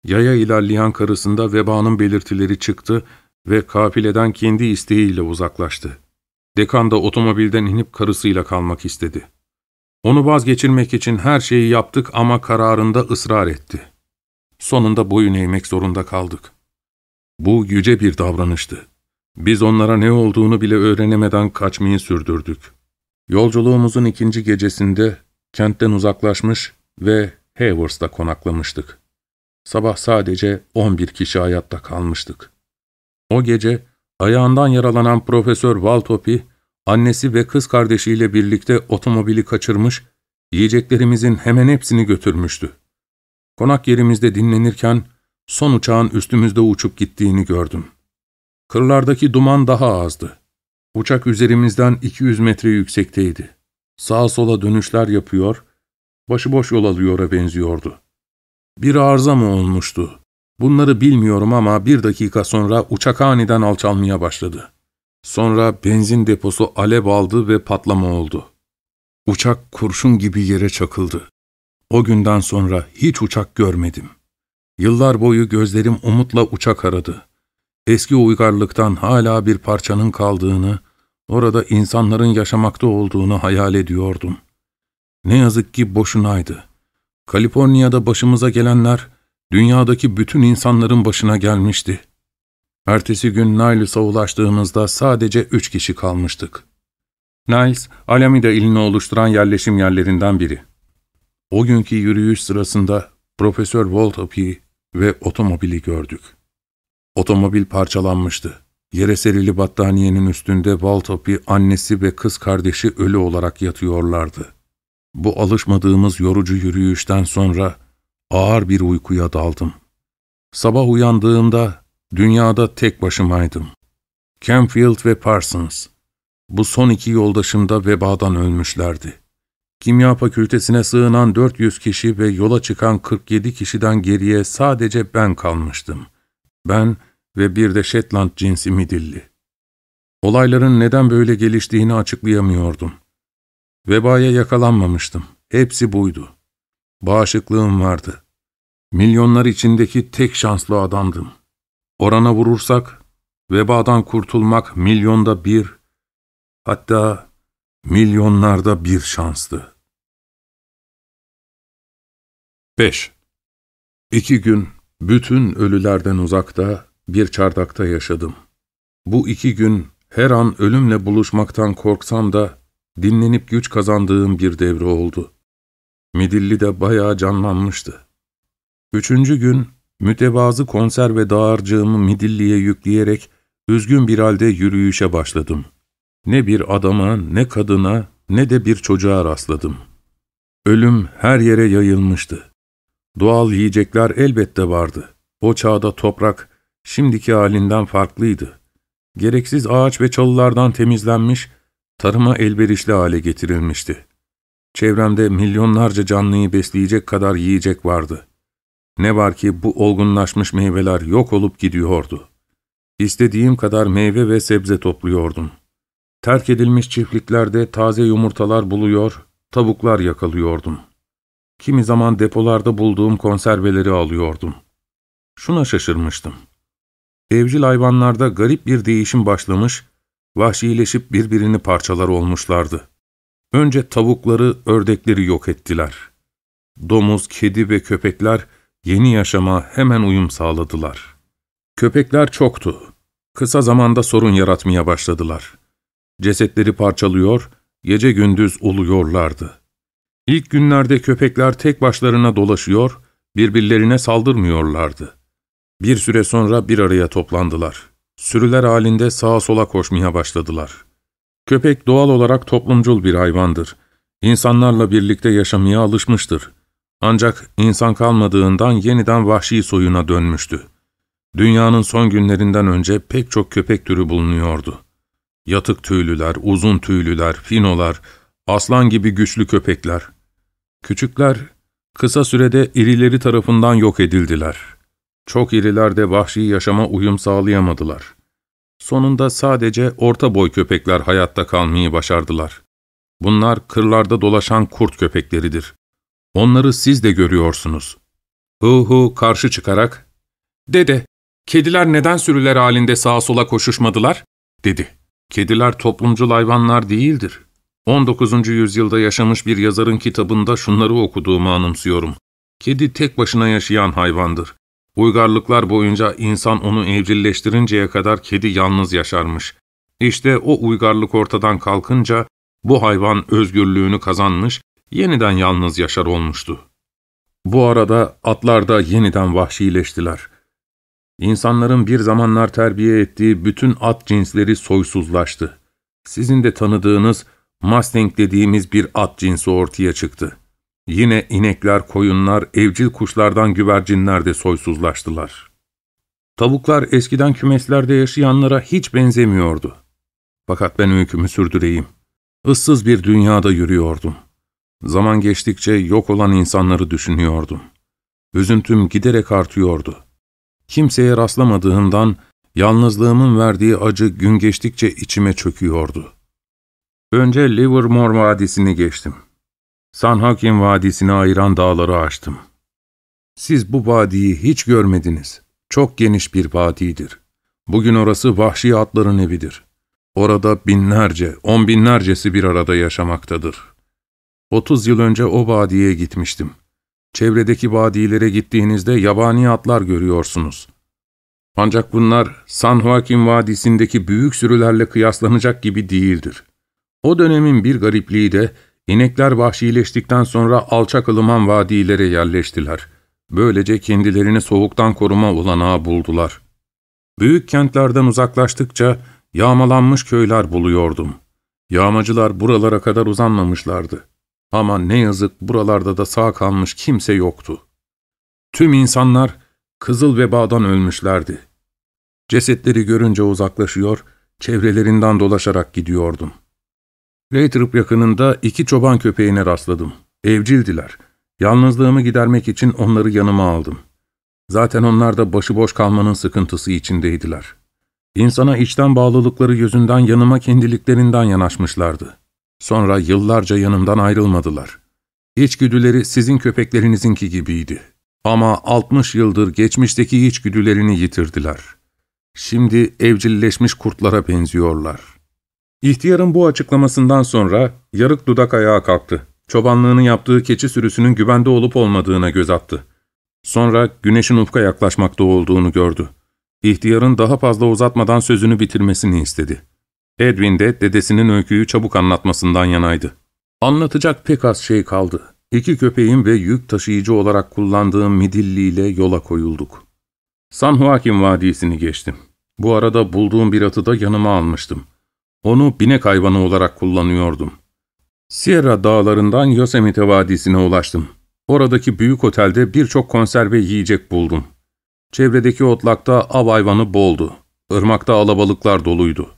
yaya ilerleyen karısında vebanın belirtileri çıktı ve kafileden kendi isteğiyle uzaklaştı. Dekan da otomobilden inip karısıyla kalmak istedi. Onu vazgeçirmek için her şeyi yaptık ama kararında ısrar etti. Sonunda boyun eğmek zorunda kaldık. Bu yüce bir davranıştı. Biz onlara ne olduğunu bile öğrenemeden kaçmayı sürdürdük. Yolculuğumuzun ikinci gecesinde kentten uzaklaşmış ve Hayworth'ta konaklamıştık. Sabah sadece 11 kişi hayatta kalmıştık. O gece ayağından yaralanan Profesör Waltopi, annesi ve kız kardeşiyle birlikte otomobili kaçırmış, yiyeceklerimizin hemen hepsini götürmüştü. Konak yerimizde dinlenirken son uçağın üstümüzde uçup gittiğini gördüm. Kırlardaki duman daha azdı. Uçak üzerimizden 200 metre yüksekteydi. Sağa sola dönüşler yapıyor, başıboş yol alıyora benziyordu. Bir arıza mı olmuştu? Bunları bilmiyorum ama bir dakika sonra uçak aniden alçalmaya başladı. Sonra benzin deposu alev aldı ve patlama oldu. Uçak kurşun gibi yere çakıldı. O günden sonra hiç uçak görmedim. Yıllar boyu gözlerim umutla uçak aradı. Eski uygarlıktan hala bir parçanın kaldığını, orada insanların yaşamakta olduğunu hayal ediyordum. Ne yazık ki boşunaydı. Kaliforniya'da başımıza gelenler, dünyadaki bütün insanların başına gelmişti. Ertesi gün Niles'a ulaştığımızda sadece üç kişi kalmıştık. Niles, Alameda ilini oluşturan yerleşim yerlerinden biri. O günkü yürüyüş sırasında Profesör Voltapi ve otomobili gördük. Otomobil parçalanmıştı. Yere serili battaniyenin üstünde Voltapi, annesi ve kız kardeşi ölü olarak yatıyorlardı. Bu alışmadığımız yorucu yürüyüşten sonra ağır bir uykuya daldım. Sabah uyandığımda dünyada tek başımaydım. Canfield ve Parsons. Bu son iki yoldaşım da vebadan ölmüşlerdi. Kimya fakültesine sığınan 400 kişi ve yola çıkan 47 kişiden geriye sadece ben kalmıştım. Ben ve bir de Shetland cinsi midilli. Olayların neden böyle geliştiğini açıklayamıyordum. Vebaya yakalanmamıştım. Hepsi buydu. Bağışıklığım vardı. Milyonlar içindeki tek şanslı adamdım. Orana vurursak, vebadan kurtulmak milyonda bir, hatta milyonlarda bir şanstı. 5. İki gün bütün ölülerden uzakta bir çardakta yaşadım. Bu iki gün her an ölümle buluşmaktan korksam da dinlenip güç kazandığım bir devre oldu. Midilli de bayağı canlanmıştı. Üçüncü gün mütevazı konserve dağarcığımı Midilli'ye yükleyerek üzgün bir halde yürüyüşe başladım. Ne bir adama, ne kadına, ne de bir çocuğa rastladım. Ölüm her yere yayılmıştı. Doğal yiyecekler elbette vardı. O çağda toprak şimdiki halinden farklıydı. Gereksiz ağaç ve çalılardan temizlenmiş, tarıma elverişli hale getirilmişti. Çevremde milyonlarca canlıyı besleyecek kadar yiyecek vardı. Ne var ki bu olgunlaşmış meyveler yok olup gidiyordu. İstediğim kadar meyve ve sebze topluyordum. Terk edilmiş çiftliklerde taze yumurtalar buluyor, tavuklar yakalıyordum. Kimi zaman depolarda bulduğum konserveleri alıyordum. Şuna şaşırmıştım. Evcil hayvanlarda garip bir değişim başlamış, vahşileşip birbirini parçalar olmuşlardı. Önce tavukları, ördekleri yok ettiler. Domuz, kedi ve köpekler yeni yaşama hemen uyum sağladılar. Köpekler çoktu. Kısa zamanda sorun yaratmaya başladılar. Cesetleri parçalıyor, gece gündüz uluyorlardı. İlk günlerde köpekler tek başlarına dolaşıyor, birbirlerine saldırmıyorlardı. Bir süre sonra bir araya toplandılar. Sürüler halinde sağa sola koşmaya başladılar. Köpek doğal olarak toplumcul bir hayvandır. İnsanlarla birlikte yaşamaya alışmıştır. Ancak insan kalmadığından yeniden vahşi soyuna dönmüştü. Dünyanın son günlerinden önce pek çok köpek türü bulunuyordu. Yatık tüylüler, uzun tüylüler, finolar, aslan gibi güçlü köpekler. Küçükler, kısa sürede irileri tarafından yok edildiler. Çok iriler de vahşi yaşama uyum sağlayamadılar. Sonunda sadece orta boy köpekler hayatta kalmayı başardılar. Bunlar kırlarda dolaşan kurt köpekleridir. Onları siz de görüyorsunuz. Hu karşı çıkarak, ''Dede, kediler neden sürüler halinde sağa sola koşuşmadılar?'' dedi. ''Kediler toplumcul hayvanlar değildir. 19. yüzyılda yaşamış bir yazarın kitabında şunları okuduğumu anımsıyorum. Kedi tek başına yaşayan hayvandır. Uygarlıklar boyunca insan onu evcilleştirinceye kadar kedi yalnız yaşarmış. İşte o uygarlık ortadan kalkınca bu hayvan özgürlüğünü kazanmış, yeniden yalnız yaşar olmuştu. Bu arada atlar da yeniden vahşileştiler. İnsanların bir zamanlar terbiye ettiği bütün at cinsleri soysuzlaştı. Sizin de tanıdığınız Mustang dediğimiz bir at cinsi ortaya çıktı. Yine inekler, koyunlar, evcil kuşlardan güvercinler de soysuzlaştılar. Tavuklar eskiden kümeslerde yaşayanlara hiç benzemiyordu. Fakat ben öykümü sürdüreyim. Issız bir dünyada yürüyordum. Zaman geçtikçe yok olan insanları düşünüyordum. Üzüntüm giderek artıyordu. Kimseye rastlamadığımdan yalnızlığımın verdiği acı gün geçtikçe içime çöküyordu. Önce Livermore Vadisi'ni geçtim. San Hakim Vadisi'ni ayıran dağları aştım. Siz bu vadiyi hiç görmediniz. Çok geniş bir vadidir. Bugün orası vahşi atların evidir. Orada binlerce, on binlercesi bir arada yaşamaktadır. Otuz yıl önce o vadiye gitmiştim. Çevredeki vadilere gittiğinizde yabani atlar görüyorsunuz. Ancak bunlar San Joaquin Vadisi'ndeki büyük sürülerle kıyaslanacak gibi değildir. O dönemin bir garipliği de inekler vahşileştikten sonra alçak ılıman vadilere yerleştiler. Böylece kendilerini soğuktan koruma olanağı buldular. Büyük kentlerden uzaklaştıkça yağmalanmış köyler buluyordum. Yağmacılar buralara kadar uzanmamışlardı. Ama ne yazık buralarda da sağ kalmış kimse yoktu. Tüm insanlar kızıl vebadan ölmüşlerdi. Cesetleri görünce uzaklaşıyor, çevrelerinden dolaşarak gidiyordum. Laytrup yakınında iki çoban köpeğine rastladım. Evcildiler. Yalnızlığımı gidermek için onları yanıma aldım. Zaten onlar da başıboş kalmanın sıkıntısı içindeydiler. İnsana içten bağlılıkları yüzünden yanıma kendiliklerinden yanaşmışlardı. Sonra yıllarca yanımdan ayrılmadılar. İçgüdüleri sizin köpeklerinizinki gibiydi. Ama 60 yıldır geçmişteki içgüdülerini yitirdiler. Şimdi evcilleşmiş kurtlara benziyorlar. İhtiyarın bu açıklamasından sonra yarık dudak ayağa kalktı. Çobanlığını yaptığı keçi sürüsünün güvende olup olmadığına göz attı. Sonra güneşin ufka yaklaşmakta olduğunu gördü. İhtiyarın daha fazla uzatmadan sözünü bitirmesini istedi. Edwin de dedesinin öyküyü çabuk anlatmasından yanaydı. Anlatacak pek az şey kaldı. İki köpeğim ve yük taşıyıcı olarak kullandığım midilliyle yola koyulduk. San Joaquin Vadisi'ni geçtim. Bu arada bulduğum bir atı da yanıma almıştım. Onu binek hayvanı olarak kullanıyordum. Sierra dağlarından Yosemite Vadisi'ne ulaştım. Oradaki büyük otelde birçok konserve yiyecek buldum. Çevredeki otlakta av hayvanı boldu. Irmakta alabalıklar doluydu.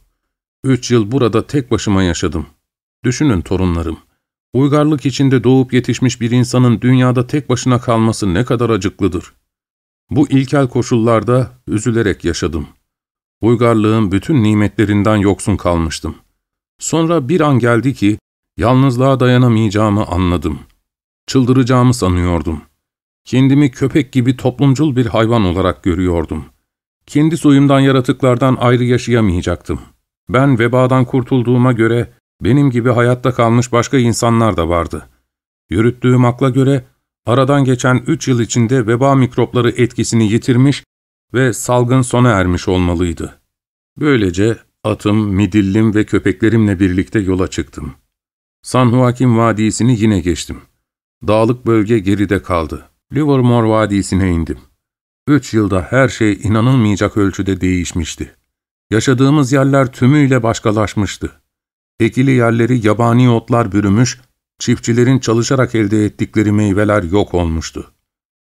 Üç yıl burada tek başıma yaşadım. Düşünün torunlarım. Uygarlık içinde doğup yetişmiş bir insanın dünyada tek başına kalması ne kadar acıklıdır. Bu ilkel koşullarda üzülerek yaşadım. Uygarlığın bütün nimetlerinden yoksun kalmıştım. Sonra bir an geldi ki, yalnızlığa dayanamayacağımı anladım. Çıldıracağımı sanıyordum. Kendimi köpek gibi toplumcul bir hayvan olarak görüyordum. Kendi soyumdan yaratıklardan ayrı yaşayamayacaktım. Ben vebadan kurtulduğuma göre benim gibi hayatta kalmış başka insanlar da vardı. Yürüttüğüm akla göre aradan geçen üç yıl içinde veba mikropları etkisini yitirmiş ve salgın sona ermiş olmalıydı. Böylece atım, midillim ve köpeklerimle birlikte yola çıktım. San Joaquin Vadisi'ni yine geçtim. Dağlık bölge geride kaldı. Livermore Vadisi'ne indim. Üç yılda her şey inanılmayacak ölçüde değişmişti. Yaşadığımız yerler tümüyle başkalaşmıştı. Ekili yerleri yabani otlar bürümüş, çiftçilerin çalışarak elde ettikleri meyveler yok olmuştu.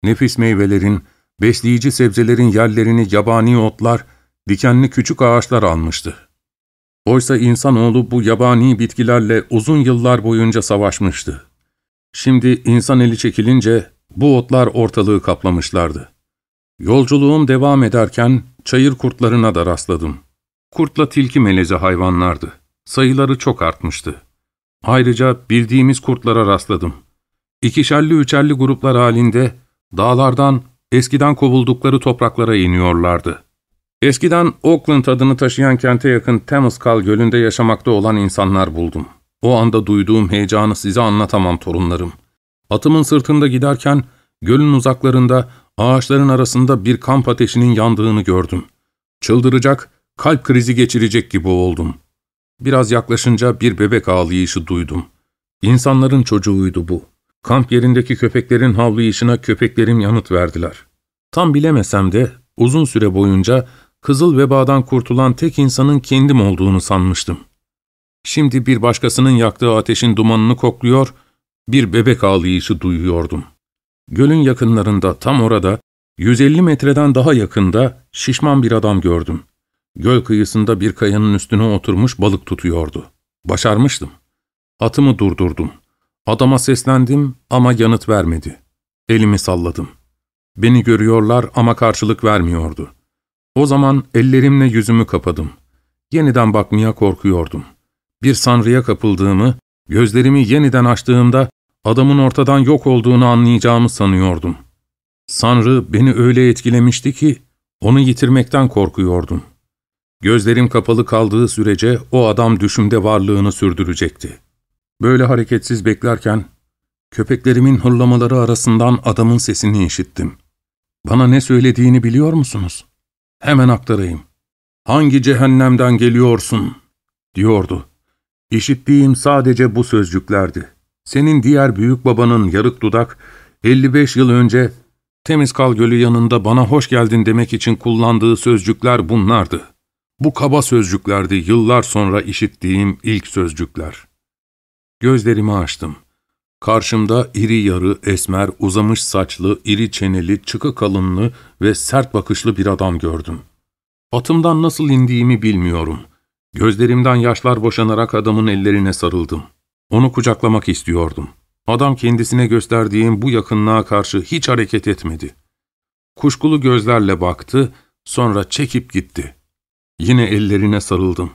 Nefis meyvelerin, besleyici sebzelerin yerlerini yabani otlar, dikenli küçük ağaçlar almıştı. Oysa insanoğlu bu yabani bitkilerle uzun yıllar boyunca savaşmıştı. Şimdi insan eli çekilince bu otlar ortalığı kaplamışlardı. Yolculuğum devam ederken çayır kurtlarına da rastladım. kurtla tilki melezi hayvanlardı. Sayıları çok artmıştı. Ayrıca bildiğimiz kurtlara rastladım. İkişerli üçerli gruplar halinde dağlardan eskiden kovuldukları topraklara iniyorlardı. Eskiden Oakland adını taşıyan kente yakın Temescal gölünde yaşamakta olan insanlar buldum. O anda duyduğum heyecanı size anlatamam torunlarım. Atımın sırtında giderken gölün uzaklarında ağaçların arasında bir kamp ateşinin yandığını gördüm. Çıldıracak, kalp krizi geçirecek gibi oldum. Biraz yaklaşınca bir bebek ağlayışı duydum. İnsanların çocuğuydu bu. Kamp yerindeki köpeklerin havlayışına köpeklerim yanıt verdiler. Tam bilemesem de uzun süre boyunca kızıl vebadan kurtulan tek insanın kendim olduğunu sanmıştım. Şimdi bir başkasının yaktığı ateşin dumanını kokluyor, bir bebek ağlayışı duyuyordum. Gölün yakınlarında tam orada, 150 metreden daha yakında şişman bir adam gördüm. Göl kıyısında bir kayanın üstüne oturmuş balık tutuyordu. Başarmıştım. Atımı durdurdum. Adama seslendim ama yanıt vermedi. Elimi salladım. Beni görüyorlar ama karşılık vermiyordu. O zaman ellerimle yüzümü kapadım. Yeniden bakmaya korkuyordum. Bir sanrıya kapıldığımı, gözlerimi yeniden açtığımda adamın ortadan yok olduğunu anlayacağımı sanıyordum. Sanrı beni öyle etkilemişti ki onu yitirmekten korkuyordum. Gözlerim kapalı kaldığı sürece o adam düşümde varlığını sürdürecekti. Böyle hareketsiz beklerken köpeklerimin hırlamaları arasından adamın sesini işittim. Bana ne söylediğini biliyor musunuz? Hemen aktarayım. Hangi cehennemden geliyorsun? diyordu. İşittiğim sadece bu sözcüklerdi. Senin diğer büyük babanın yarık dudak, 55 yıl önce Temizkal Gölü yanında bana hoş geldin demek için kullandığı sözcükler bunlardı. Bu kaba sözcüklerdi yıllar sonra işittiğim ilk sözcükler. Gözlerimi açtım. Karşımda iri yarı, esmer, uzamış saçlı, iri çeneli, çıkı kalınlı ve sert bakışlı bir adam gördüm. Atımdan nasıl indiğimi bilmiyorum. Gözlerimden yaşlar boşanarak adamın ellerine sarıldım. Onu kucaklamak istiyordum. Adam kendisine gösterdiğim bu yakınlığa karşı hiç hareket etmedi. Kuşkulu gözlerle baktı, sonra çekip gitti. Yine ellerine sarıldım.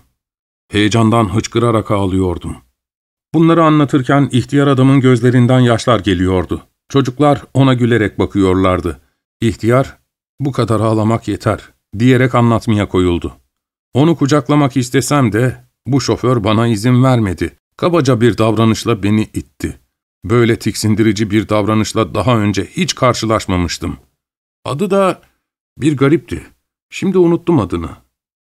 Heyecandan hıçkırarak ağlıyordum. Bunları anlatırken ihtiyar adamın gözlerinden yaşlar geliyordu. Çocuklar ona gülerek bakıyorlardı. İhtiyar, bu kadar ağlamak yeter, diyerek anlatmaya koyuldu. Onu kucaklamak istesem de bu şoför bana izin vermedi. Kabaca bir davranışla beni itti. Böyle tiksindirici bir davranışla daha önce hiç karşılaşmamıştım. Adı da bir garipti. Şimdi unuttum adını.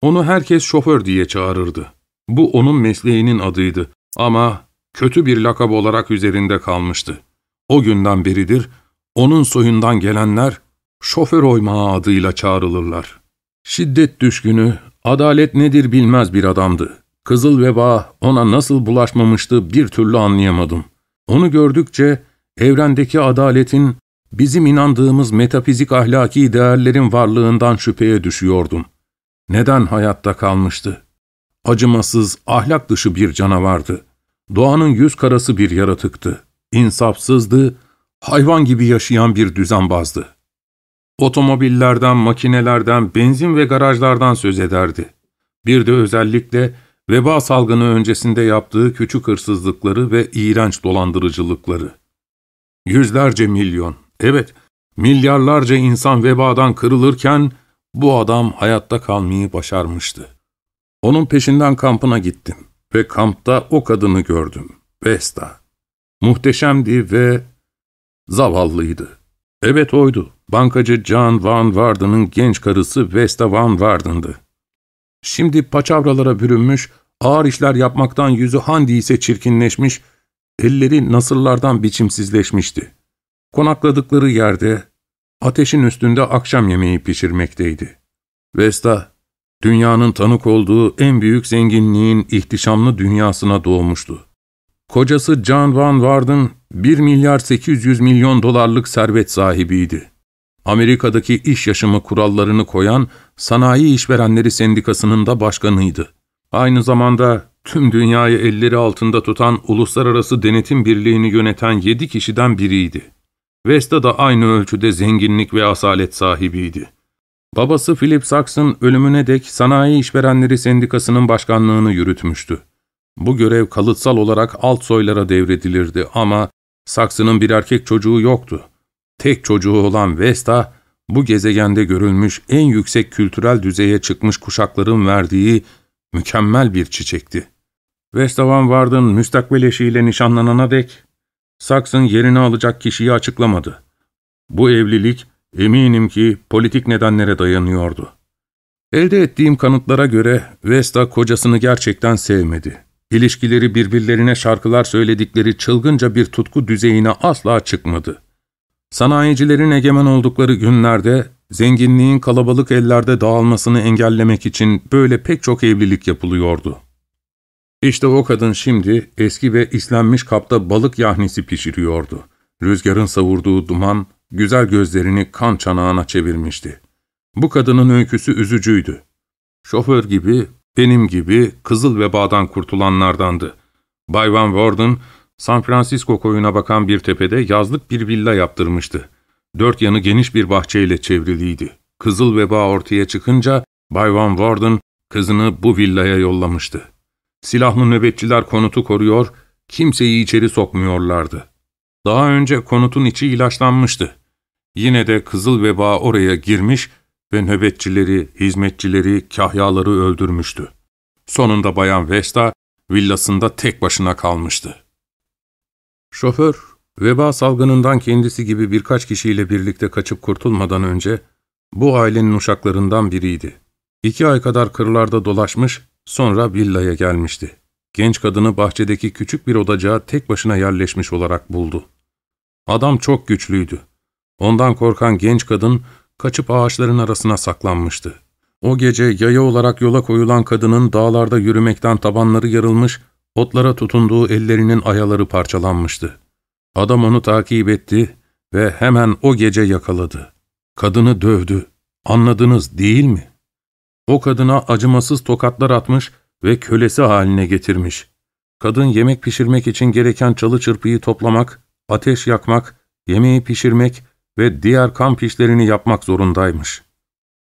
Onu herkes şoför diye çağırırdı. Bu onun mesleğinin adıydı ama kötü bir lakab olarak üzerinde kalmıştı. O günden beridir onun soyundan gelenler şoför oymağı adıyla çağrılırlar. Şiddet düşkünü, adalet nedir bilmez bir adamdı. Kızıl veba ona nasıl bulaşmamıştı bir türlü anlayamadım. Onu gördükçe evrendeki adaletin, bizim inandığımız metafizik ahlaki değerlerin varlığından şüpheye düşüyordum. Neden hayatta kalmıştı? Acımasız, ahlak dışı bir canavardı. Doğanın yüz karası bir yaratıktı. İnsafsızdı, hayvan gibi yaşayan bir düzenbazdı. Otomobillerden, makinelerden, benzin ve garajlardan söz ederdi. Bir de özellikle veba salgını öncesinde yaptığı küçük hırsızlıkları ve iğrenç dolandırıcılıkları. Yüzlerce milyon, evet milyarlarca insan vebadan kırılırken bu adam hayatta kalmayı başarmıştı. Onun peşinden kampına gittim ve kampta o kadını gördüm, Vesta. Muhteşemdi ve zavallıydı. Evet oydu, bankacı John Van Warden'ın genç karısı Vesta Van Warden'dı. Şimdi paçavralara bürünmüş, ağır işler yapmaktan yüzü handi ise çirkinleşmiş, elleri nasırlardan biçimsizleşmişti. Konakladıkları yerde ateşin üstünde akşam yemeği pişirmekteydi. Vesta, dünyanın tanık olduğu en büyük zenginliğin ihtişamlı dünyasına doğmuştu. Kocası John Van Warden 1 milyar 800 milyon dolarlık servet sahibiydi. Amerika'daki iş yaşamı kurallarını koyan Sanayi İşverenleri Sendikası'nın da başkanıydı. Aynı zamanda tüm dünyayı elleri altında tutan Uluslararası Denetim Birliği'ni yöneten yedi kişiden biriydi. Vesta da aynı ölçüde zenginlik ve asalet sahibiydi. Babası Philip Saxon ölümüne dek Sanayi İşverenleri Sendikası'nın başkanlığını yürütmüştü. Bu görev kalıtsal olarak alt soylara devredilirdi ama Saxon'ın bir erkek çocuğu yoktu. Tek çocuğu olan Vesta, bu gezegende görülmüş en yüksek kültürel düzeye çıkmış kuşakların verdiği mükemmel bir çiçekti. Vesta Van Warden müstakbel eşiyle nişanlanana dek, Saxon yerini alacak kişiyi açıklamadı. Bu evlilik eminim ki politik nedenlere dayanıyordu. Elde ettiğim kanıtlara göre Vesta kocasını gerçekten sevmedi. İlişkileri birbirlerine şarkılar söyledikleri çılgınca bir tutku düzeyine asla çıkmadı. Sanayicilerin egemen oldukları günlerde zenginliğin kalabalık ellerde dağılmasını engellemek için böyle pek çok evlilik yapılıyordu. İşte o kadın şimdi eski ve islenmiş kapta balık yahnisi pişiriyordu. Rüzgarın savurduğu duman güzel gözlerini kan çanağına çevirmişti. Bu kadının öyküsü üzücüydü. Şoför gibi, benim gibi kızıl vebadan kurtulanlardandı. Bay Van Worden, San Francisco koyuna bakan bir tepede yazlık bir villa yaptırmıştı. Dört yanı geniş bir bahçeyle çevriliydi. Kızıl veba ortaya çıkınca Bay Van Worden kızını bu villaya yollamıştı. Silahlı nöbetçiler konutu koruyor, kimseyi içeri sokmuyorlardı. Daha önce konutun içi ilaçlanmıştı. Yine de kızıl veba oraya girmiş ve nöbetçileri, hizmetçileri, kahyaları öldürmüştü. Sonunda Bayan Vesta villasında tek başına kalmıştı. Şoför, veba salgınından kendisi gibi birkaç kişiyle birlikte kaçıp kurtulmadan önce bu ailenin uşaklarından biriydi. İki ay kadar kırlarda dolaşmış, sonra villaya gelmişti. Genç kadını bahçedeki küçük bir odacığa tek başına yerleşmiş olarak buldu. Adam çok güçlüydü. Ondan korkan genç kadın kaçıp ağaçların arasına saklanmıştı. O gece yaya olarak yola koyulan kadının dağlarda yürümekten tabanları yarılmış, otlara tutunduğu ellerinin ayaları parçalanmıştı. Adam onu takip etti ve hemen o gece yakaladı. Kadını dövdü. Anladınız değil mi? O kadına acımasız tokatlar atmış ve kölesi haline getirmiş. Kadın yemek pişirmek için gereken çalı çırpıyı toplamak, ateş yakmak, yemeği pişirmek ve diğer kamp işlerini yapmak zorundaymış.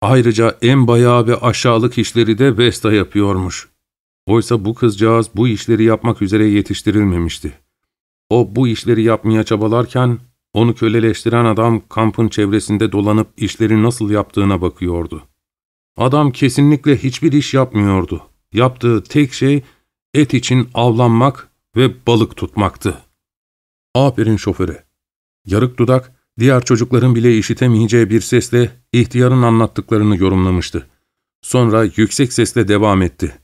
Ayrıca en bayağı ve aşağılık işleri de Vesta yapıyormuş. Oysa bu kızcağız bu işleri yapmak üzere yetiştirilmemişti. O bu işleri yapmaya çabalarken onu köleleştiren adam kampın çevresinde dolanıp işleri nasıl yaptığına bakıyordu. Adam kesinlikle hiçbir iş yapmıyordu. Yaptığı tek şey et için avlanmak ve balık tutmaktı. Aferin şoföre. Yarık dudak, diğer çocukların bile işitemeyeceği bir sesle ihtiyarın anlattıklarını yorumlamıştı. Sonra yüksek sesle devam etti.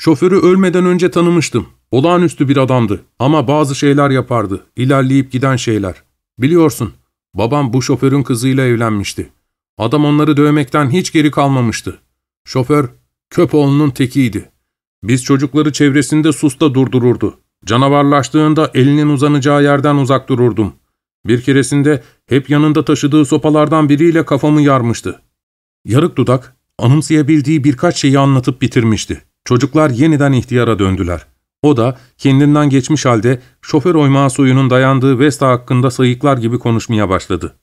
Şoförü ölmeden önce tanımıştım. Olağanüstü bir adamdı ama bazı şeyler yapardı. İlerleyip giden şeyler. Biliyorsun, babam bu şoförün kızıyla evlenmişti. Adam onları dövmekten hiç geri kalmamıştı. Şoför, Köpoğlu'nun tekiydi. Biz çocukları çevresinde susta durdururdu. Canavarlaştığında elinin uzanacağı yerden uzak dururdum. Bir keresinde hep yanında taşıdığı sopalardan biriyle kafamı yarmıştı. Yarık dudak, anımsayabildiği birkaç şeyi anlatıp bitirmişti. Çocuklar yeniden ihtiyara döndüler. O da kendinden geçmiş halde şoför oymağı suyunun dayandığı Vesta hakkında sayıklar gibi konuşmaya başladı.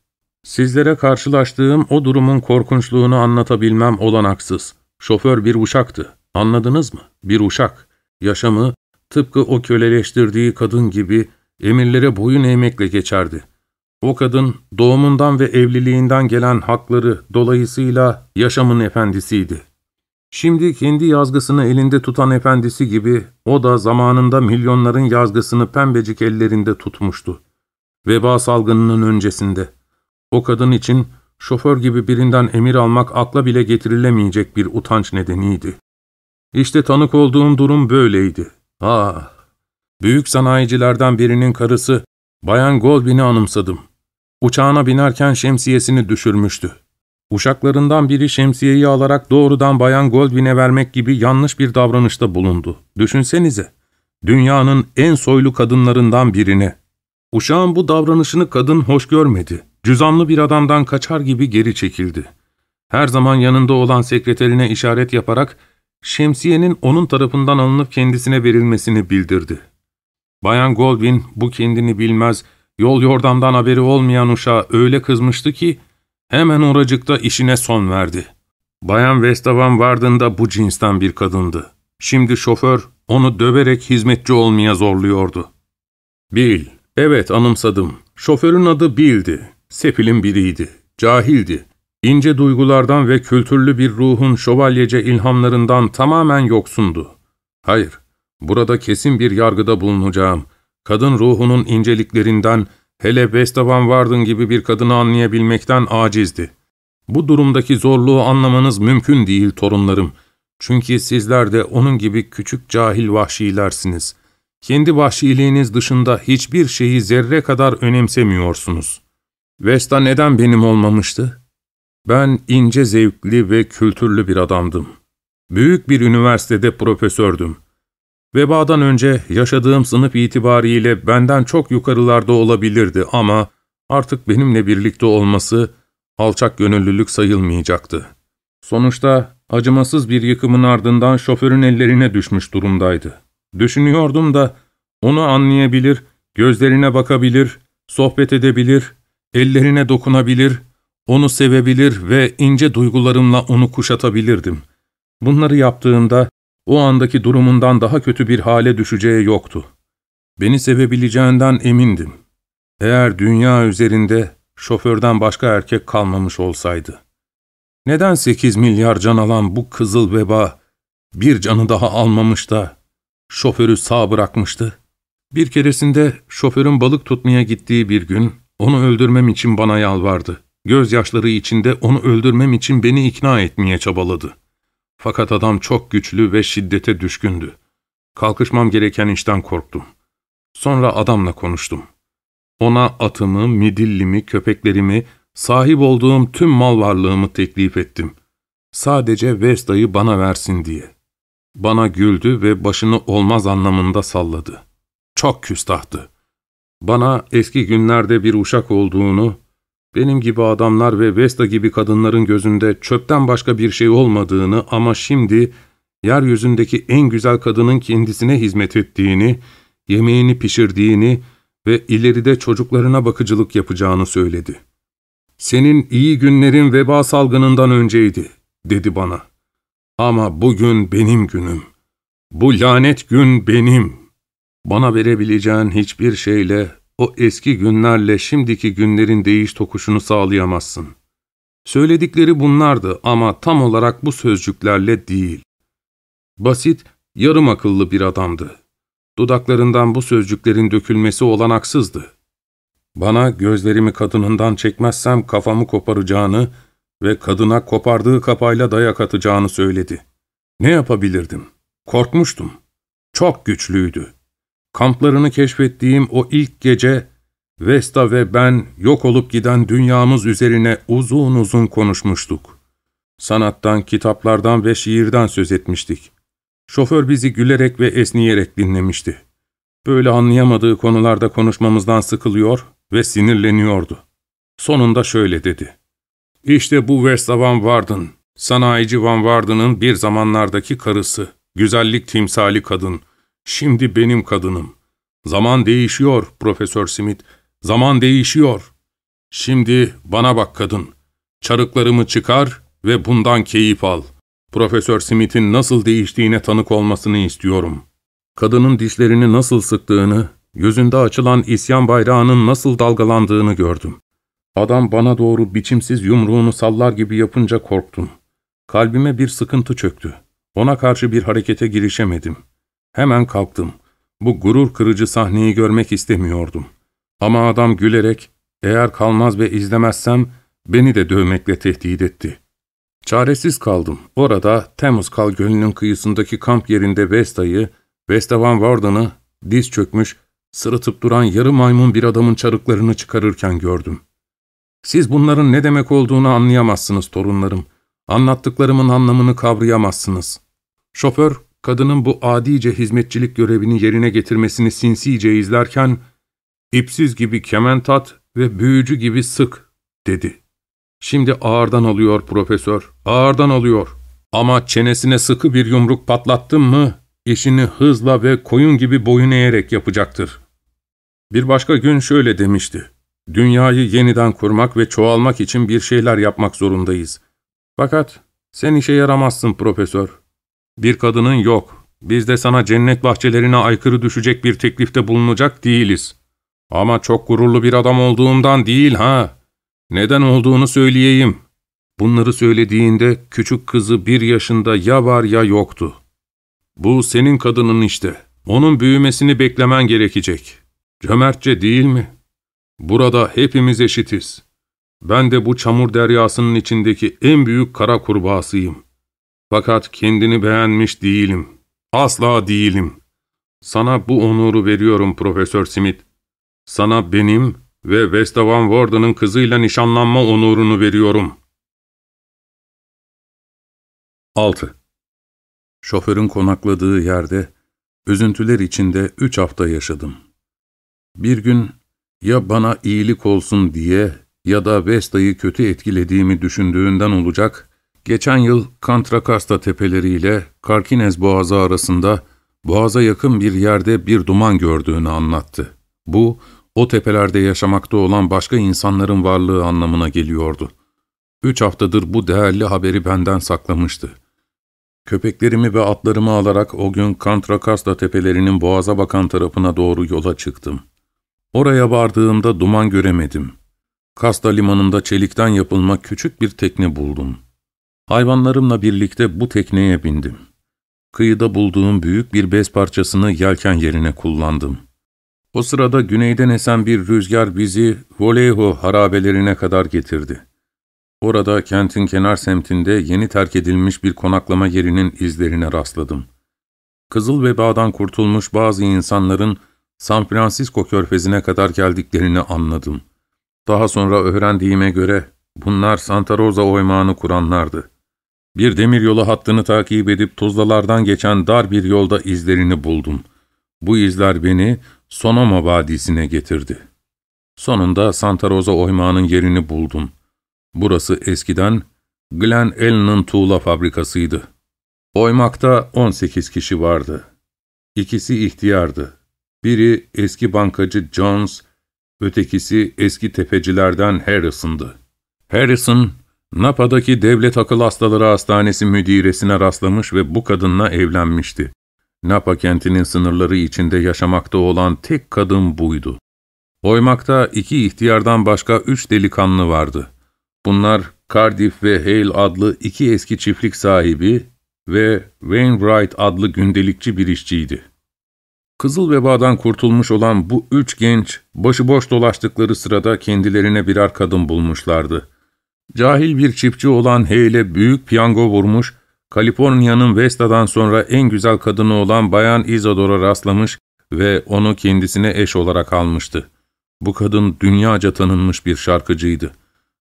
Sizlere karşılaştığım o durumun korkunçluğunu anlatabilmem olanaksız. Şoför bir uşaktı. Anladınız mı? Bir uşak. Yaşamı tıpkı o köleleştirdiği kadın gibi emirlere boyun eğmekle geçerdi. O kadın doğumundan ve evliliğinden gelen hakları dolayısıyla yaşamın efendisiydi. Şimdi kendi yazgısını elinde tutan efendisi gibi o da zamanında milyonların yazgısını pembecik ellerinde tutmuştu. Veba salgınının öncesinde. O kadın için şoför gibi birinden emir almak akla bile getirilemeyecek bir utanç nedeniydi. İşte tanık olduğum durum böyleydi. Ah! Büyük sanayicilerden birinin karısı Bayan Goldwyn'i anımsadım. Uçağına binerken şemsiyesini düşürmüştü. Uşaklarından biri şemsiyeyi alarak doğrudan Bayan Goldwyn'e vermek gibi yanlış bir davranışta bulundu. Düşünsenize, dünyanın en soylu kadınlarından birine. Uşağın bu davranışını kadın hoş görmedi. Cüzanlı bir adamdan kaçar gibi geri çekildi. Her zaman yanında olan sekreterine işaret yaparak şemsiyenin onun tarafından alınıp kendisine verilmesini bildirdi. Bayan Goldwyn bu kendini bilmez, yol yordamdan haberi olmayan uşağa öyle kızmıştı ki hemen oracıkta işine son verdi. Bayan Vestavan vardığında bu cinsten bir kadındı. Şimdi şoför onu döverek hizmetçi olmaya zorluyordu. Bill, evet anımsadım. Şoförün adı Bill'di. Sefilin biriydi. Cahildi. İnce duygulardan ve kültürlü bir ruhun şövalyece ilhamlarından tamamen yoksundu. Hayır, burada kesin bir yargıda bulunacağım. Kadın ruhunun inceliklerinden, hele Vesta Van Warden gibi bir kadını anlayabilmekten acizdi. Bu durumdaki zorluğu anlamanız mümkün değil torunlarım. Çünkü sizler de onun gibi küçük cahil vahşilersiniz. Kendi vahşiliğiniz dışında hiçbir şeyi zerre kadar önemsemiyorsunuz. Vesta neden benim olmamıştı? Ben ince zevkli ve kültürlü bir adamdım. Büyük bir üniversitede profesördüm. Vebadan önce yaşadığım sınıf itibariyle benden çok yukarılarda olabilirdi ama artık benimle birlikte olması alçak gönüllülük sayılmayacaktı. Sonuçta acımasız bir yıkımın ardından şoförün ellerine düşmüş durumdaydı. Düşünüyordum da onu anlayabilir, gözlerine bakabilir, sohbet edebilir, ellerine dokunabilir, onu sevebilir ve ince duygularımla onu kuşatabilirdim. Bunları yaptığında o andaki durumundan daha kötü bir hale düşeceği yoktu. Beni sevebileceğinden emindim. Eğer dünya üzerinde şoförden başka erkek kalmamış olsaydı. Neden sekiz milyar can alan bu kızıl veba bir canı daha almamış da şoförü sağ bırakmıştı? Bir keresinde şoförün balık tutmaya gittiği bir gün onu öldürmem için bana yalvardı. Gözyaşları içinde onu öldürmem için beni ikna etmeye çabaladı. Fakat adam çok güçlü ve şiddete düşkündü. Kalkışmam gereken işten korktum. Sonra adamla konuştum. Ona atımı, midillimi, köpeklerimi, sahip olduğum tüm mal varlığımı teklif ettim. Sadece Vesta'yı bana versin diye. Bana güldü ve başını olmaz anlamında salladı. Çok küstahtı. Bana eski günlerde bir uşak olduğunu, benim gibi adamlar ve Vesta gibi kadınların gözünde çöpten başka bir şey olmadığını ama şimdi yeryüzündeki en güzel kadının kendisine hizmet ettiğini, yemeğini pişirdiğini ve ileride çocuklarına bakıcılık yapacağını söyledi. ''Senin iyi günlerin veba salgınından önceydi.'' dedi bana. ''Ama bugün benim günüm. Bu lanet gün benim. Bana verebileceğin hiçbir şeyle o eski günlerle şimdiki günlerin değiş tokuşunu sağlayamazsın. Söyledikleri bunlardı ama tam olarak bu sözcüklerle değil. Basit, yarım akıllı bir adamdı. Dudaklarından bu sözcüklerin dökülmesi olanaksızdı. Bana gözlerimi kadınından çekmezsem kafamı koparacağını ve kadına kopardığı kapayla dayak atacağını söyledi. Ne yapabilirdim? Korkmuştum. Çok güçlüydü. Kamplarını keşfettiğim o ilk gece, Vesta ve ben yok olup giden dünyamız üzerine uzun uzun konuşmuştuk. Sanattan, kitaplardan ve şiirden söz etmiştik. Şoför bizi gülerek ve esniyerek dinlemişti. Böyle anlayamadığı konularda konuşmamızdan sıkılıyor ve sinirleniyordu. Sonunda şöyle dedi. İşte bu Vesta Van Warden, sanayici Van Warden'ın bir zamanlardaki karısı, güzellik timsali kadın, Şimdi benim kadınım. Zaman değişiyor Profesör Smith. Zaman değişiyor. Şimdi bana bak kadın. Çarıklarımı çıkar ve bundan keyif al. Profesör Smith'in nasıl değiştiğine tanık olmasını istiyorum. Kadının dişlerini nasıl sıktığını, yüzünde açılan isyan bayrağının nasıl dalgalandığını gördüm. Adam bana doğru biçimsiz yumruğunu sallar gibi yapınca korktum. Kalbime bir sıkıntı çöktü. Ona karşı bir harekete girişemedim. Hemen kalktım. Bu gurur kırıcı sahneyi görmek istemiyordum. Ama adam gülerek, eğer kalmaz ve izlemezsem beni de dövmekle tehdit etti. Çaresiz kaldım. Orada Temuzkal Gölü'nün kıyısındaki kamp yerinde Vesta'yı, Vesta Van Warden'ı diz çökmüş, sırıtıp duran yarı maymun bir adamın çarıklarını çıkarırken gördüm. Siz bunların ne demek olduğunu anlayamazsınız torunlarım. Anlattıklarımın anlamını kavrayamazsınız. Şoför kadının bu adice hizmetçilik görevini yerine getirmesini sinsice izlerken, ipsiz gibi kementat ve büyücü gibi sık, dedi. Şimdi ağırdan alıyor profesör, ağırdan alıyor. Ama çenesine sıkı bir yumruk patlattım mı, işini hızla ve koyun gibi boyun eğerek yapacaktır. Bir başka gün şöyle demişti. Dünyayı yeniden kurmak ve çoğalmak için bir şeyler yapmak zorundayız. Fakat Sen işe yaramazsın profesör. Bir kadının yok. Biz de sana cennet bahçelerine aykırı düşecek bir teklifte bulunacak değiliz. Ama çok gururlu bir adam olduğumdan değil ha. Neden olduğunu söyleyeyim. Bunları söylediğinde küçük kızı bir yaşında ya var ya yoktu. Bu senin kadının işte. Onun büyümesini beklemen gerekecek. Cömertçe değil mi? Burada hepimiz eşitiz. Ben de bu çamur deryasının içindeki en büyük kara kurbağasıyım. Fakat kendini beğenmiş değilim. Asla değilim. Sana bu onuru veriyorum Profesör Smith. Sana benim ve Vesta Van Warden'ın kızıyla nişanlanma onurunu veriyorum. 6. Şoförün konakladığı yerde, üzüntüler içinde üç hafta yaşadım. Bir gün ya bana iyilik olsun diye ya da Vesta'yı kötü etkilediğimi düşündüğünden olacak, geçen yıl Kantrakasta tepeleriyle Karkines Boğazı arasında boğaza yakın bir yerde bir duman gördüğünü anlattı. Bu, o tepelerde yaşamakta olan başka insanların varlığı anlamına geliyordu. Üç haftadır bu değerli haberi benden saklamıştı. Köpeklerimi ve atlarımı alarak o gün Kantrakasta tepelerinin boğaza bakan tarafına doğru yola çıktım. Oraya vardığımda duman göremedim. Kasta limanında çelikten yapılma küçük bir tekne buldum. Hayvanlarımla birlikte bu tekneye bindim. Kıyıda bulduğum büyük bir bez parçasını yelken yerine kullandım. O sırada güneyden esen bir rüzgar bizi Voleho harabelerine kadar getirdi. Orada kentin kenar semtinde yeni terk edilmiş bir konaklama yerinin izlerine rastladım. Kızıl vebadan kurtulmuş bazı insanların San Francisco körfezine kadar geldiklerini anladım. Daha sonra öğrendiğime göre bunlar Santa Rosa oymağını kuranlardı. Bir demiryolu hattını takip edip Tuzlalardan geçen dar bir yolda izlerini buldum. Bu izler beni Sonoma Vadisi'ne getirdi. Sonunda Santa Rosa oymağının yerini buldum. Burası eskiden Glen Ellen'ın tuğla fabrikasıydı. Oymakta 18 kişi vardı. İkisi ihtiyardı. Biri eski bankacı Jones, ötekisi eski tefecilerden Harrison'dı. Harrison, Napa'daki Devlet Akıl Hastaları Hastanesi müdiresine rastlamış ve bu kadınla evlenmişti. Napa kentinin sınırları içinde yaşamakta olan tek kadın buydu. Oymakta iki ihtiyardan başka üç delikanlı vardı. Bunlar Cardiff ve Hale adlı iki eski çiftlik sahibi ve Wainwright adlı gündelikçi bir işçiydi. Kızıl vebadan kurtulmuş olan bu üç genç, başıboş dolaştıkları sırada kendilerine birer kadın bulmuşlardı. Cahil bir çiftçi olan Hale büyük piyango vurmuş, Kaliforniya'nın Vesta'dan sonra en güzel kadını olan Bayan Isadora rastlamış ve onu kendisine eş olarak almıştı. Bu kadın dünyaca tanınmış bir şarkıcıydı.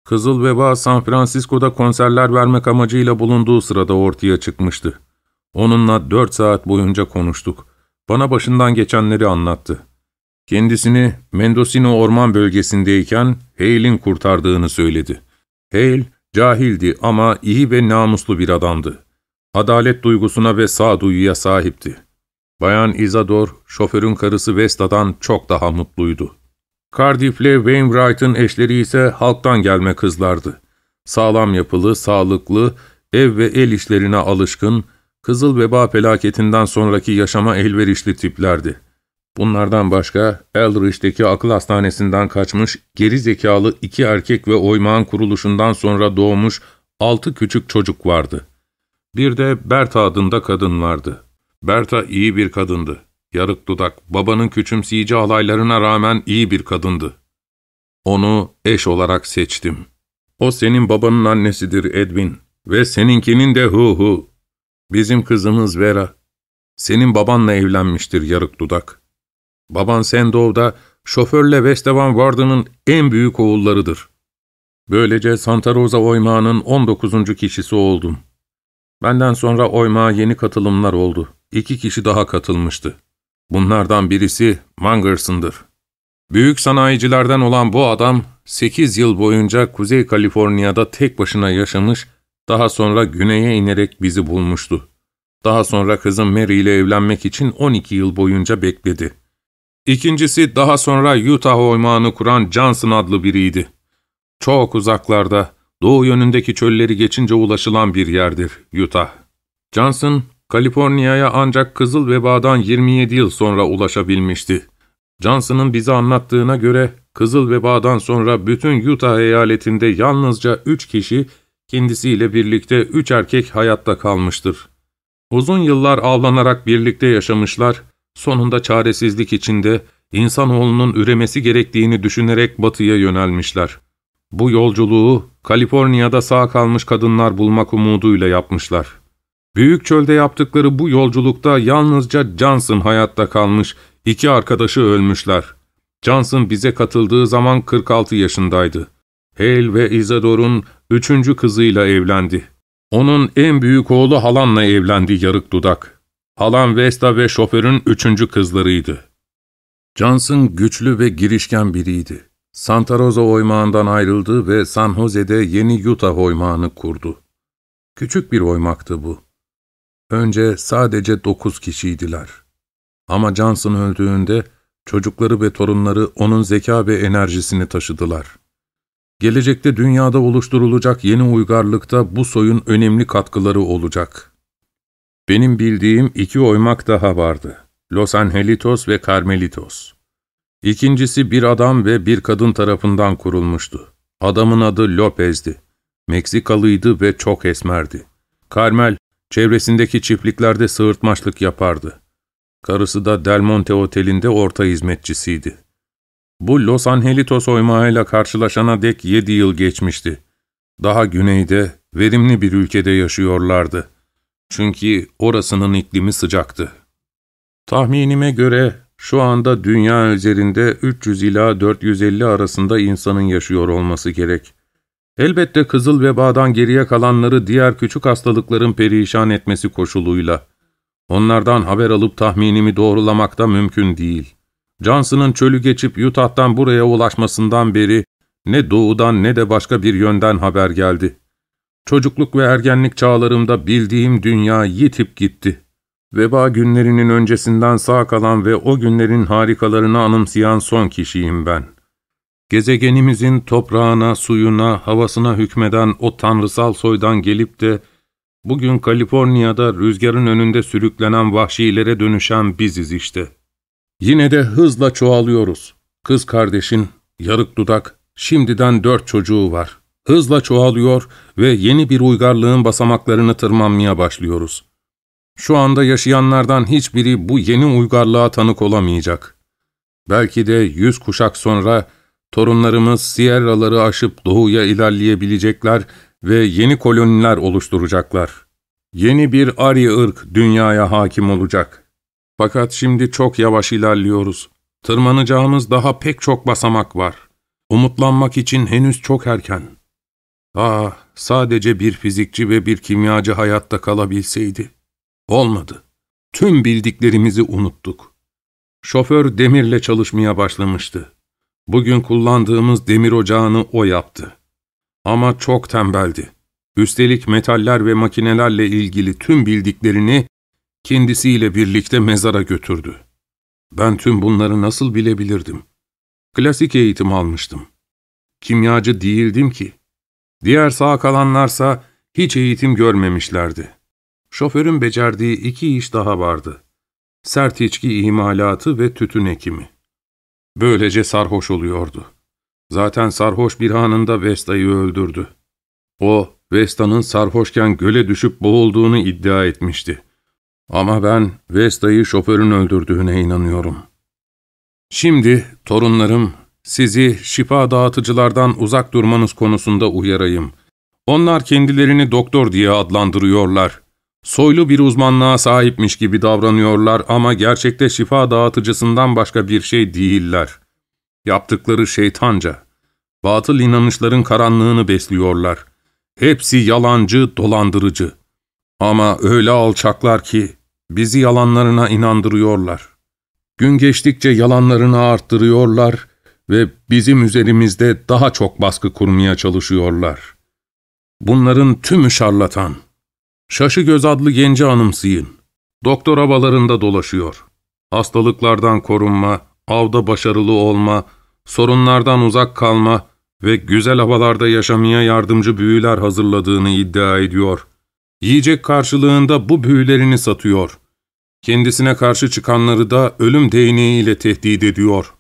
Kızıl Veba San Francisco'da konserler vermek amacıyla bulunduğu sırada ortaya çıkmıştı. Onunla dört saat boyunca konuştuk. Bana başından geçenleri anlattı. Kendisini Mendocino orman bölgesindeyken Hale'in kurtardığını söyledi. Hale, cahildi ama iyi ve namuslu bir adamdı. Adalet duygusuna ve sağduyuya sahipti. Bayan Isador, şoförün karısı Vesta'dan çok daha mutluydu. Cardiff ile Wainwright'ın eşleri ise halktan gelme kızlardı. Sağlam yapılı, sağlıklı, ev ve el işlerine alışkın, Kızıl Veba felaketinden sonraki yaşama elverişli tiplerdi. Bunlardan başka Eldridge'deki akıl hastanesinden kaçmış, geri zekalı iki erkek ve oymağın kuruluşundan sonra doğmuş altı küçük çocuk vardı. Bir de Berta adında kadın vardı. Berta iyi bir kadındı. Yarık dudak, babanın küçümseyici alaylarına rağmen iyi bir kadındı. Onu eş olarak seçtim. O senin babanın annesidir Edwin ve seninkinin de hu hu. Bizim kızımız Vera. Senin babanla evlenmiştir yarık dudak. Baban Sendow'da şoförle Westevan Warden'ın en büyük oğullarıdır. Böylece Santa Rosa oymağının 19. kişisi oldum. Benden sonra oymağa yeni katılımlar oldu. İki kişi daha katılmıştı. Bunlardan birisi Mangerson'dır. Büyük sanayicilerden olan bu adam, 8 yıl boyunca Kuzey Kaliforniya'da tek başına yaşamış, daha sonra güneye inerek bizi bulmuştu. Daha sonra kızım Mary ile evlenmek için 12 yıl boyunca bekledi. İkincisi daha sonra Utah oymağını kuran Johnson adlı biriydi. Çok uzaklarda, doğu yönündeki çölleri geçince ulaşılan bir yerdir Utah. Johnson, Kaliforniya'ya ancak kızıl vebadan 27 yıl sonra ulaşabilmişti. Johnson'ın bize anlattığına göre kızıl vebadan sonra bütün Utah eyaletinde yalnızca 3 kişi kendisiyle birlikte 3 erkek hayatta kalmıştır. Uzun yıllar avlanarak birlikte yaşamışlar, sonunda çaresizlik içinde insanoğlunun üremesi gerektiğini düşünerek batıya yönelmişler. Bu yolculuğu Kaliforniya'da sağ kalmış kadınlar bulmak umuduyla yapmışlar. Büyük çölde yaptıkları bu yolculukta yalnızca Johnson hayatta kalmış, iki arkadaşı ölmüşler. Johnson bize katıldığı zaman 46 yaşındaydı. Hale ve Isadore'un üçüncü kızıyla evlendi. Onun en büyük oğlu Halan'la evlendi yarık dudak. Halan Vesta ve şoförün üçüncü kızlarıydı. Johnson güçlü ve girişken biriydi. Santa Rosa oymağından ayrıldı ve San Jose'de yeni Utah oymağını kurdu. Küçük bir oymaktı bu. Önce sadece dokuz kişiydiler. Ama Johnson öldüğünde çocukları ve torunları onun zeka ve enerjisini taşıdılar. Gelecekte dünyada oluşturulacak yeni uygarlıkta bu soyun önemli katkıları olacak. Benim bildiğim iki oymak daha vardı. Los Angelitos ve Carmelitos. İkincisi bir adam ve bir kadın tarafından kurulmuştu. Adamın adı Lopez'di. Meksikalıydı ve çok esmerdi. Carmel, çevresindeki çiftliklerde sığırtmaçlık yapardı. Karısı da Del Monte Oteli'nde orta hizmetçisiydi. Bu Los Angelitos oymağıyla karşılaşana dek yedi yıl geçmişti. Daha güneyde, verimli bir ülkede yaşıyorlardı. Çünkü orasının iklimi sıcaktı. Tahminime göre şu anda dünya üzerinde 300 ila 450 arasında insanın yaşıyor olması gerek. Elbette kızıl vebadan geriye kalanları diğer küçük hastalıkların perişan etmesi koşuluyla. Onlardan haber alıp tahminimi doğrulamak da mümkün değil. Johnson'ın çölü geçip Utah'tan buraya ulaşmasından beri ne doğudan ne de başka bir yönden haber geldi. Çocukluk ve ergenlik çağlarımda bildiğim dünya yitip gitti. Veba günlerinin öncesinden sağ kalan ve o günlerin harikalarını anımsayan son kişiyim ben. Gezegenimizin toprağına, suyuna, havasına hükmeden o tanrısal soydan gelip de bugün Kaliforniya'da rüzgarın önünde sürüklenen vahşilere dönüşen biziz işte. Yine de hızla çoğalıyoruz. Kız kardeşin, yarık dudak, şimdiden dört çocuğu var. Hızla çoğalıyor ve yeni bir uygarlığın basamaklarını tırmanmaya başlıyoruz. Şu anda yaşayanlardan hiçbiri bu yeni uygarlığa tanık olamayacak. Belki de yüz kuşak sonra torunlarımız Sierra'ları aşıp doğuya ilerleyebilecekler ve yeni koloniler oluşturacaklar. Yeni bir Ari ırk dünyaya hakim olacak. Fakat şimdi çok yavaş ilerliyoruz. Tırmanacağımız daha pek çok basamak var. Umutlanmak için henüz çok erken. Ah, sadece bir fizikçi ve bir kimyacı hayatta kalabilseydi. Olmadı. Tüm bildiklerimizi unuttuk. Şoför demirle çalışmaya başlamıştı. Bugün kullandığımız demir ocağını o yaptı. Ama çok tembeldi. Üstelik metaller ve makinelerle ilgili tüm bildiklerini kendisiyle birlikte mezara götürdü. Ben tüm bunları nasıl bilebilirdim? Klasik eğitim almıştım. Kimyacı değildim ki. Diğer sağ kalanlarsa hiç eğitim görmemişlerdi. Şoförün becerdiği iki iş daha vardı. Sert içki imalatı ve tütün ekimi. Böylece sarhoş oluyordu. Zaten sarhoş bir anında Vesta'yı öldürdü. O, Vesta'nın sarhoşken göle düşüp boğulduğunu iddia etmişti. Ama ben Vesta'yı şoförün öldürdüğüne inanıyorum. Şimdi torunlarım, sizi şifa dağıtıcılardan uzak durmanız konusunda uyarayım. Onlar kendilerini doktor diye adlandırıyorlar. Soylu bir uzmanlığa sahipmiş gibi davranıyorlar ama gerçekte şifa dağıtıcısından başka bir şey değiller. Yaptıkları şeytanca. Batıl inanışların karanlığını besliyorlar. Hepsi yalancı, dolandırıcı. Ama öyle alçaklar ki bizi yalanlarına inandırıyorlar. Gün geçtikçe yalanlarını arttırıyorlar ve bizim üzerimizde daha çok baskı kurmaya çalışıyorlar. Bunların tümü şarlatan. Şaşı Göz adlı genci anımsayın. Doktor havalarında dolaşıyor. Hastalıklardan korunma, avda başarılı olma, sorunlardan uzak kalma, ve güzel havalarda yaşamaya yardımcı büyüler hazırladığını iddia ediyor. Yiyecek karşılığında bu büyülerini satıyor. Kendisine karşı çıkanları da ölüm değneğiyle tehdit ediyor.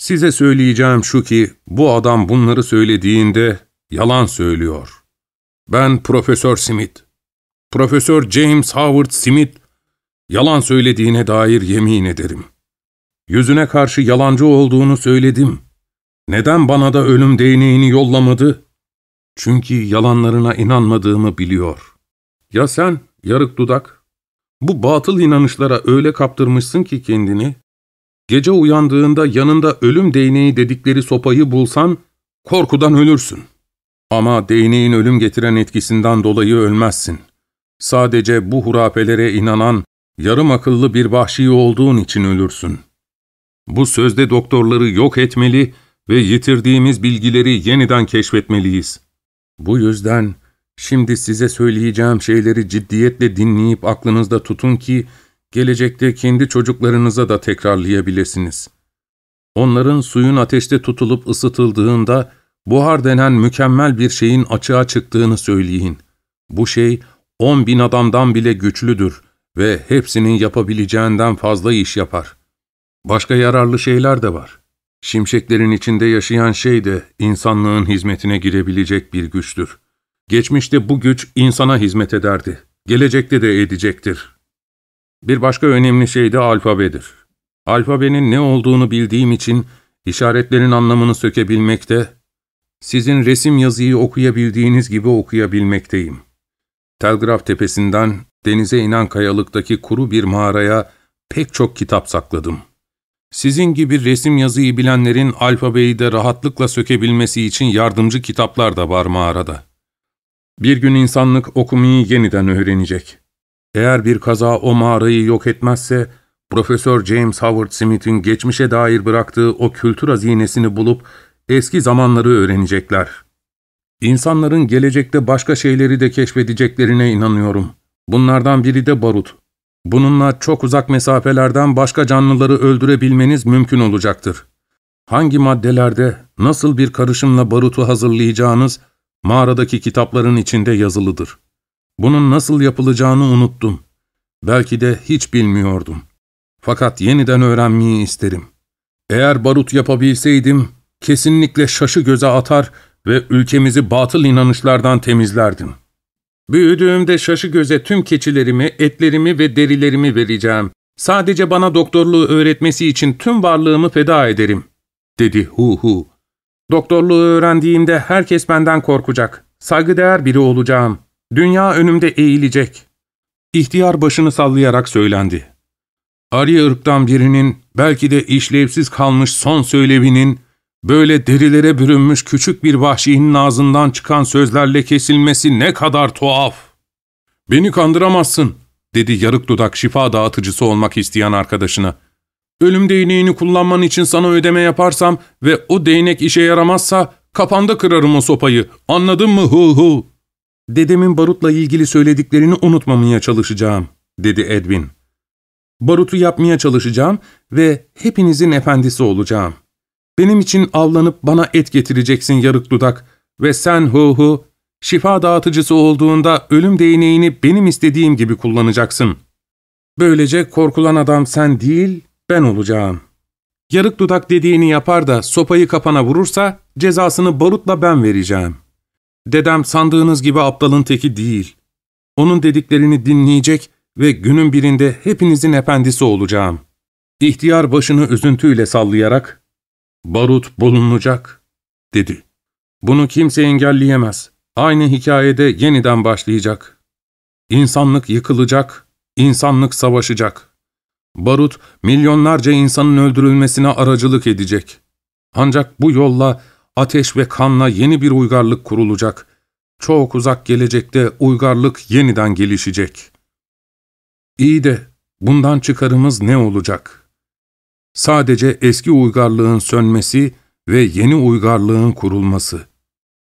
Size söyleyeceğim şu ki, bu adam bunları söylediğinde yalan söylüyor. Ben Profesör Smith, Profesör James Howard Smith, yalan söylediğine dair yemin ederim. Yüzüne karşı yalancı olduğunu söyledim. Neden bana da ölüm değneğini yollamadı? Çünkü yalanlarına inanmadığımı biliyor. Ya sen, yarık dudak? Bu batıl inanışlara öyle kaptırmışsın ki kendini, gece uyandığında yanında ölüm değneği dedikleri sopayı bulsan, korkudan ölürsün. Ama değneğin ölüm getiren etkisinden dolayı ölmezsin. Sadece bu hurapelere inanan, yarım akıllı bir vahşi olduğun için ölürsün. Bu sözde doktorları yok etmeli ve yitirdiğimiz bilgileri yeniden keşfetmeliyiz. Bu yüzden şimdi size söyleyeceğim şeyleri ciddiyetle dinleyip aklınızda tutun ki, gelecekte kendi çocuklarınıza da tekrarlayabilirsiniz. Onların suyun ateşte tutulup ısıtıldığında, buhar denen mükemmel bir şeyin açığa çıktığını söyleyin. Bu şey, on bin adamdan bile güçlüdür ve hepsinin yapabileceğinden fazla iş yapar. Başka yararlı şeyler de var. Şimşeklerin içinde yaşayan şey de insanlığın hizmetine girebilecek bir güçtür. Geçmişte bu güç insana hizmet ederdi. Gelecekte de edecektir. Bir başka önemli şey de alfabedir. Alfabenin ne olduğunu bildiğim için işaretlerin anlamını sökebilmekte, sizin resim yazıyı okuyabildiğiniz gibi okuyabilmekteyim. Telgraf tepesinden denize inen kayalıktaki kuru bir mağaraya pek çok kitap sakladım. Sizin gibi resim yazıyı bilenlerin alfabeyi de rahatlıkla sökebilmesi için yardımcı kitaplar da var mağarada. Bir gün insanlık okumayı yeniden öğrenecek. Eğer bir kaza o mağarayı yok etmezse, Profesör James Howard Smith'in geçmişe dair bıraktığı o kültür hazinesini bulup eski zamanları öğrenecekler. İnsanların gelecekte başka şeyleri de keşfedeceklerine inanıyorum. Bunlardan biri de barut. Bununla çok uzak mesafelerden başka canlıları öldürebilmeniz mümkün olacaktır. Hangi maddelerde, nasıl bir karışımla barutu hazırlayacağınız, mağaradaki kitapların içinde yazılıdır. Bunun nasıl yapılacağını unuttum. Belki de hiç bilmiyordum. Fakat yeniden öğrenmeyi isterim. Eğer barut yapabilseydim, kesinlikle şaşı göze atar ve ülkemizi batıl inanışlardan temizlerdim. Büyüdüğümde şaşı göze tüm keçilerimi, etlerimi ve derilerimi vereceğim. Sadece bana doktorluğu öğretmesi için tüm varlığımı feda ederim, dedi Hu Hu. Doktorluğu öğrendiğimde herkes benden korkacak. Saygıdeğer biri olacağım. Dünya önümde eğilecek. İhtiyar başını sallayarak söylendi. Arya ırktan birinin, belki de işlevsiz kalmış son söylevinin, Böyle derilere bürünmüş küçük bir vahşinin ağzından çıkan sözlerle kesilmesi ne kadar tuhaf. ''Beni kandıramazsın.'' dedi yarık dudak şifa dağıtıcısı olmak isteyen arkadaşına. ''Ölüm değneğini kullanman için sana ödeme yaparsam ve o değnek işe yaramazsa kafanda kırarım o sopayı. Anladın mı hu hu?'' ''Dedemin barutla ilgili söylediklerini unutmamaya çalışacağım.'' dedi Edwin. ''Barutu yapmaya çalışacağım ve hepinizin efendisi olacağım.'' Benim için avlanıp bana et getireceksin yarık dudak ve sen hu hu, şifa dağıtıcısı olduğunda ölüm değneğini benim istediğim gibi kullanacaksın. Böylece korkulan adam sen değil, ben olacağım. Yarık dudak dediğini yapar da sopayı kapana vurursa cezasını barutla ben vereceğim. Dedem sandığınız gibi aptalın teki değil. Onun dediklerini dinleyecek ve günün birinde hepinizin efendisi olacağım. İhtiyar başını üzüntüyle sallayarak Barut bulunacak, dedi. Bunu kimse engelleyemez. Aynı hikayede yeniden başlayacak. İnsanlık yıkılacak, insanlık savaşacak. Barut, milyonlarca insanın öldürülmesine aracılık edecek. Ancak bu yolla ateş ve kanla yeni bir uygarlık kurulacak. Çok uzak gelecekte uygarlık yeniden gelişecek. İyi de bundan çıkarımız ne olacak?'' Sadece eski uygarlığın sönmesi ve yeni uygarlığın kurulması.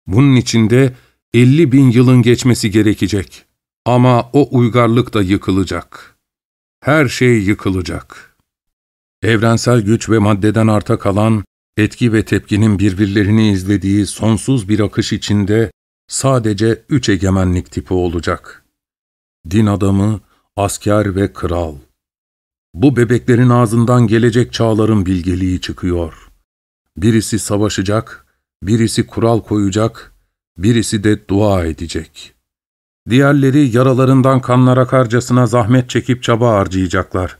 Bunun içinde 50 bin yılın geçmesi gerekecek. Ama o uygarlık da yıkılacak. Her şey yıkılacak. Evrensel güç ve maddeden arta kalan, Etki ve tepkinin birbirlerini izlediği sonsuz bir akış içinde sadece üç egemenlik tipi olacak. Din adamı, asker ve kral. Bu bebeklerin ağzından gelecek çağların bilgeliği çıkıyor. Birisi savaşacak, birisi kural koyacak, birisi de dua edecek. Diğerleri yaralarından kanlar akarcasına zahmet çekip çaba harcayacaklar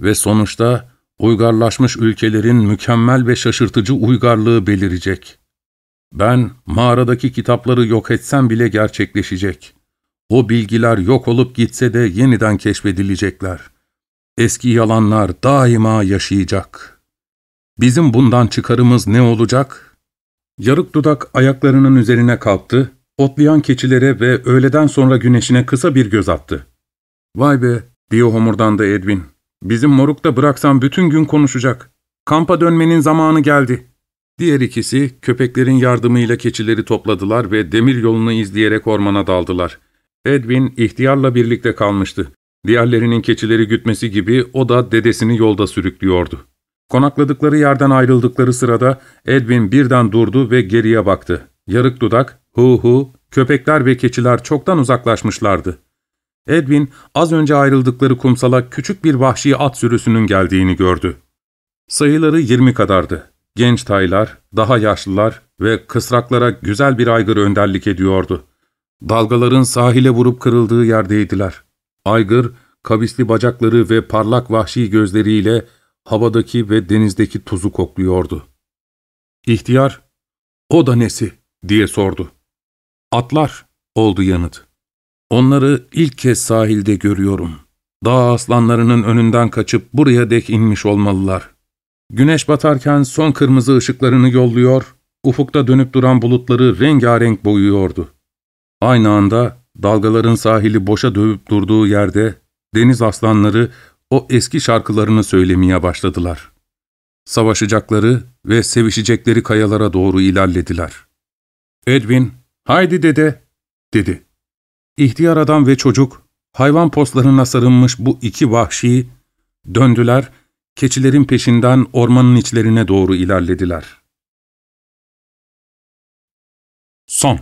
ve sonuçta uygarlaşmış ülkelerin mükemmel ve şaşırtıcı uygarlığı belirecek. Ben mağaradaki kitapları yok etsem bile gerçekleşecek. O bilgiler yok olup gitse de yeniden keşfedilecekler. Eski yalanlar daima yaşayacak. Bizim bundan çıkarımız ne olacak? Yarık dudak ayaklarının üzerine kalktı, otlayan keçilere ve öğleden sonra güneşine kısa bir göz attı. ''Vay be'' diye homurdandı Edwin. ''Bizim morukta bıraksam bütün gün konuşacak. Kampa dönmenin zamanı geldi.'' Diğer ikisi köpeklerin yardımıyla keçileri topladılar ve demir yolunu izleyerek ormana daldılar. Edwin ihtiyarla birlikte kalmıştı. Diğerlerinin keçileri gütmesi gibi o da dedesini yolda sürüklüyordu. Konakladıkları yerden ayrıldıkları sırada Edwin birden durdu ve geriye baktı. Yarık dudak, hu hu, köpekler ve keçiler çoktan uzaklaşmışlardı. Edwin az önce ayrıldıkları kumsala küçük bir vahşi at sürüsünün geldiğini gördü. Sayıları yirmi kadardı. Genç taylar, daha yaşlılar ve kısraklara güzel bir aygır önderlik ediyordu. Dalgaların sahile vurup kırıldığı yerdeydiler. Aygır, kavisli bacakları ve parlak vahşi gözleriyle havadaki ve denizdeki tuzu kokluyordu. İhtiyar, ''O da nesi?'' diye sordu. ''Atlar'' oldu yanıt. ''Onları ilk kez sahilde görüyorum. Dağ aslanlarının önünden kaçıp buraya dek inmiş olmalılar. Güneş batarken son kırmızı ışıklarını yolluyor, ufukta dönüp duran bulutları rengarenk boyuyordu. Aynı anda dalgaların sahili boşa dövüp durduğu yerde deniz aslanları o eski şarkılarını söylemeye başladılar. Savaşacakları ve sevişecekleri kayalara doğru ilerlediler. Edwin, ''Haydi dede'' dedi. İhtiyar adam ve çocuk, hayvan postlarına sarılmış bu iki vahşi, döndüler, keçilerin peşinden ormanın içlerine doğru ilerlediler. Son